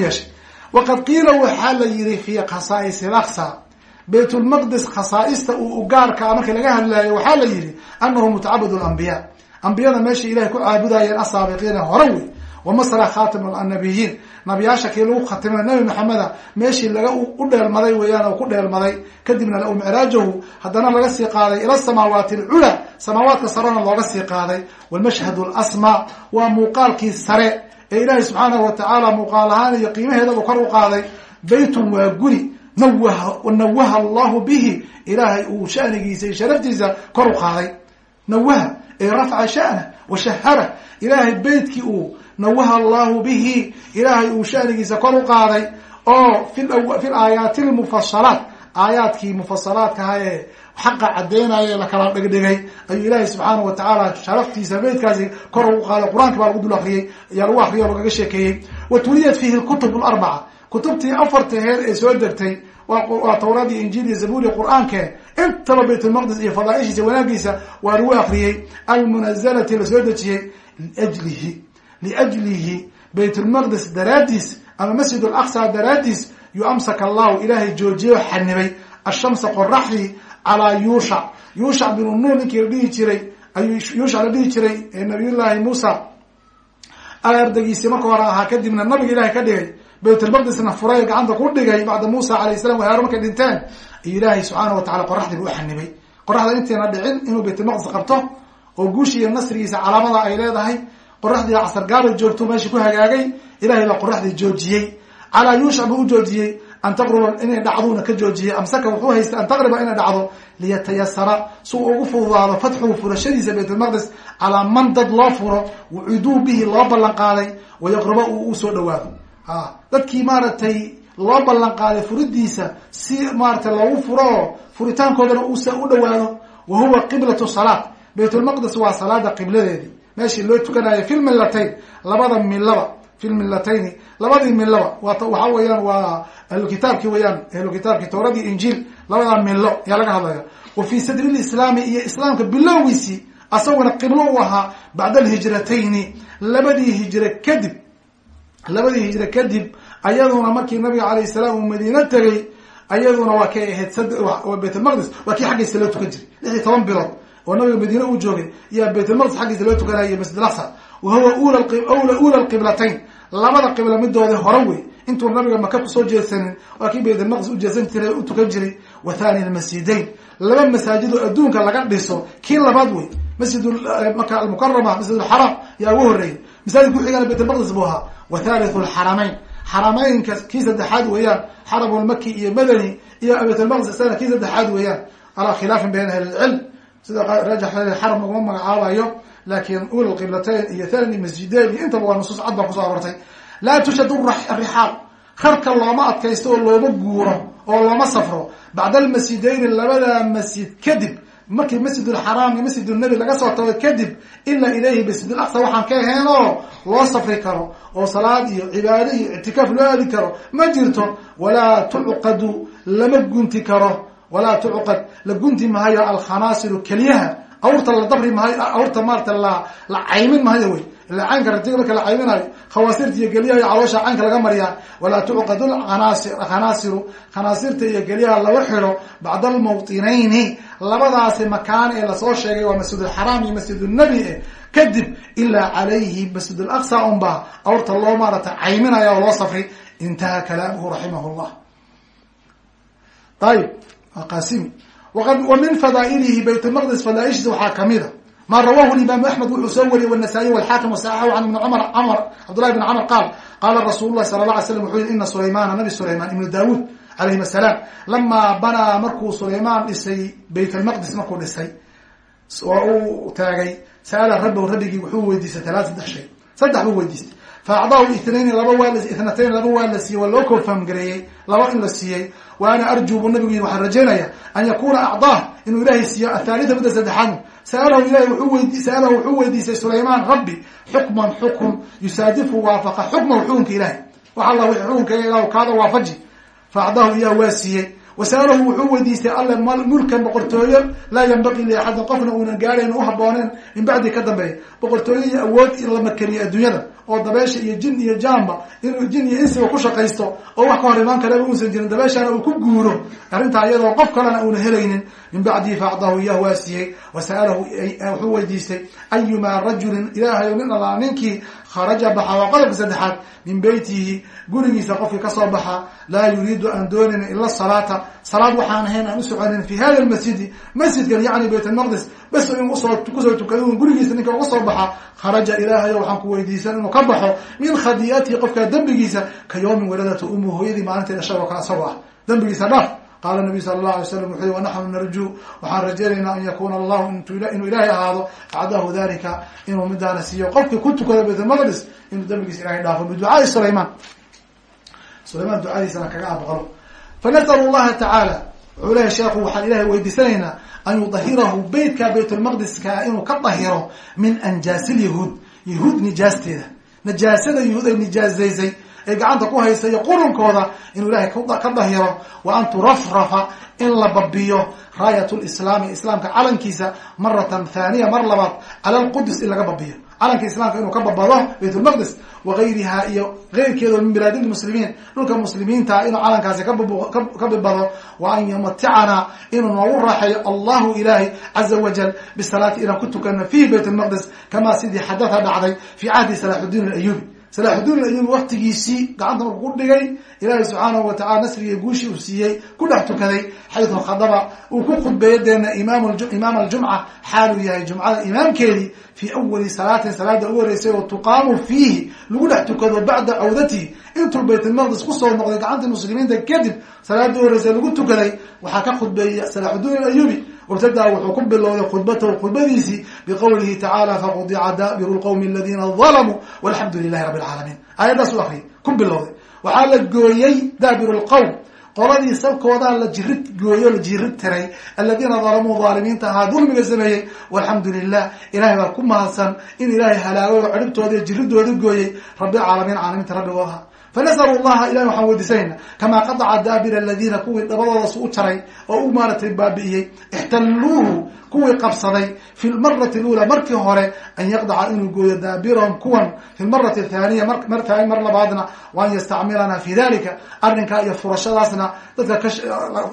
waqad qiila waxaa la yihi fi khasaa'is alaqsa baytulmaqdis khasaaista uu ugaarkaa markii laga hadlaayo waxaa la yihi anahu mutacabad lambiya ambiyada meeshay ilahay ku caabudayeen asaabiqiina hore wey wamasra khatim annabiyiin nabiyaasha kii lagu khatimay nabi maxameda meeshii laga u dheelmaday weeyaan oo ku dheelmaday kadibna la micraajahu haddana laga sii qaaday ila samaawaati alculaa samaawaadka sarena looga sii qaaday walmashhad alasmaa waa muuqaalkii sare ee ilaahay subxaanahu watacaala muuqaal ahaan iyo qiimaheedaba kor u qaaday. Baytun waa guri nawaha nawaha allahu bihi. Ilaahay uu shanigiisa iyo sharaftiisa kor u qaaday. Nawaha ee rafca sha'na wa shahara. Ilaahay beytkii uu nawaha allahu bihi. Ilaahay uu shanigiisa kor u qaaday. Oo fi aayaati lmufasalaat aayaadkii mufasalaadkaha ee xaqa caddeynaya la kala dhegdhegay ayuu ilaahay subxaanahu watacaala sharaftiisa beytkaasi kor ugu qaaday qur'aanki baa lagu dul akriyey ayaa lagu akriyay o lagaga sheekeeyey. Wa tuliyat fiihi lkutub larbaca kutubtii afarta heer ee soo degtay waa tawraad iyo injiil iyo zabuur iyo qur'aanke intaba baytulmaqdis iyo fadaaishiisa wanaagiisa waa lagu akriyey almunazalati la soo dejiyey liajlihi liajlihi baytulmaqdis daraadiis ama masjid alaqsa daraadiis yu amsaka allahu ilaahay joojiye oo xanibay ashamsa qoraxdii calaa yuushac yuushac binu nuur ninkii la dhihi jiray ayuu yuushac la dhihi jiray ee nabiyullaahi muusa. Ardagiisi marka hore ahaa kadibna nabiga ilahay ka dhigay baytulmaqdisna furay gacanta ku dhigay bacda muusa alayh salam wahaaro markay dhinteen. Ilaahay subxaana watacala qoraxdii buu uxanibay qoraxda intayna dhicin inuu baytulmaqdis qabto oo guushi iyo nasrigiisa calaamada ay leedahay. Qoraxdii casargaabay joogto meeshii ku hagaagay ilahay baa qoraxdii joojiyey. Calaa yuushac buu u joojiyey an taqruba inay dhacduuna ka joojiyey amsaka wuxuu haystay an taqriba inay dhacdo liyatayasara si uu ugu fududaado fatxuhu furashadiisa baytulmaqdis calaa man dad loo furo wuciduu bihi loo ballan qaaday wayaqruba uu u soo dhawaado a dadkii maaragtay loo ballan qaaday furidiisa si maaratay loogu furo oo furitaankoodana u dhawaado wa huwa qiblatu salaat baytulmaqdis waa salaada qibladeedii meeshii loo tukanayo fi lmillatayn labada milaba fi lmillatayni labadii milaba waxa weeyaan waa ahlukitaabki weeyaan ahlukitaabki towradii injiil labadaa milo ayaa laga hadlaya wa fi sadri lislaami iyo islaamka bilowgiisii asaguna qiblo u ahaa bacda alhijratayni labadii hijre kadib labadii hijre kadib ayaduna markii nabiga alayh salaam uu madiine tegay ayaduna waa kay ahayd baytulmaqdis waa kii xaggiisa loo tukan jiray lix iyo toban bilood oo nabiga madiine uu joogay yaa baytulmaqdis xaggiisa loo tukanayay masjid alaqsa wa huwa ula ula lqiblatayn labada qibla midoodii hore wey. Intuu nabiga maka ku soo jeedsanin waa kii baytulmaqdis ujeedsan jiray u tukan jiray wa thani lmasjidayn laba masaajid oo adduunka laga dhiso kii labaad wey masjid maka almukarama masjid alxaram yaa ugu horreeyay masaajid kuxigana baytulmaqdis buu ahaa wa thalithu lxaramayn xarameynka kii saddexaad weeyaan xaramulmaki iyo madani iyo baytulmaqdis isagana kii saddexaad weeyaan. Alaa khilaafin bayn ahli lcilm sida rajax xaram laguma magacaabayo laakin ula qiblatayn iyo thani masjideyn iyo intaba waa nusuus cad baa ku soo aroortay laa tushadu rixaal rarka looma adkaysto oo looma guuro oo looma safro. Bacda almasjidayni labada masjid kadib markii masjid alxaraam iyo masjid nabi laga soo tago kadib ila ilayhi masjid alaqsa waxaan ka ahayn oo loo safri karo oo salaad iyo cibaado iyo ictikaaf loo aadi karo. Ma jirto walaa tucqadu lama gunti karo walaa tucqad. La gunti mahayo alkhanaasiru keliyaha awrta la dabri mahayo awrta maarata la la caymin mahayo wey. Ila caynka ratiga marka la cayminayo khawaasirta iyo geliyaha caloosha caynka laga mariyaa walaa tucqadu khanaasiru khanaasirta iyo geliyaha laga xidho bacda almawtinayni labadaasi makaan ee la soo sheegay waa masjid alxaraam iyo masjid nabi e kadib ilaa calayhi masjid alaqsa unbaa awrta loo maarata cayminaya oo loo safri. Intaha kalaamuhu raximah llah qasimi wa min fadaa'ilihi bayt lmaqdis fadaaishiisa waxaa kamida ma rawahu imaamu axmed wuxuu soo wariyey wnasaa-iy walxaakim wasaxaxu can ibni cumar camr cabdullahi bn camr qaal qaala rasuulu lahi sala la alay slam wuxuu yihi ina sulaymana nabi sulayman ibnu daawuud calayhim asalaam lamaa banaa markuu sulaymaan dhisay bayt almaqdis markuu dhisay oo uu taagay sa'ala rabbahu rabbigii wuxuu weydiistay talaat saddex shay saddex buu weydiistay fa itnayn laba waa itnatayn laba waa la siiyey waa loo konfamgareeyey laba in la siiyey wa ana arjuu buu nabigu yihi waxaan rajaynaya an yakuna acdaah inuu ilahay siiyo athaalita midda saddexaad sa'alahu ilahi wuxuu weydi sa'alahu wuxuu weydiistay sulaymaan rabbi xukman xukun yusaadifu waafaqa xukmahu xukunka ilahay wax alla wixii xukunka ilah kaada waafaji fa acdaahu iyaah waa siiyey wasa'alahu wuxuu weydiistay alle mulkan boqortooyo laa yanbaqii liaxadin qofna uunan gaarayn u habooneen min bacdi ka dambeeya boqortooyo iyo awood in la makeriyo adduunyada oo dabeesha iyo jin iyo jaamba inuu jin iyo insiga ku shaqaysto oo wax ka hor imaan karaba uusan jirin dabeeshana uu ku guuro. Arrintaa iyadoo qof kalena uuna helaynin min bacdihi fa acdahu iyah waa siiyey wasa'alahu wuxuu weydiistay ayumaa rajulin ilaahay nin allaa ninkii kharaja baxa waa qodobka saddexaad min beytihi gurigiisa qofkii ka soo baxa laa yuriidu aan doonayn ila salaata. Salaad waxaan ahayn aan u soconin fi hada lmasjidi masjidkan yacni bayt almaqdis bas in u soo ku soo tukado un gurigiisa ninka uga soo baxa kharaja ilaahayo waxaan ku weydiisan inuu ka baxo min khadii'atihi qofkaa dembigiisa ka yawmin waladatu umu hooyadii maalinteeda shagoo kale asagoo ah. Dembigiisa dhaaf qaala nabiy sala allah alay slam wuxuu yihi wanaxnu narjuu waxaan rajaynaynaa an yakuna allahu inuu ilaahay ahaado acdahu dalika inuu midaana siiyo. Qofkii ku tukada bayt almaqdis inuu dembigiisa ilahay dhaafo biducaai sulayman sulayman ducadiisana kaga abqalo fanas'alu llaha tacaala wuxuu lehay sheekhu waxaan ilahay weydiisanaynaa an yudahirahu beytka baytulmaqdiska inuu ka dahiro min anjaasi lyahuud yahuud nijaasteeda najaasada yahuud ay nijaasaysay ee gacanta ku haysa iyo qurunkooda inuu ilahay ka dahiro. Wa an turafrafa in la babiyo raayat lislaami islaamka calankiisa maratan thaniya mar labaad. Cala lqudus in laga babiyo. Calanka islaamka inuu ka babado bayt lmaqdis wagayriha iyo keyrkeeda min bilaad lmuslimiin dhulka muslimiinta inuu calankaasi ka bibado wa an yumaticana inuu noogu raaxeeyo allahu ilahi caza wajal bisalaati inaan ku tukano fihi bayt lmaqdis sidii xadatha dhacday fi cahdi salaxudiin alayubi salaaxudiin alayubi waktigiisii gacanta markuu ku dhigay. Ilaahay subxaanahu watacala nasriga guushii uu siiyey ku dhex tukaday xaytu khadaba uu ku khudbeeyo deena imaam aljumca xaaluu yahay jumcada imaamkeedii fii awali salaatin salaada ugu horeysay oo tuqaamu fiihi lagu dhex tukado bacda cawdatihi intuu baytulmaqdis ku soo noqday gacantii muslimiinta kadib salaada u horeysay lagu tukaday waxaa ka khudbeeyey salaaxudiin alayubi wabtadaa wuxuu ku bilowday khudbatahu khudbadiisii biqowlihi tacaala faqudica daabiru lqowmi aladiina dalamuu walxamdu lilahi rabbi alcaalamiin aayaddaas u akriyay ku bilowday waxaa la gooyey daabiru lqowm qoladii salkoodaa la jirid gooyo la jirid tiray aladiina dalamuu dhaalimiinta ahaa dulmiga sameeyey. Walxamdu lilah ilahay baa ku mahadsan in ilaahay halaagay oo ciribtooda iyo jiridooda gooyey. Rabbi caalamiin caalamiinta rabbigooda fanasalu llaha ilahi waxaan weydiisanayna kamaa qadaca daabira aladiina kuwii dhabadoodas u jaray oo u maaratay baabi'iyey ixtalluuhu kuwii qabsaday fi lmarati lula markii hore an yaqdaca inuu gooyo daabirahum kuwan fi lmarati athaniya mar labaadna wa an yastacmilana fi dalika arrinkaa iyo furashadaasna dadka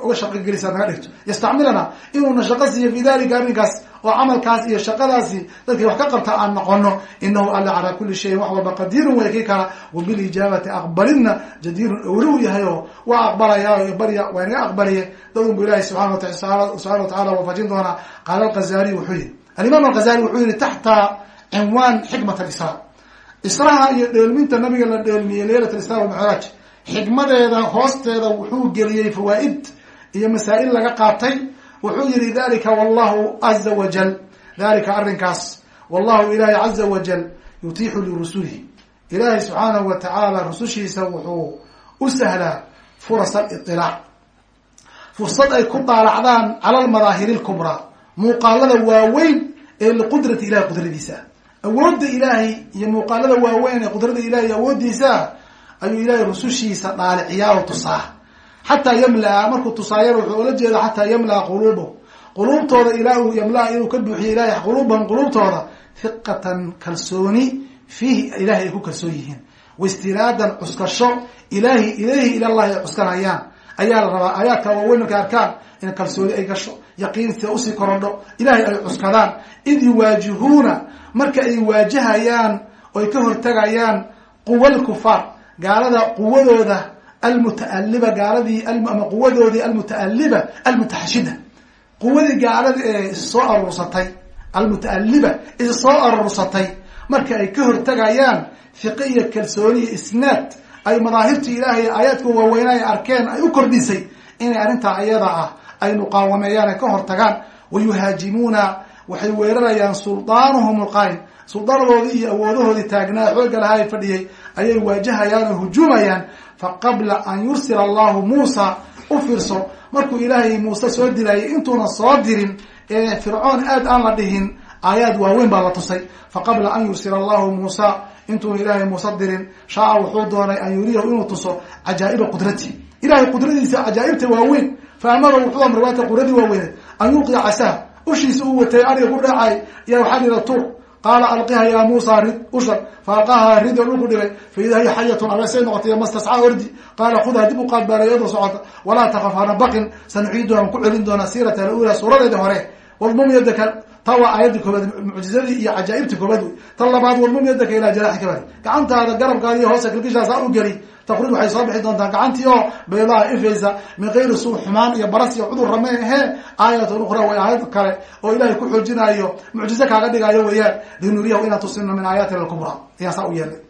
kauga shaqogelisa naga dhigto yastacmilana inuuna shaqo siiyo fi dalika arrinkaas oo camalkaas iyo shaqadaasi dadkii wax ka qabta aan noqono inahu alla calaa kuli shayin wax walba qadiirun way kii kala wabilijaabati aqbalinna jadiirun owli u yahay oo waa aqbalaya barya waa inaga aqbaliye dadun bu ilahi subana subxana watacala waafajin doonaa. Qaala alghazaliy wuxuu yihi alimaam alghazali wuxuu yihi taxta cinwaan xikmat alisraa. Israha iyo dheelminta nabiga la dheelmiyey leylat alisra walmicraaj xikmadeeda hoosteeda wuxuu geliyey fawaa'id iyo masaa-il laga qaatay wuxuu yihi dalika wallahu caza wajal dalika arrinkaas. Wallahu ilahi caza wajal yutiixu lirusulihi. Ilaahay subxaanahu wa tacaala rusushiisa wuxuu u sahlaa furas aliطilaac fursad ay ku daalacdaan cala almadaahiri lkubraa muuqaalada waaweyn ee liqudrati ilahi qudradiisa. Awoodda ilaahay iyo muuqaalada waaweyn ee qudrada ilahi iyo awooddiisa ayuu ilahay rusushiisa dhaaliciyaa oo tusaa xataa yamlaa markuu tusaayana wuxuu ola jeeda xataa yamlaa quluubahum quluubtooda ilaa yamlaa inuu ka buuxiyo ilahay quluubahum quluubtooda hiqatan kalsooni fiihi ilahay ay ku kalsoon yihiin. Waistiraadan cuskasho ilahi ilayhi ilallahi ay cuskanayaan. Ayaa la rabaa aayaadka waaweyn markay arkaan in kalsooni ay gasho yaqiinta u sii korodho ilahay ay cuskadaan. Id yuwaajihuuna marka ay waajahayaan oy ka hortagayaan quwa lkufaar gaalada quwadooda almutaaliba gaaladii ama quwadoodii almutaaliba almutaxashida quwadii gaalada ee issoo aruursatay almutaaliba issoo aruursatay marka ay ka hortagayaan fiqe iyo kalsooni iyo isnaad ay madaahirta ilaahay aayaadka waaweynaa ay arkeen ay u kordhisay inay arrintaa ayada ah ay muqaawameeyaan ay ka hortagaan. Wayuhaajimuuna waxay weerarayaan suldaanahum lqaayim suldaanadoodii iyo awoodahoodii taagnaa xooga lahaa fadhiyay ayay waajahayaan oo hujuumayaan. Faqabla an yursila allahu muusa u fiirso markuu ilaahay muuse soo dilayay intuuna soo dirin ee fircoon aad aan la dhihin aayaad waaweyn baa la tusay. Faqabla an yursila allahu muusa intuuna ilaahay muuse dirin shaa wuxuu doonay an yuriyahu inuu tuso cajaa'iba qudrati. Ilahay qudradiisa cajaa'ibta waaweyn fa amara wuxuu amray waata qudradii waaweyneed an yulqiya casaa ushiisa uu watay ariga ku dhacay yaa waxaa liha tur qaala alqiha yaa muusa rid usha faaqaha rid oo dhulku dhigay fa idaa hiya xayatun abesay noqotay mastascaa ordi qaala khudha dib u qaad baalayado socota walaa takaf hana baqin sanuciiduha ku celin doonaa siirata alula suuradeeda hore wadmum yadaka taa waa aayadii koobaad mucjizadii iyo cajaa'ibtii koobaad wey tan labaad wadmum yadaka ilaa jaraxika bari gacantaada garabkaada iyo hoosa kilkishaasa u geli taqrid waxay soo bixi doontaa gacantii oo baydaha ifaysa min kayri suu xumaan iyo baras iyo cudur rame ahe. Aayatan ukhra way aayad kale oo ilahay ku xoojinayo mucjize kaaga dhigayo weeyaan. Linuriyahu inaan tusino min aayaatina alkubraa ayaan saa u yeelnay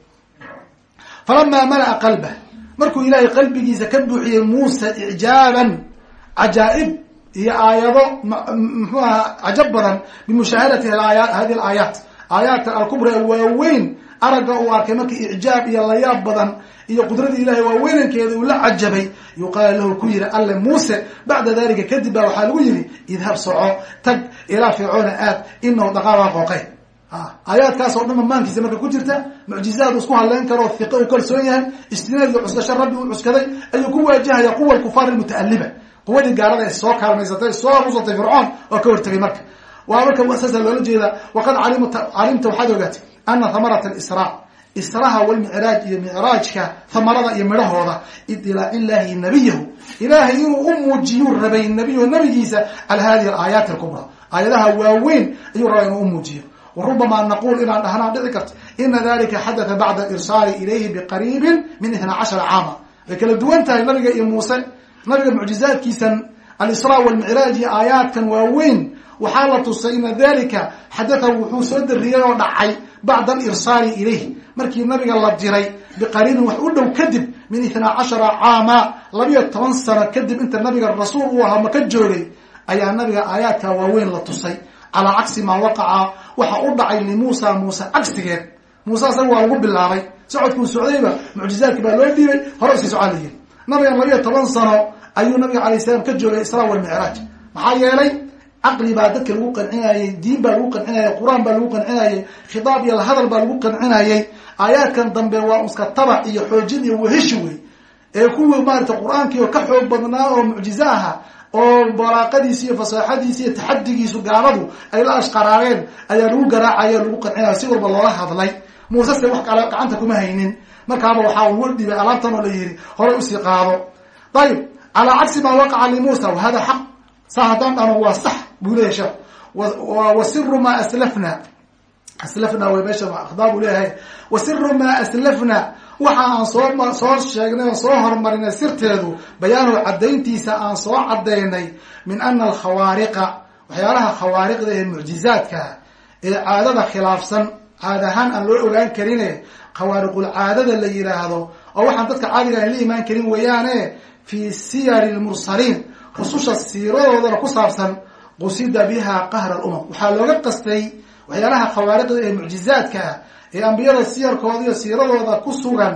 falamaa mala'a qalbah markuu ilaahay qalbigiisa ka buuxiyey muusa icjaaban cajaa'ib iyo aayado mxuu aha cajab badan bimushaahadati hadi alaayaat. Aayaadka alkubra aragga uu arkay markii icjaab iyo layaab badan iyo qudradii ilahay waaweynankeeda uu la cajabay yuqaala lahu ku yihi alle muuse bacda dalika kadib baa waxaa lagu yihi idhab soco tag ilaa fircoona aad inahu dhaqaabaa qooqay aayaadkaas oo dhan mamaankiisa marka ku jirta mucjizaad isku hadleyn karo hiqe uu kalsoon yahay istinaad iyo cuskasho rabbi uu cuskaday ayuu ku waajahaya quwa kufaar almutaaliba quwadii gaalada ay soo kaalmaysatay soo rusatay fircoon oo ka hortagay marka. Waa marka saasa loola jeeda waqad calimta waxaad ogaatay ana hamarat alisraa israha walmicraaj iyo micraajka hamarada iyo midhahooda idilaac illaahi nabiyahu ilaahay inuu u muujiyuu rabay nabiyahu nabigiisa cala hadihi alaayaati alkubraa aayadaha waaweyn ayuu rabaa inuu u muujiyo rubamaa naquul inaan dhahnaan dhici karto ina dalika xadatha bacda irsaali ilayhi biqariibin min ihna cashara caama way kala duwan tahay nabiga iyo muuse nabiga mucjizaadkiisan alisraa walmicraaj iyo aayaadkan waaweyn waxaa la tusay ina dalika xadatha wuxuu soo dariyay oo dhacay bacda alirsaali ilayh markii nabiga la diray biqariibin wax u dhow kadib min ithnaa cashara caama labiyo toban sano kadib inta nabiga rasuul uu ahaa maka joogay ayaa nabiga aayaadka waaweyn la tusay. Calaa cagsi maa waqaca waxa u dhacay limuusa muuse cagsigeed. Muuse asaga waa lagu bilaabay. Socodkuu socdayba mucjizaadki baa loo dhiibay hore iska socaa layihi nabigan labiyo toban sano ayuu nabiga alayh salaam ka joogay israa walmicraaj maxaa yeelay caqli baa dadka lagu qancinayey diin baa lagu qancinayay qur'aan baa lagu qancinayay khitaab iyo lahadal baa lagu qancinayay aayaadkan dambe waa uska tabac iyo xoojin iyo weheshi wey ee kuwii maarata qur'aankii oo ka xoog badnaa oo mucjize aha oo balaaqadiisi iyo fasaaxadiisi iyo taxadigiisu gaaladu ay la ashqaraareen ayaa lagu garaacaya lagu qancinaya si walba loola hadlay. Muuse se wax kale gacanta kuma haynin. Markaaba waxaa ugu dhibay alaabtan oo la yihi horay u sii qaado. Ayib calaa cagsi maa waqaca limuusa wahada xaq. Saa haddaan dhano waa sax buu leyahy sheekh wa siru maa aslafna. Aslafna way meesha khdaa buu leeyahay. Wa siru maa aslafna. Waxa aan soo soo sheegnay oo soo horumarinay sirteedu bayaanu caddayntiisa aan soo caddaynay min ana alkhawaariqa waxyaalaha khawaariqda ee mucjizaadka ee caadada khilaafsan caad ahaan aan loo ogaan karine khawaariqul caadada la yidhaahdo oo waxaan dadka caadiga aan la imaan karin weeyaane fi siyari lmursaliin rususha siiradoodana ku saabsan qusida biha qahra lumam waxaa looga qastay waxyaalaha khawaariqda ee mucjizaadka ah ee ambiyada siyarkooda iyo siiradooda ku sugan.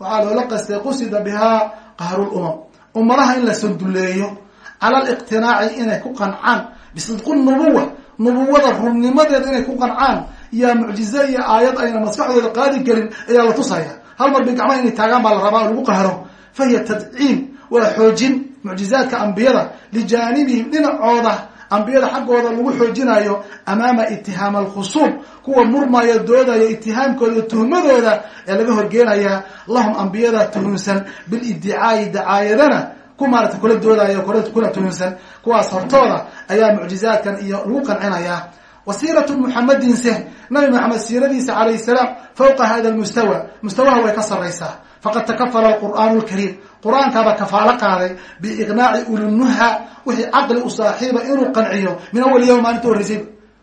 Waxaa loola qastay qusida bihaa qahrulumam ummadaha in la sanduleeyo cala liqtinaaci inay ku qancaan. Bisidqu nubuwa nubuwada runnimadeeda inay ku qancaan. Yaa mucjize iyo aayad ayna maskaxdooda qaadi karin ayaa la tusaya. Hal mar bay gacmaha inay taagaan baa la rabaa lagu qahro. Fa hiya tadciim waa xoojin mucjizaadka ambiyada. Lijaanibihim dhinacooda ambiyada xaggooda lagu xoojinayo amaama itihaam alkhusuum kuwa murmaya doodaya itihaamkooda tuhmadooda ee laga horgeenaya lahum ambiyada tuhunsan bilidicaayi dacaayadana ku maarata kula doodaya kula tuhunsan. Kuwaas hortooda ayaa mucjizaadkan iyo lagu qancinaya wasiiratu muxamedinse nabi maxamed siiradiisa calayh salaam fawqa hada lmustawa mustawaha way ka saraysaa faqad takafala alqur'aanu lkariim qur'aankaaba kafaalo qaaday biiqnaaci ulinuha wixii caqli u saaxiiba inuu qanciyo min awal yawm maalinta horreysay.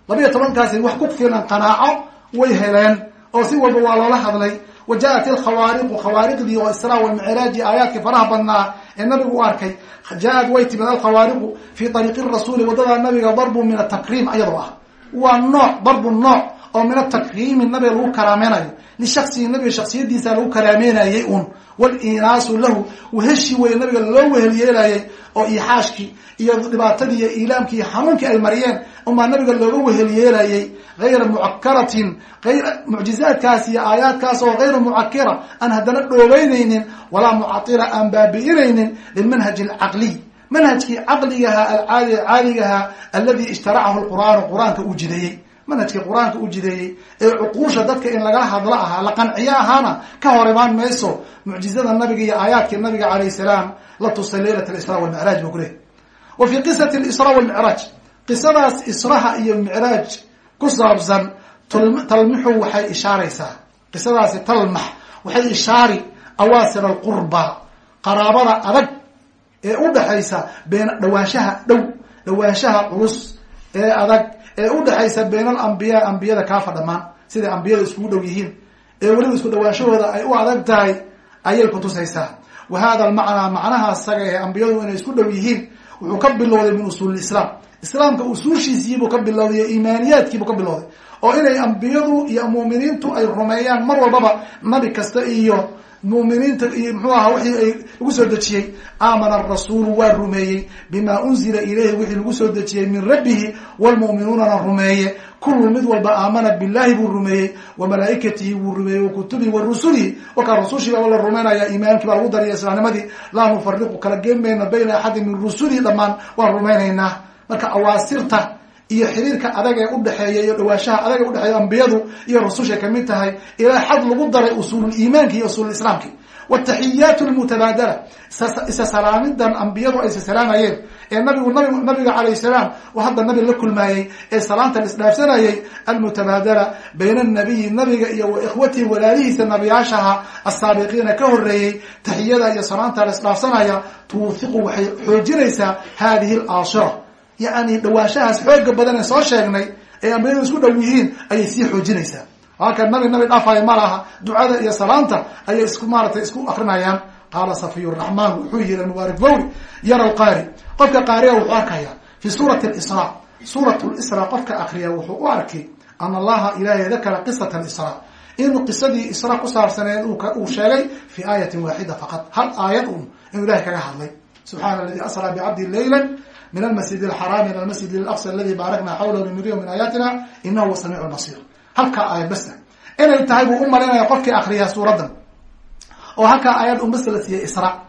Labiyo tobankaasi wax ku filan qanaaco way heleen oo si walba waa loola hadlay. Wa jaa-at alkhawaariqu khawaariqdii oo israa walmicraaji aayaadkii faraha badnaa ee nabigu u arkay. Jaa-ad way timid alkhawaariqu fi ariiqi rasuuli waddada nabiga darbu min atakriim ayadoo ah. Waa nooc darbu nooc oo min atakriimi nabiga lagu karaameynayo lishaksihi nabiga shaksiyadiisa lagu karaameynayay un walinaasu lahu weheshi wey nabiga loo wehel yeelayay oo iixaashkii iyo dhibaatadii iyo iilaamkii iyo xanuunkii ay mariyeen umaa nabiga looga wehel yeelayay. Gayra mucakaratin mucjizaadkaas iyo aayaadkaas oo gayra mucakira aan haddana dhoobeynaynin walaa mucatila aan baabi'inaynin lilmanhaji alcaqliy manhajkii caqligaha alcaadi caadigaha aladi ishtaracahu lqur'aanu qur'aanka uu jideeyey manhajkii qur'aanka u jideeyey ee cuquusha dadka in lagala hadlo ahaa la qanciyo ahaana ka hor imaan mayso mucjizada nabiga iyo aayaadkii nabiga calayh salaam la tusay leylat alisra walmicraaj buu ku lehy wa fii qisati lisra walmicraaj qisadaas israha iyo micraaj ku saabsan talmixu waxay ishaaraysaa. Qisadaasi talmax waxay ishaari awaasir alqurba qaraabada adag ee u dhexaysa been dhawaanshaha dhow dhawaanshaha culus ee adag ee u dhexaysa been alambiyaa ambiyada kaafa dhamaan siday ambiyada iskugu dhow yihiin. Ee weliba isku dhawaanshahooda ay u adag tahay ayay kutusaysaa wa hada almacnaa macnaha isaga ee ambiyadu inay isku dhow yihiin wuxuu ka bilowday min usuuli islaam. Islaamka usuushiisiibuu ka bilowday iyo iimaaniyaadkiibuu ka bilowday. Oo inay ambiyadu iyo muuminiintu ay rumeeyaan mar walbaba nabi kasta iyo muminiinta iyo mxuu ahaa wixii ay lagu soo dejiyey aamana arasuulu waa rumeeyey. Bima unzila ilayhi wixii lagu soo dejiyey min rabbihi wlmu'minuunana rumeeye kullu mid walba aamana billahi buu rumeeyey wa malaa'ikatihi wuu rumeeyey wa kutubihi wa rusulihi. Wakaa rusushii baa la rumaynaya iimaankii baa lagu dariya islaamnimadii. Laa nufariqu kala geen mayna bayna axadin min rusulihi dhammaan waan rumaynaynaa marka awaasirta iyo xiriirka adag ee udhexeeya iyo dhawaashaha adag ee udhexeeya ambiyadu iyo rusushay ka mid tahay ilaa xad lagu daray usuululiimaanki iyo usuululislaamki wataxiyaat lmutabaadala isa salaamidan ambiyadu ay isa salaamayeen ee nabigu nab nabiga calayh salaam oo hadda nabi la kulmaayey ee salaanta la isdhaafsanayay almutabaadala bayna anabiyi nabiga iyo wa ikhwatihi walaalihiisa nabiyaashaha asaabiqiina ka horeeyey taxiyada iyo salaanta la isdhaafsanaya tuwuhiqu waxay xoojinaysaa hadihi alaashira yacni dhawaanshahaas xooga badan ee soo sheegnay ee ambiyadu isku dhow yihiin ayay sii xoojinaysaa. Halkan nabi nabi dhaafaya ma laha ducada iyo salaanta ayay isku maaratay isku akrinayaan. Qaala safiy raxmaan wuxuu yihi mubaarik bowri yara lqaari qofka qaariga wuxuu arkaya fi suurati lisra suurat lisra qofka akriya wuxuu u arkay ana allaha ilahay dakara qisat lisra inuu qisadii isra ku saabsaneed uu sheegay fi aayatin waaxida faqad hal aayad un inuu ilahay kaga hadlay. Subxana aladi asra bicabdi layla min almasjid alxaraami ila almasjid alaqsa aladi baarakna xawlahu linuriyahu min aayatina inahu huwa samiicu basir halkaa aayad basa inay tahay buu u malaynaya qofkii akriya suuraddan oo halkaa aayad unbasa la siiyey isra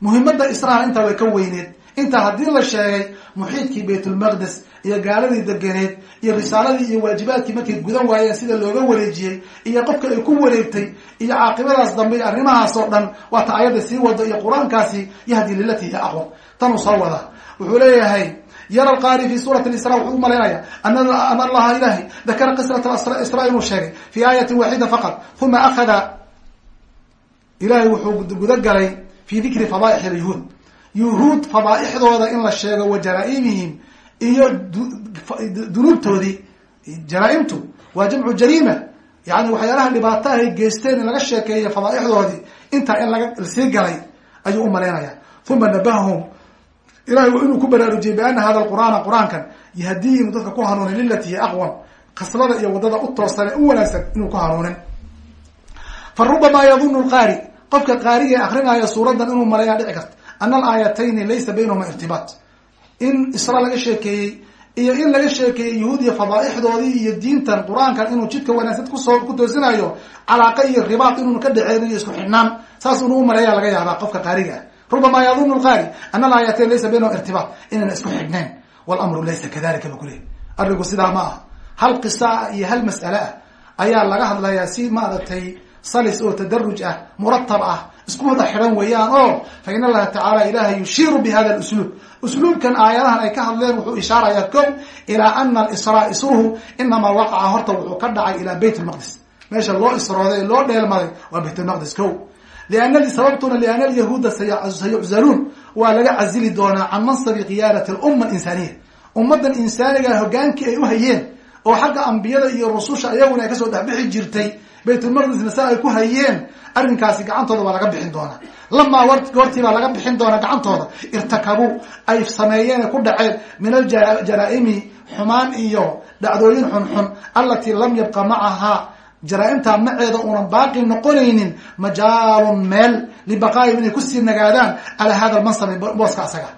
muhimada israna intaa way ka weyneed intaa haddii la sheegay muxiidkii baytulmaqdes iyo gaaladii deganeed iyo risaaladii iyo waajibaadkii markay gudan waayeen sida looga wareejiyey iyo qofka ay ku wareegtay iyo caaqibadaas dambe iyo arrimahaas oo dhan waata aayadda sii wado iyo qur'aankaasi yahdi lilati hiya aqwam tanuu soo wadaa wuxuu leeyahay yara alqaari fi suurati isra wuxuu u malaynaya ana allaha ilahi dakara qisrat isra inuu sheegay fi aayatin waaxida faqad uma akhada ilahay wuxuu gudagalay fi dikri fadaaix alyahuud yuhuud fadaaixdooda in la sheego wa jaraaimihim iyo dunuubtoodii jaraaimtu waa jamcu jariima. Yani waxyaalaha dhibaata ahay geysteen in laga sheekeeyo fadaaixdoodii intaa in laga sii galay ayuu u malaynaya. Uma nabahahum ilahay inuu ku baraarujiyey biana hada qur'aana qur'aankan yahdihim dadka ku hanuunin lilati hiya aqwam khaslada iyo waddada u toosan ee u wanaagsan inuu ku hanuunin. Fa rubamaa yadunu lqaari qofka qaariga akrinaya suuraddan inuu maleeyaa dhici karta. Ana alaayatayni laysa baynahuma irtibaat. In isra laga sheekeeyey iyo in laga sheekeeyey yahuud iyo fadaaixdoodii iyo diintan qur'aankan inuu jidka wanaagsan ku soo ku toosinayo calaaqa iyo ribaaq inuun ka dhexeyn iyo isku xidhnaan saas inuu umaleeyaa laga yaabaa qofka qaariga. ah rubama yadunu lqaari ana alaayatayn laysa baynahum irtibaat inayna isku xidhnayn walamru laysa kadalika ba kuleeyahy arrinku sidaa ma aha. Hal qisa iyo hal mas'ale ah ayaa laga hadlayaa si maaragtay salis oo tadaruj ah muratab ah isku wada xidhan weeyaan oo fa in allaha tacaala ilahay yushiiru bi hada lusluub usluubkan aayadahan ay ka hadleen wuxuu ishaarayaa ko ilaa ana alisraa isruhu inamaa waqaca horta wuxuu ka dhacay ilaa bayt lmaqdis meesha loo isrooday loo dheelmaday waa bayt lmaqdis ko liana sababtuna liana alyahuuda sayuczaluun waa laga casili doonaa can mansabi qiyaadati alumma alinsaniya ummaddan insaaniga hogaankii ay u hayeen oo xagga ambiyada iyo rususha iyaguna ay ka soo dhexbixi jirtay baytulmaqdisna sa ay ku hayeen arrinkaasi gacantooda waa laga bixin doonaa lamaa goortii baa laga bixin doonaa gacantooda irtakabuu ay sameeyeen ku dhaceen min aljaraaimi xumaan iyo dhacdooyin xunxun allatii lam yabqa macahaa jaraa-imtaa maceeda uunan baaqi noqonaynin majaalun meel libaqaayim inay ku sii nagaadaan calaa hada lmansabi booska asaga.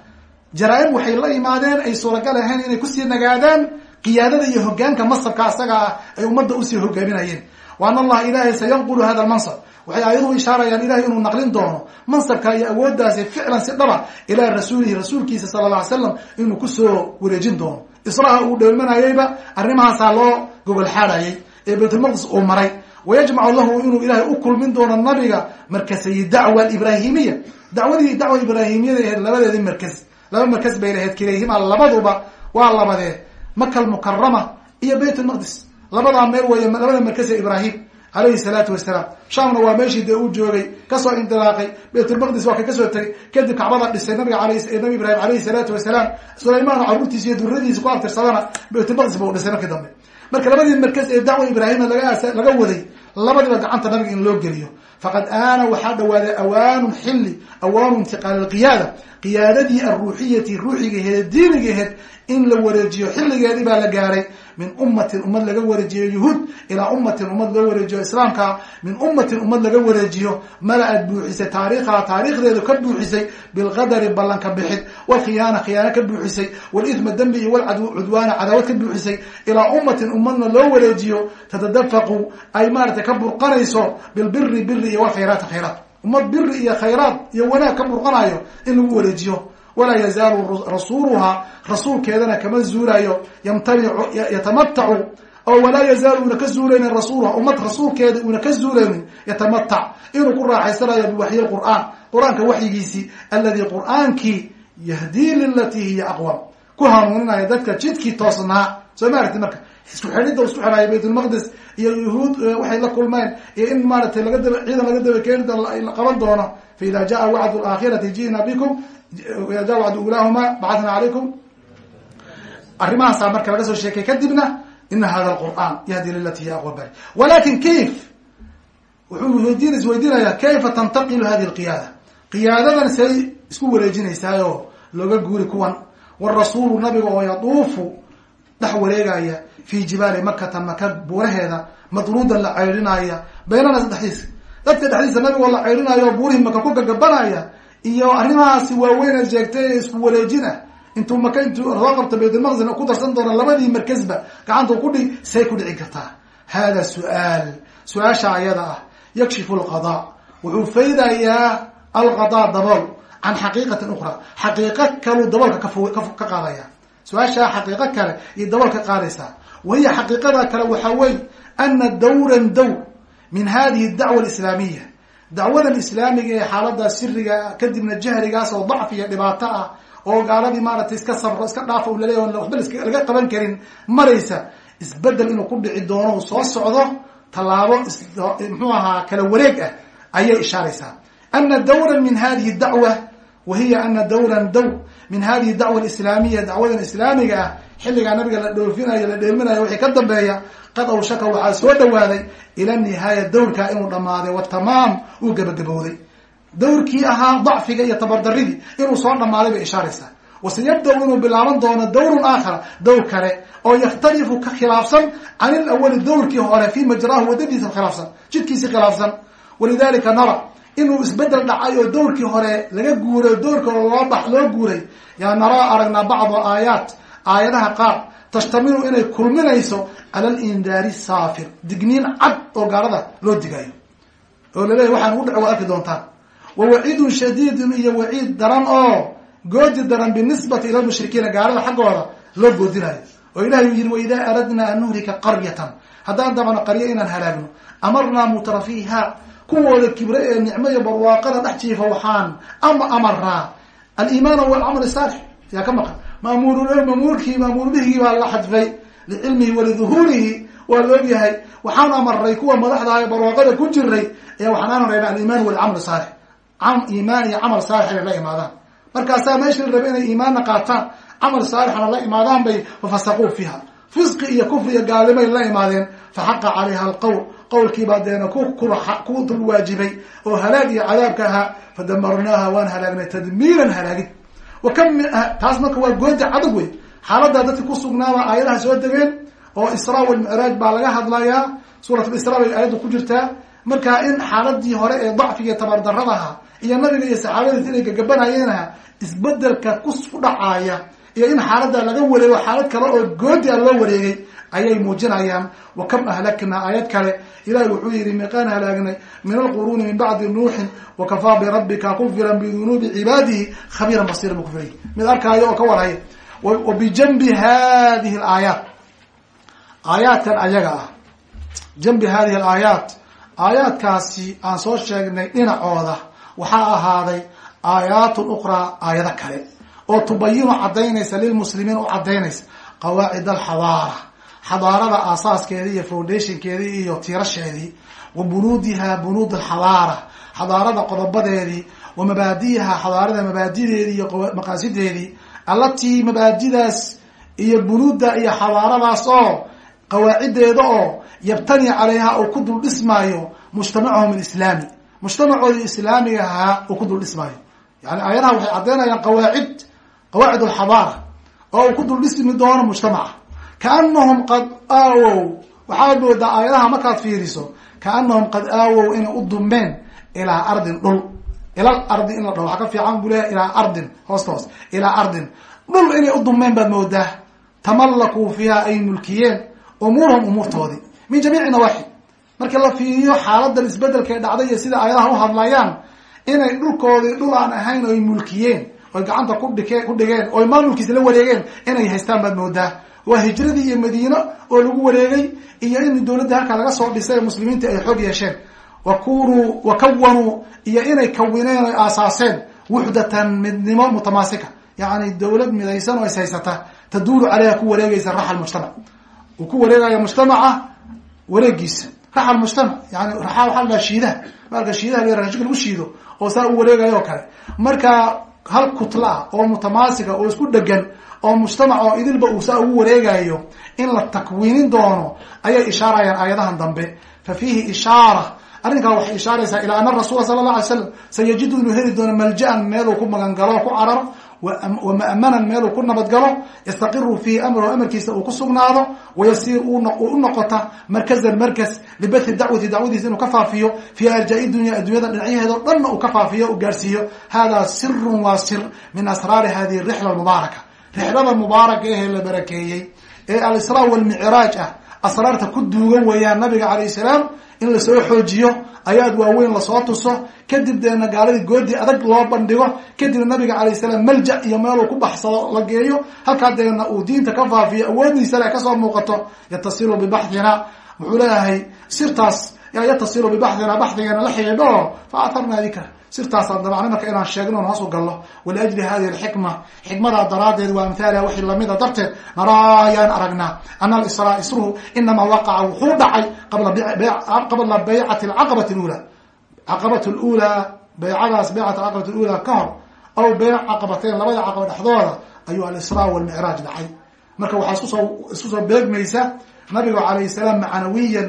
Jaraa-im waxay la yimaadeen ay suuragal ahayn inay ku sii nagaadaan qiyaadada iyo hogaanka masabka asaga ah ay ummadda u sii hogaaminayeen wa ana allaha ilahay sayanqulu hada lmansab waxay aayaduhu ishaarayaan ilahay inuu naqlin doono mansabka iyo awooddaasi ficlan si dhaba ilaa rasuulihi rasuulkiisa sala alla ly slam inuu ku soo wareejin doono. Israha uu dheelmanayeyba arrimahaasaa loo gogol xaadhayay ee baytulmaqdis uu maray. Wayajmacu lahu inuu ilaahay u kulmin doono nabiga markasayi dacwa alibrahimiya dacwadii dacwa ibraahimiyada ahayd labadeedii markas laba markas bay lahayd kilayhima labaduba waa labadee maka almukarama iyo bayt lmaqdis labadaa meel weeye labada markas ee ibraahim alayhi salaatu wasalaam shaamna waa meeshii dee uu joogay ka soo indilaaqay baytulmaqdis waa ka ka soo tegay kadib kacbada dhisay nabiga nabi ibraahim alayhi salaatu wasalaam sulaymaan caruurtiisa iyo duradiisa ku abtirsadana baytulmaqdis buu dhisay markii dambe marka labadii markas ee dacwa ibraahima laga laga waday labadiba gacanta nabiga in loo geliyo. Faqad aana waxaa dhawaaday awaanun xilli awaanu intiqaal alqiyaada. Qiyaadadii alruuxiyati ruuxigaheed diinigaheed in la wareejiyo xilligeedii baa la gaaray min ummatin ummad laga wareejiyo yuhuud ilaa ummatin ummad loo wareejiyo islaamka. Min ummatin ummad laga wareejiyo. Mala-ad buuxisay taariikhaa taariikhdeedu ka buuxisay bilqadari ballanka bixid. Walkhiyaana khiyaano ka buuxisay. Walithma dembi iyo walcudwaana cadaawad ka buuxisay. Ilaa ummatin ummadna loo wareejiyo. Tatadafaqu ay maaragtay ka burqanayso bilbiri biri iyo walkhayraati khayraat. Ummad biri iyo khayraad iyo wanaag ka burqanayo in lagu wareejiyo walaa yazaalu rasuuluhaa rasuulkeedana kama zuulayo yamtanicu yatamatacu oo walaa yazaalu una ka zuulaynin rasuuluha ummad rasuulkeeda una ka zuulaynin yatamatac inuu ku raaxaysanayo biwaxyi qur'aan qur'aanka waxyigiisii alladii qur'aankii yahdii lilatii hiya aqwam ku hanuuninaya dadka jidkii toosnaa soo ma aragti marka isku xidhidda isku xidhaya baytulmaqdis iyo yuhuud waxay la kulmeen iyo in maaratay laga daba ciidan laga daba keeni la qaban doono. Fa ida jaa wacdu aakhirati ji'na bikum ida jaa wacdu ulahuma bacadna calaykum. Arrimahaasaa marka laga soo sheekay kadibna ina hada qur'an yahdi lilati hiya aqwam bari. Walakin kayf wuxuu weydiin isweydiinayaa kayfa tantaqilu hadi lqiyaada qiyaadadan say isku wareejinaysaayo looga guuri kuwan. Warasuulu nabiga oo yaduufu dhex wareegaya fi jibaali makata maka buuraheeda madruudan la ceyrinaya baynana dhexdiisa dadka dhexdiisa nabiga oo la ceyrinayo oo buurihii maka ku gagabanaya iyo arrimahaasi waaweyn sheegtay ee isku wareejina intuu maka intuu soo qabto baytulmaqdis ku darsan doona labadii markasba gacanta ku dhig say ku dhici kartaa. Hada su'aal su'aasha ayada ah yakshifu alqada wuxuu faydayaa alqada dabool can xaqiiqatin ukhra xaqiiqo kaluu daboolka ka qaadaya. Su'aashaa xaqiiqo kale iyo dabool ka qaadaysaa wahiya xaqiiqada kale waxaa wey ana dawran dawr min hadihi dacwa alislaamiya dacwadan islaamiga ee xaalada siriga kadibna jahrigaas oo dacfi iyo dhibaato ah oo gaaladii maaratay iska sabro iska dhaafa laleey waxba laga qaban karin maraysa isbeddel inuu ku dhici doono soo socdo tallaabo muxuu ahaa kala wareeg ah ayay ishaaraysaa ana dawran min hadihi dacwa wa hiya ana dawran dawr min hadihi dacwa alislaamiya dacwadan islaamiga ah xilligaa nabiga la dhoofinayo la dheelminayo wixii ka dambeeya qad awshaka waxaa soo dhawaaday ila nihaaya dawrkaa inuu dhammaaday watamaam uu gabagabowday dawrkii ahaa dacfiga iyo tabardaridii inuu soo dhammaaday bay ishaaraysaa. Waseyabda inuu bilaaban doono dawrun aakhara dawr kale oo yakhtalifu ka khilaafsan can ilawali dawrkii hore fi majraahu wadadiisa khilaafsan jidkiisi khilaafsan. Walidalika nara inuu isbeddel dhacay oo dawrkii hore laga guuray o dawrka loo guuray. Yaa naraa aragnaa bacdo aayaat aayadaha qaar tashtamilu inay kulminayso cala alindaari saafir digniin cad oo gaalada loo digayo oo laleeyahy waxaan ugu dhaco waa arki doontaan. Wa waciidun shadiidun iyo waciid daran oo goodi daran binisbati ila lmushrikiina gaalada xaggooda loo goodinayo oo ilahay uu yihi waidaa aradnaa an nuhlika qaryatan. Haddaan dabano qaryo inaan halaagno. Amarnaa mutrafiiha kuwooda kibre ee nicmo barwaaqada dhex jiifa waxaan ama amarnaa. Aliimaana walcamal saalix yaa ka maqan maamul mamuulkii maamulbihigii baa la xadfay licilmihi waliduhuurihi waa la ogyahay. Waxaan amaray kuwa madaxda ee barwaaqada ku jiray ayaa waxaan amarayna aliimaan walcamal saalix. Iimaan iyo camal saalix inay la imaadaan. Markaasaa meeshii la rabay inay iimaanna qaataan camal saalixna la imaadaan bay fafasaquu fiiha. Fisqi iyo kufri iyo gaalnimay la imaadeen. Faxaqa calayha alqowl qowlkiibaa deena ku dul waajibay oo halaag iyo cadaabka ahaa. Fadamarnaaha waan halaagnay tadmiiran halaagid wa kam min taas marka waa goonta cadag wey xaaladaa dadki kusugnaaba aayadaha soo degeen oo israa walmicraaj baa laga hadlayaa suurat lisra bay aayadda ku jirtaa. Marka in xaaladii hore ee dacfiga tabardaradaha iyo nabiga iyo saxaabadiis inay gagabanayeenha isbeddelka ku dhacaaya iyo in xaalada laga wareego xaalad kale oo goodi a loo wareegay ayay muujinayaan wa kam ahlaknaa? Aayad kale ilahi wuxuu yihi miqaan halaagnay? Min alquruuni min bacdi nuuxin wakafaa birabbika kufiran bidunuubi cibaadihi khabiiran basiran bu kufiraya mid arkaayo oo ka warhaya wa bijanbi hadihi alaayaat. Aayaadkan ayaga ah. Janbi hadihi alaayaat. Aayaadkaasi aan soo sheegnay dhinacooda waxaa ahaaday aayaatun ukhraa aayado kale oo tubayinu caddaynaysa lilmuslimiin u caddaynaysa qawaacid alxadaara xadaarada aasaaskeedii iyo foundationkeedii iyo tiirasheedii wa bunuudiha bunuud alxadaara xadaarada qodobadeedii wa mabaadiiha xadaarada mabaadideedii iyo maqaasideedii allatii mabaadidaas iyo bunuudda iyo xadaaradaas oo qawaacideeda oo yabtani calayha uu ku dul dhismaayo mujtamacahum alislaami mujtamacoodii islaamiga ahaa uu ku dul dhismaayo yani aayadaha waxay caddaynayaan qawaacid qawaacid alxadaara oo uu ku dul dhismi doono mujtamaca kaanahum qad aawow. Waxaad moodaa aayadaha markaad fiiriso kaanahum qad aawow inay u dumeen ilaa ardin dhul. Ilal ardi in la dhaho. Waxaa ka fiican buu leeyahy ilaa ardin hoosta hoos ilaa ardin. Dhul inay u dumeen baad moodaa. Tamallakuu fiiha ay mulkiyeen. Umuurahum umuurtoodii min jamiici nawaaxi. Marka la fiiriyo xaaladan isbeddelka ee dhacday iyo sida aayadaha u hadlayaan inay dhulkoodii dhul aan ahayn oy mulkiyeen oy gacanta kudhike ku dhigeen oy maamulkiisa la wareegeen inay haystaan baad moodaa waa hijradii iyo madiino oo lagu wareegay iyo in dowladda halkaa laga soo dhisay ee muslimiinta ay xoog yeesheen. Wakunuu wakawanuu iyo inay kawineen oy aasaaseen wuxdatan midnimo mutamaasika. Yani dowlad midaysan oo is haysata. Taduulu caleyha ku wareegaysa raxa mujtamac. Uu ku wareegaya mujtamaca wareegiisa raxa mujtamac yani raxa waxaa la shiidaha. Maalka shiidaha la rashika lagu shiido oo saa u wareegayo oo kale. Marka hal kutla oo mutamaasika oo isku dhegan oo mujtamac oo idilba uu saa ugu wareegayo in la takwiinin doono ayay ishaarayaan aayadahan dambe. Fa fiihi ishaara arrinkaa waxay ishaaraysaa ilaa ana rasuula sala allah alay slam sayajidu inuu heli doono malja-an meeluu ku magangalo ku cararo wa ma'manan meeluu ku nabadgalo yastaqiru fiihi amruhu amarkiisa uu ku sugnaado wayasiir u noqota markazan markas libathi dacwati dacwadiisa inuu ka faafiyo fii arjaa-i dunya addunyada dhinacyaheeda o dhanna uu ka faafiyo u gaarsiiyo. Hada sirun waa sir min asraari hadihi rixla mubaaraka rixlada mubaaraka ehe la barakeeyey ee alisraa walmicraaj ah asraarta ku duugan weeyaan nabiga calayh salaam in la soo xoojiyo ayaad waaweyn la soo tuso kadib deena gaaladii goodi adag loo bandhigo kadibna nabiga calayh salaam malja iyo meeluu ku baxsado la geeyo halkaa deena uu diinta ka faafiyo awoodiisana ay ka soo muuqato yatasilu bibaxdina. Wuxuu leeyahay sirtaas yatasilu bibaxdina baxdigeena la xidhiidho fa atarnaa dikra sirtaasaan dabacna marka inaan sheegno on hoos u gallo. Waliajli hadihi alxikma. Xikmadaa daraaddeed waa amhaaliha wixii lamida darteed. Naraa ayaan aragnaa ana alisraa isruhu inamaa waqaca wuxuu dhacay qabla baycati alcaqabati lula caqabat lula baycadaas baycat alcaqabat lula ka hor aw beyc caqabateen labada caqaba dhexdooda ayuu alisraa walmicraaj dhacay. Marka waxaa iskusoo isku soo beegmaysa nabiga calayh salaam macnawiyan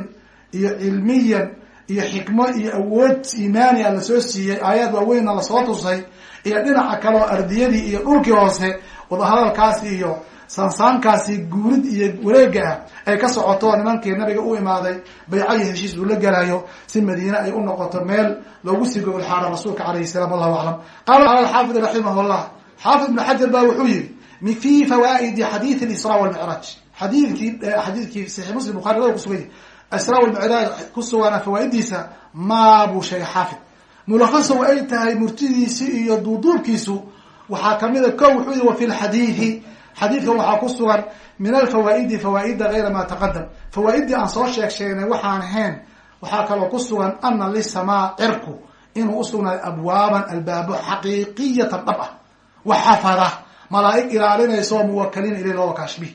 iyo cilmiyan iyo xikmo iyo awood iimaani a la soo siiyey aayaad waaweynna la soo tusay iyo dhinaca kale oo ardiyadii iyo dhulkii hoose wadahadalkaasi iyo sansaankaasi guurid iyo wareega ah ay ka socoto nimankii nabiga u imaaday bayca iyo heshiis uu la gelayo si madiine ay u noqoto meel loogu sii gogolxaaro rasuulka calayhi salaam wallahu aclam. Qaala qaala alxaafid raximah llah xaafid ibnu xajar ba wuxuu yihi fi fawaaidi xadiid isra walmicraaj xadiidkii xadiidkii saxiix muslim buxari lada kusugay isra walmicraaj ku sugaana fawaa'idiisa maa buu sheegay xaafid mulahasow ay tahay murtidiisi iyo duuduubkiisu waxaa kamida ko wuxuu yihi wa fi lxadiidi xadiidkan waxaa ku sugan min alfawaa'idi fawaa'ida gayra ma taqadam fawaa'iddii aan soo sheeg sheegnay waxaan ahayn waxaa kaloo ku sugan ana lisamaa cirku inuu usugnaaday abwaaban albaabo xaqiiqiyatan dhab ah waxafada malaa'ig ilaalinayso muwakaliina ilay loo wakaashbi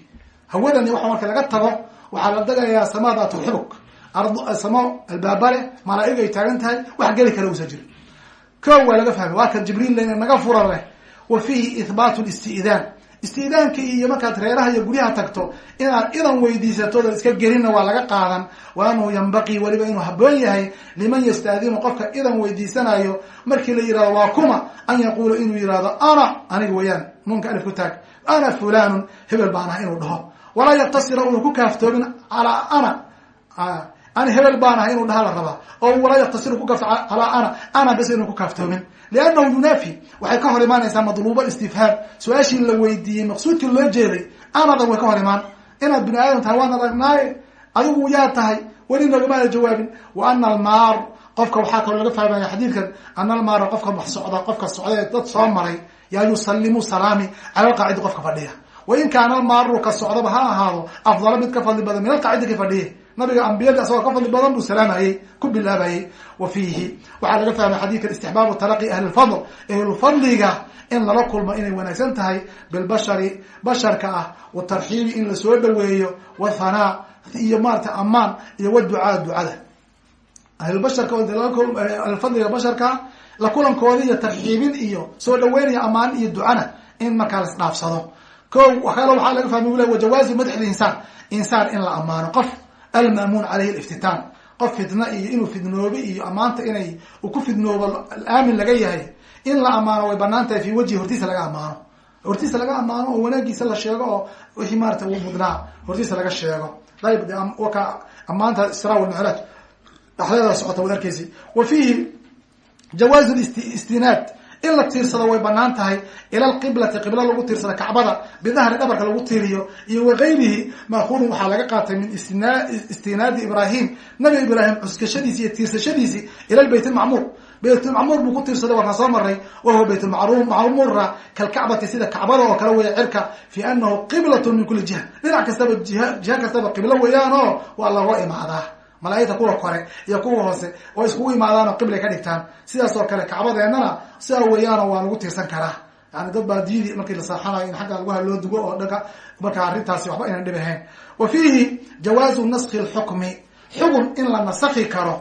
hawadani waxa marka laga tago waxaa la dagayaa samada tuxibuk samo albaaba leh malaaig ay taagan tahay wax geli kara usa jirin. Ko waa laga fahmay waa kan jibriil naga fura leh. Wa fiihi ihbaatu listi'daan isti'daanka iyo markaad reeraha iyo guryaha tagto inaad idan weydiisatoodan iska gelinna waa laga qaadan. Wa anahu yanbaqii weliba inuu haboon yahay liman yastaadinu qofka idan weydiisanayo markii la yihahdo waa kuma an yaquula inuu yihahdo ana aniga weyaan nuunka alif ku taag ana fulanun hebel baan inuu dhaho walaa yaktasira una ku kaaftoomin calaa ana. Ani hebel baan ah inuu dhaha la rabaa. Oo walaa yaktasiru ku kaafto calaa ana. Ana bes inu ku kaaftoomin. Liannahu yunaafi waxay ka hor imaanaysaa madluuba istifhaam su'aashii la weydiiyey maqsuudkii loo jeeday anadan way ka hor imaan. Inaad bini aadam tahay waan aragnaaye adigu yaa tahay weli nagamaana jawaabin. Wa ana almaar qofka waxaa kaloo laga fahmaya xadiidkan ana almaara qofka wax socda qofka socda ee dad soo maray yaa yusalimu salaami cala alqaacidi qofka fadhiya wain kaana almaaru ka socdaba ha ahaado afdala mid ka fadli badan min alqaacidi ka fadhiye. Nabiga ambiyada asagoo ka fadli badan buu salaamayey ku bilaabayey wa fiihi waxaa laga fahmay xadiidkan istixbaabu talaqi ahli lfadl ahlulfadliga in lala kulmo inay wanaagsan tahay bilbashari basharka ah watarxiibi in la soo dhaweeyo wathanaa iyo maarata amaan iyo waducaa ducada. Ahlulbasharka ahlulfadliga basharka la kulankooda iyo tarxiibin iyo soo dhaweynaya amaan iyo ducana in markaa las dhaafsado ko kale waxaa laga fahmay u le wajawaazi madax linsaan insaan in la amaano qof. Alma'muun caleyhi liftitaan qof fitna iyo inuu fidnoobo iyo amaanta inay ku fidnoobo aamin laga yahay in la amaano way bannaan tahay fi wajhi hortiisa laga amaano hortiisa laga amaano oo wanaagiisa la sheego oo wixii maarata uu mudnaa hortiisa laga sheego. Ayb waka amaanta isra walmicraaj dhexdeeda socota wad arkeysi wa fiihi jawaazu istinaad in la tiirsado way bannaan tahay. Ila lqiblati qibla lagu tiirsado kacbada bidahri dhabarka lagu tiiriyo iyo wagayrihi maakuudun waxaa laga qaatay min istinaadi ibrahim nabi ibraahim cuskashadiisi iyo tiirsashadiisi ila lbayt lmacmuur baytulmacmuur buu ku tiirsaday warkaan soo maray wahuwa baytulmacmuura kalkacbati sida kacbada oo kale weya cirka fi anahu qiblatun min kuli jiha. Dhinac kastaba jiha kastaba qiblo weeyaan oo waa laga imaadaa malaaigta kuwa kore iyo kuwa hoose oo iskugu imaadaan oo qiblay ka dhigtaan. Sidaas oo kale kacbadeennana sidaa weeyaano waa lagu tiirsan karaa. Yani dad baa diidi markii la saaxanayo in xagga laguha loo dugo oo dhaga marka arrintaasi waxba aynan dhib ahayn wa fiihi jawaazu naskhi lxukmi xugun in la nasakhi karo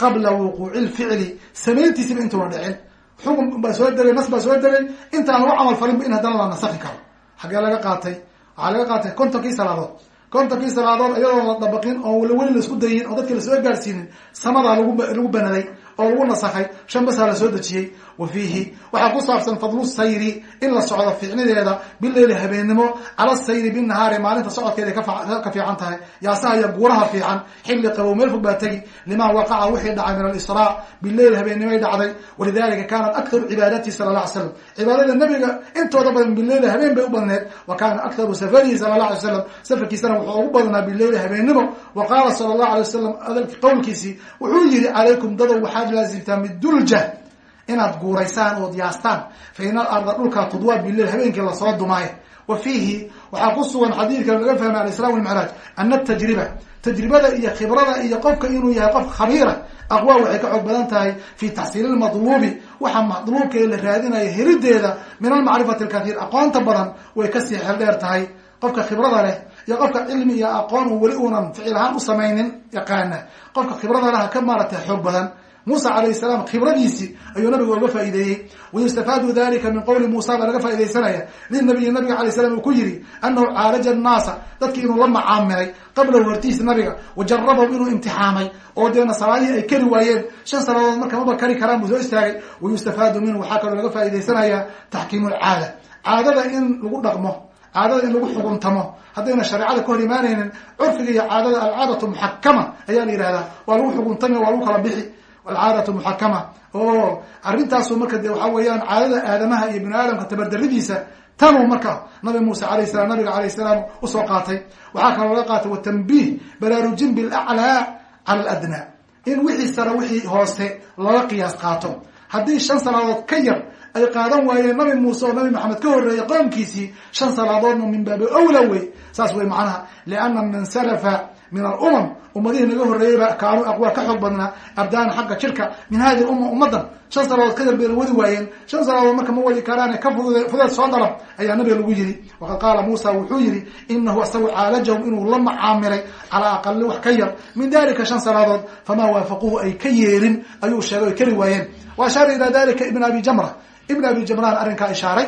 qabla wuquuci lficli samayntiisiba intuuna dhicin. Xugun baa soo degay nas baa soo degay intaan lagu camal falinba in haddana la nasakhi karo. Xaggee laga qaatay waxaa laga qaatay kontonkii salaadood kontonkii salaadood iyadoon la dabaqin oo weli la isku dayin oo dadka la soo gaarsiinin samadaa lagu banaday oo lagu nasakhay shan basaa la soo dejiyey wa fiihi waxaa ku saabsan fadlu sayri in la socdo fiicnideeda bileyli habeennimo cala sayri binahaari maalinta socodkeeda ka fiican tahay. Yaasaha iyo guuraha fiican xilli qabow meel fog baa tegi limaa waqaca wixii dhacay min alisraa bileyl habeennimay dhacday. Walidalika kaanat aktaru cibaadatihi sala la alay slam cibaadada nabiga intooda badan bileyli habeen bay u badneed. Wa kaana aktaru safarihi sala la alay slam safarkiisana wuxuu ugu badnaa bileyli habeennimo. Wa qaala sala allahu alay wasalam qowlkiisii wuxuu yihi calaykum dadow waxaad inaad guuraysaan ood yaastaan fa in alarda dhulkaa tudwaa bileyl habeenkii la soo dumaayo wa fiihi waxaa ku sugan xadiidka laga fahmay alisra walmicraaj ana tajriba tajribada iyo khibrada iyo qofka inuu yahay qof khabiira aqwa waxay ka xoog badan tahay fi taxsiili lmadluubi waxa madluubka ee la raadinayo helideeda min almacrifati alkathiir aqoonta badan way ka sii xel dheer tahay. Qofka khibrada leh iyo qofka cilmi iyo aqoon uu weli uunan ficil ahaan u samaynin yaqaana. Qofka khibrada leh ka maaratay xoog badan musa calayh salaam khibradiisii ayuu nabiga oga faa'ideeyey wayustafaadu dalika min qowli muusa baa laga faaidaysanaya linabiyi nabiga alay slam uu ku yihi anahu caalaja annaasa dadki inuu la macaamilay qablahu hortiisa nabiga. Wajarabahum inuu imtixaamay oo deena salaadihii ay kari waayeen. Shan salaadood marka maba kari karaan buu soo istaagay. Wayustafaadu minhu waxaa kaloo laga faaidaysanaya taxkiimu lcaada caadada in lagu dhaqmo caadada in lagu xukuntamo haddayna shareecada ka hor imaanaynin curfiga iyo caadada alcaadatu muxakama ayaa la yihahdaa waa lagu xukuntami waa lagu kala bixi alcaadatu muxakama oo arrintaasu marka de waxa weeyaan caadada aadamaha iyo bini aadamka tabardaridiisa tanuu marka nabi muuse alayh salam nabiga alayh salaam u soo qaatay waxaa kaloo laga qaatay watanbiih baraarujin bilaclaa cala aladnaa in wixii sare wixii hoose looga qiyaas qaato haddii shan salaadood ka yar ay qaadan waayeen nabi muuse oo nabi maxamed ka horreeyay qoomkiisii shan salaadoodna min baabi awla wey saas wey macnaha lianna man salafa min alumam ummadihii naga horreeyeyba kaanuu aqwaa ka xoog badnaa abdaana xagga jirka min hadi umma ummadan shan salaadood ka yar bayna wadi waayeen shan salaadood marka ma wadi karaane ka fud fudeed soo dalab ayaa nabiga lagu yihi waqad qaala muusa wuxuu yihi inahu asagu caalajahum inuu la macaamilay calaa aqali wax ka yar min dalika shan salaadood famaa waafaquuhu ay ka yeelin ayuu sheegay ay kari waayeen wa ashaara ila dalika ibn abi jamra ibn abi jamraan arrinkaa ishaaray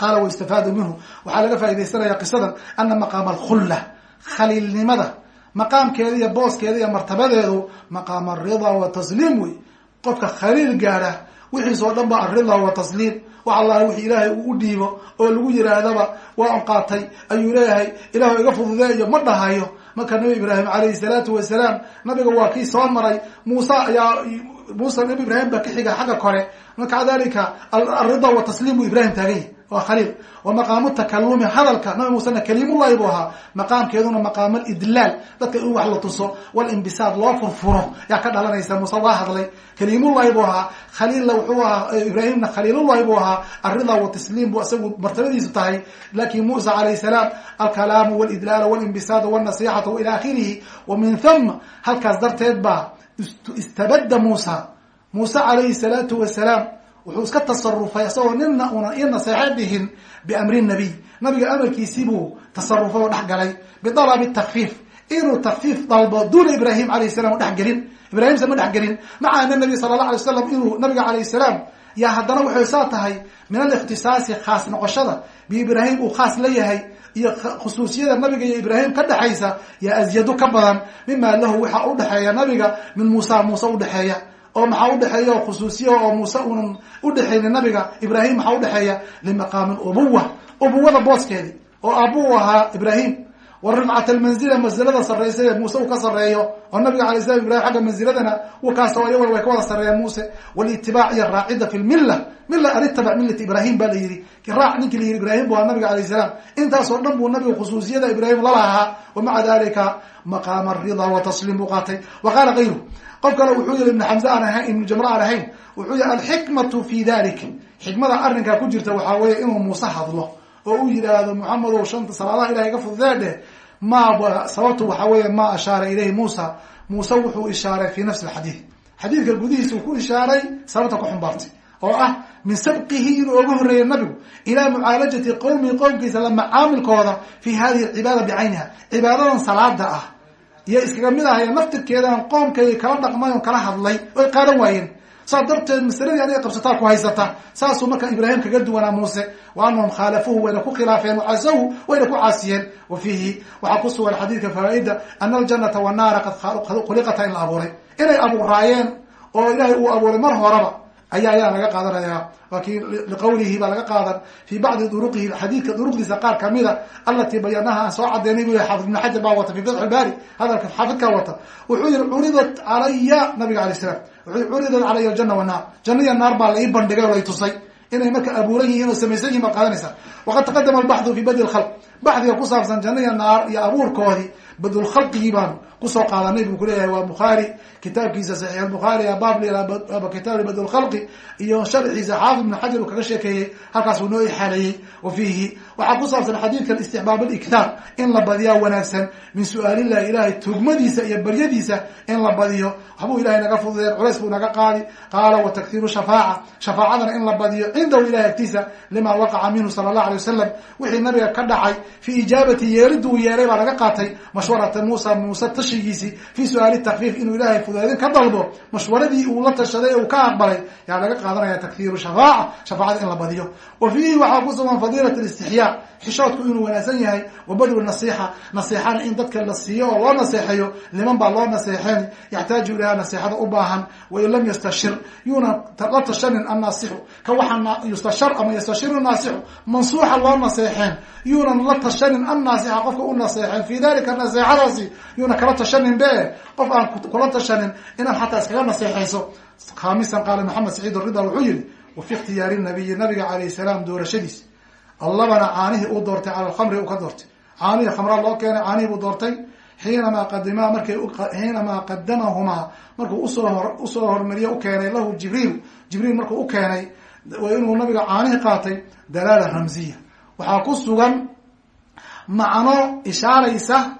qaala waistafaadu minhu waxaa laga faaidaysanaya qisadan ana maqaama alkhulla khaliilnimada maqaamkeeda iyo booskeeda iyo martabadeedu maqaam alrida wa tasliim wey. Qofka khaliil gaadha wixiis oo dhan ba alrida wa tasliim. Wax allahi wixii ilaahay uu u dhiibo oo lagu yiraahdaba waa qaatay. Ayuu leeyahay ilahu iga fududeeyo ma dhahayo. Marka nabi ibraahim calayhi salaatu wasalaam nabiga waa kii soo maray. Muuse ayaa muuse nabi ibraahim baa ka xiga xagga kore. Marka dalika alrida wa tasliim buu ibrahim taaganya waa khaliil. Wa maqaamu takalumi hadalka nabi muusena kaliimullahi buu ahaa. Maqaamkeeduna maqaam lidlaal dadka in wax la tuso walinbisaad loo furfuro. Yaa ka dhalanaysa muuse waa hadlay. Kaliimullahi buu ahaa. Khaliilla wuxuu ahaa ibraahimna khaliilullahi buu ahaa. Alrida wa tasliim buu isagu martabadiisu tahay. Lakin musa calayh salaam alkalaamu walidlaal walinbisaad walnasixatu waila akhirihi wa min thuma halkaas darteed baa istabada muusa. Muuse calayhi salaatu wasalaam wuxuu iska tasarufay isagoo nina una i naseexo dhihin biamri nabiy nabiga amarkiisii buu tasarufay oo dhex galay. Bidalabi takfiif inuu takfiif dalbo duuna ibrahim alayh salam o dhex gelin. Ibrahimse ma dhex gelin. Maca ana nabi sala allah alay slam inuu nabiga calayh salaam yaa haddana waxay tahay min alikhtisaasi khaas noqoshada biibrahim uu khaas la yahay iyo khusuusiyada nabiga iyo ibraahim ka dhexaysa yaa asyadu ka badan mima lahu waxa udhexeeya nabiga min muusa muuse udhexeeya oo maxaa udhexeeya oo khusuusiya oo muuse unan udhexaynin nabiga ibraahim maxaa udhexeeya limaqaami ubuwa ubuwada booskeedi. Oo aabuu ahaa ibraahim wa rifcat almanzila mansilada sarraysa ee muuse uu ka sarreeyo. Oo nabiga alay slam ibrahim xagga mansiladana wakaasoo iyagona way ka wada sarreeyeen muuse. Walitibaac iyo raacida fi lmilla milla an itabac millata ibrahim ba la yihi raac ninkii la yihi ibrahim bu nabiga alayh salaam. Intaasoo dhan buu nabiga khusuusiyada ibrahim lalahaa wa dalika maqaama arida wa buu qaatay. Wa qaala kayru qof kale wuxuu yihi ibn xamse aan ahayn ibnu jamre aan ahayn wuxuu yihi alxikmatu fi dalik xikmada arrinkaa ku jirta waxaa weeye inuu muuse hadlo oo uu yidhaahdo muxamedow shanta salaadaha ilahay ga fududee dheh ma sababtu waxaa weeye ma ashaara ilayhi muusa. Muuse wuxuu ishaaray fi nafsi alxadiid. Xadiidka gudihiisa uu ku ishaaray sababta ku xumbaartay oo ah min sabqihi inuu oga horreeyay nabigu ilaa mucaalajati qowmihi qowmkiisa la macaamilkooda fi hadihi alcibaada bicayniha cibaadadan salaada ah iyo iskaga mid ahaya naftirkeedan qoomkay kala dhaqmay on kala hadlay oy qaadan waayeen saas darteed masaladii adiga qabsataa ku haysata. Saasuu marka ibraahim kaga duwanaa muuse. Wa anahum khaalafuhu wayna ku khilaafeen wacasahu wayna ku caasiyeen. Wa fiihi waxaa ku sugan xadiidka fawaa-ida ana aljanata wanaara qad khuliqata in la abuuray. Inay abuuraayeen oo ilaahay uu abuuray mar horeba ayaa ayaa laga qaadanaya. Waa kii liqawlihi baa laga qaadan. Fi bacdi duruqihi xadiidka duruqdiisa qaar kamida alatii bayanaha soo cadeynay bu xaafid ibn xajar baa wata fi fatx lbaari hadalka xaafidkaa wata. Wuxuu yihi curidat calaya nabiga alay slam wuxuu curidat calaya aljana wanaar janna iyo naar baa la ii bandhigay oo lay tusay. Inay marka abuuran yihiin oo samaysan yihiin baad qaadanaysaa waqad taqadama albaxdu fi badi lkhalq baxdiga ku saabsan janna iyo naar iyo abuurkoodii badulkhalqigii baan ku soo qaadanay buu kuleeyahay waa bukhaari kitaabkiisa saxiix albukhaari baab kitaab badulkhalqi iyo sharxiisa xaafid ibn xajar uu kaga sheekeeyey halkaasuu noo ixaaleeyey wa waxaa ku saabsan xadiidkan istixbaab aliktaar in la badiyaa wanaagsan min su'aalillahi ilahay tugmadiisa iyo baryadiisa in la badiyo. Waxbuu ilahay naga fududeen culays buu naga qaadi. Qaala wa takhiiru shafaaca. Shafaacadana in la badiyo cindahu ilahay agtiisa lima waqaca minhu sala allah alay wasalam wixii nabiga ka dhacay fi ijaabati yeeriddu uu yeelay baa laga qaatay mashwarata muusa muuse tashigiisii fi su'aali takfiif inuu ilahay fudeedin ka dalbo. Mashwaradii uu la tashaday ee uu ka aqbalay yaa laga qaadanaya takhiiru shafaaca shafaacada in la badiyo. Wa fiihi waxaa ku sugan fadiilat listixyaa xishoodku inuu wanaagsan yahay wa badlu nasiixa nasiixana in dadka la siiyo oo loo naseexeeyo liman baa loo naseexeen yaxtaaju ilaha naseexada u baahan wain lam yastashir yuuna la tashanin annaasixu ka waxaa yustashar ama yastashiru naasixu loo naseexeen yuunan la tashanin annaasixa qofka u naseexadaasi yuuna kala tashanin be. Qof aan kula tashanin inaad xataa iskaga naseexayso khaamisan qaala maxamed saciid rida wuxuu yihi wa fi ikhtiyaari nabiyi nabiga alayh salaam doorashadiis. Allabana caanihii uu doortay cala alkhamri uu ka doortay. Caanihii khamraa loo keenay caanihii buu doortay. Xiinamaa qadimaa markay xiinamaa qadamahumaa markuu u soo u soo hormariye u keenay lahu jibriil. Jibriil markuu u keenay inuu nabiga caanihii qaatay dalaala ramziya. Waxaa ku sugan macno ishaaraysa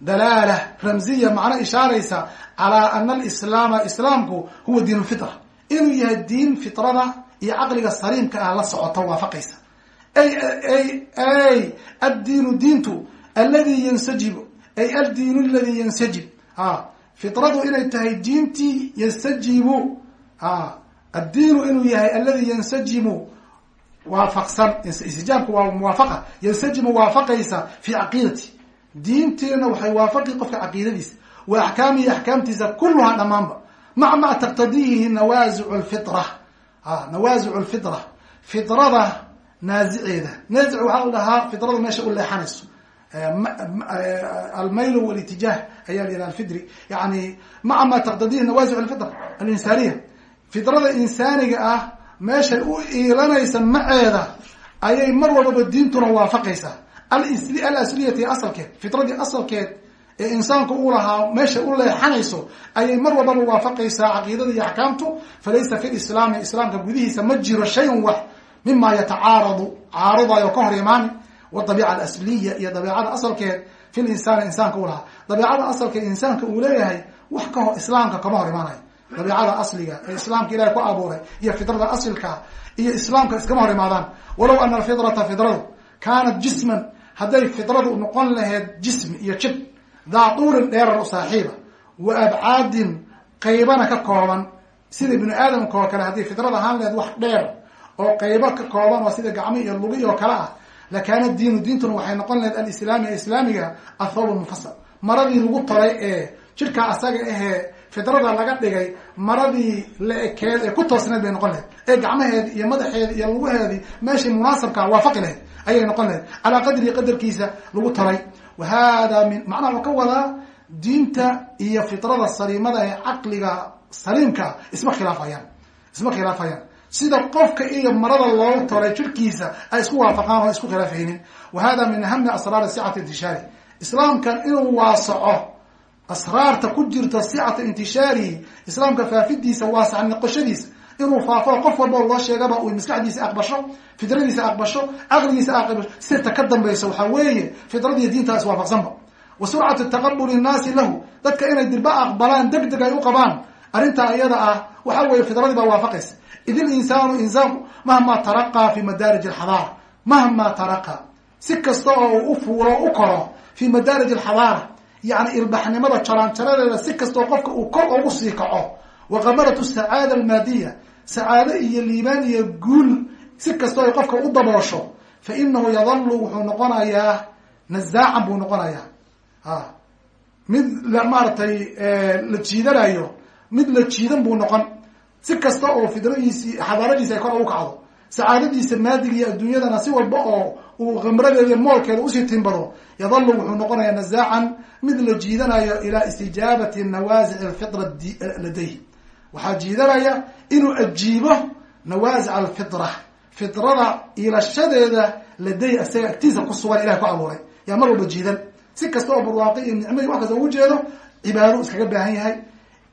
dalaala ramziya macno ishaaraysa calaa ana alislaama islaamku huwa diin lfitra inuu yahay diin fitrada iyo caqliga saliimka ah la socota waafaqaysa. Ay addiinu diintu aladi yansajibu ay addiinu aladi yansajib. A fitradu inay tahay diintii yansajibu. A addiinu inuu yahay aladi yansajimu waafaqsan istijaabku waa muwaafaqa yansajimu waafaqaysa fi caqiidati diinteena waxay waafaqi qofka caqiidadiisa. Wa axkaamihi axkaamtiisa kuluhaa dhamaanba maca ma taqtadiihi nawaasicu lfitra a nawaasicu lfitra fitrada naaziceeda. Naazic waxaa la dhahaa fitrada meesha u leexanayso. Almayl wlitijaah ayaa la yidhaha alfidri. Yani maca ma taqtadiihi nawaasic alfitra alinsaniya fitrada insaaniga ah meeshay u iilanaysa maceeda ayay mar walbaba diintuna waafaqaysaa alasliyati asalkeed fitradii asalkeed ee insaanku u lahaa meesha u leexanayso ayay mar walbaba waafaqaysaa caqiidada iyo axkaamtu. Falaysa fi lislaami islaamka gudihiisa ma jiro shayan wax mima yatacaaradu caaradayo ka hor imaani. Wadabiica alasliya iyo dabeicada asalkeed fi linsaani insaanka u lahaa. Dabeicada asalkeed insaanka uu leeyahay wax kaho islaamka kama hor imaanayo. Dabiicada asliga ee islaamka ilahay ku abuuray iyo islaamka iskama hor imaadaan. Walow ana alfitrata fitradu kaanat jisman hadday fitradu noqon laheyd jismi iyo jib daa duurin dheerar u saaxiiba wa abcaadin qaybana ka kooban sida bini aadamka oo kale haddii fitrada ahaan laheyd wax dheer oo qaybo ka kooban oo sida gacmi iyo lugi oo kale ah lakaana diinu diintuna waxay noqon laheyd alislaami islaamiga athawb mufasal maradii lagu tolay ee jidhkaa asaga ahee fitrada laga dhigay maradii la ekeed ee ku toosneed bay noqon laheyd ee gacmaheedi iyo madaxeedi iyo lugaheedii meeshii munaasabkaa waafaqi lahayd ayay noqon lahayd calaa qadrihi qadarkiisa lagu taray. Wa hada min macnaha wuxuu ka wadaa diinta iyo fitrada saliimada ee caqliga saliimkaa isma khilaafayaan. Isma khilaafayaan. Sida qofka iyo marada loogu tolay jirkiisa ay isku waafaqaan oo isku khilaafaynin wa hada min ahami asraari sicati intishaari islaamkan inuu waasaco asraarta ku jirta sicata intishaarihi islaamka faafidiisa waasac noqoshadiisa inuu faafo qof walba loo sheegaba uu maskaxdiisa aqbasho fidradiisa aqbasho caqligiisa aqbasho sirta ka dambaysa waxaa weeye fidradiiyo diinta iswaafaqsanba wa surcatu taqabuli nnaasi lahu dadka inay dirba aqbalaan deg deg ay u qabaan arrintaa iyada ah waxa weeye fidradii baa waafaqaysa. Id ilinsaanu insaanku mahma taraqaa fi madaarij alxadaara mahma taraqa. Si kasta oo uu u fuulo u koro fi madaarij alxadaara yani ilbaxnimada jaraanjaradeeda si kastoo qofka uu kor ugu sii kaco. Wa qamaratu sacaada almaadiya sacaado iyo liibaan iyo guul si kastoo ay qofka u daboosho fa inahu yadalu wuxuu noqonayaa nazaacan buu noqonayaa. A mid maaratay la jiidanayo mid la jiidan buu noqon. Si kasta oo fidradiisi xadaaradiisi ay kor ugu kacdo sacaadadiisa maadiga iyo adduunyadana si walba oo uu khamradeeda moolkeeda u sii timbado yadalu wuxuu noqonayaa nazaacan mid la jiidanayo ilaa istijaabati nawaasic alfitra ladayh waxaa jiidanaya inuu ajiibo nawaasic alfitra fitrada iilashadeeda laday asaga agtiisa ku sugan ilahay ku abuuray. Yaa mar walba jiidan. Si kasta oo barwaaqi iyo nicmo iyo wax kasta ugu jeedo cibaado iskaga baahan yahay.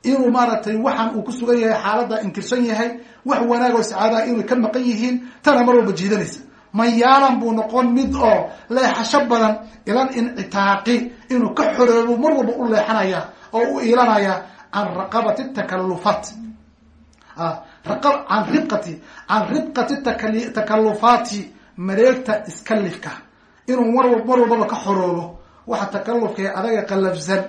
Inuu maaragtay waxaan uu ku sugan yahay xaalada inkirsan yahay wax wanaag oo sacaadaha inay ka maqan yihiin tana mar walba jiidanaysa. Mayaalan buu noqon mid oo leexasho badan ilan incitaaqi inuu ka xoroobo mar walba u leexanaya oo u iilanaya can raqabati takalufaat can ribqati can ribqati takalufaati mareegta iskalifka inuu mar mar walbaba ka xoroobo waxa takalufka adaga qalafsan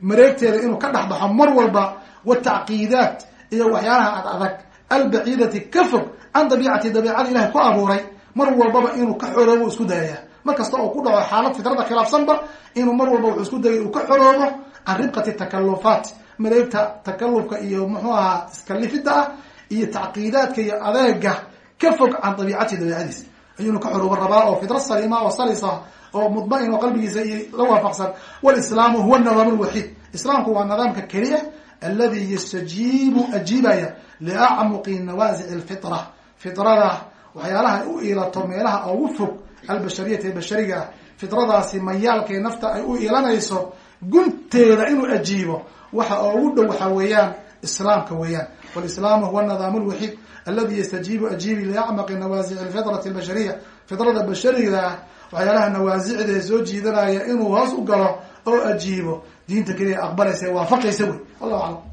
mareegteeda inuu ka dhex baxo mar walba watacqiidaat iyo waxyaalaha ad adag albaciidati ka fog can dabiicati dabiicada ilahay ku abuuray mar walbaba inuu ka xoroobo isku dayaya mar kasta oo ku dhaco xaalad fitrada khilaafsanba inuu mar walba wuxuu isku dayay uu ka xoroobo can ribqati takalufaat mareegta takalufka iyo muxuu ahaa iskalifida ah iyo tacqiidaadka iyo adeega ka fog can dabiicati dabiicadiis. Ayuuna ka xoroobo rabaa oo fitra saliima oo salisa oo mudmain oo qalbigiisa iyo la waafaqsan. Walislaamu huwa nidaam lwaxiid islaamku waa nidaamka keliya aladi yastajiibu ajiibaya liacmuqi nawaasic lfitra fitrada waxyaalaha u iilato meelaha ugu fog albashariyati ee bashariga ah fitradaasi mayaalkee nafta ay u iilanayso gunteeda inuu ajiibo waxa ugu dhow waxa weeyaan islaamka weeyaan. Walislaamu huwa nidaam lwaxiid aladi yastajiibu ajiibi liacmaqi nawaasic lfitrati albashariya fitrada bashariga ah waxyaalaha nawaasicda soo jiidanaya inuu hoos u galo oo ajiibo diinta keliya aqbalaysa waafaqaysa wey. Wallahu aclam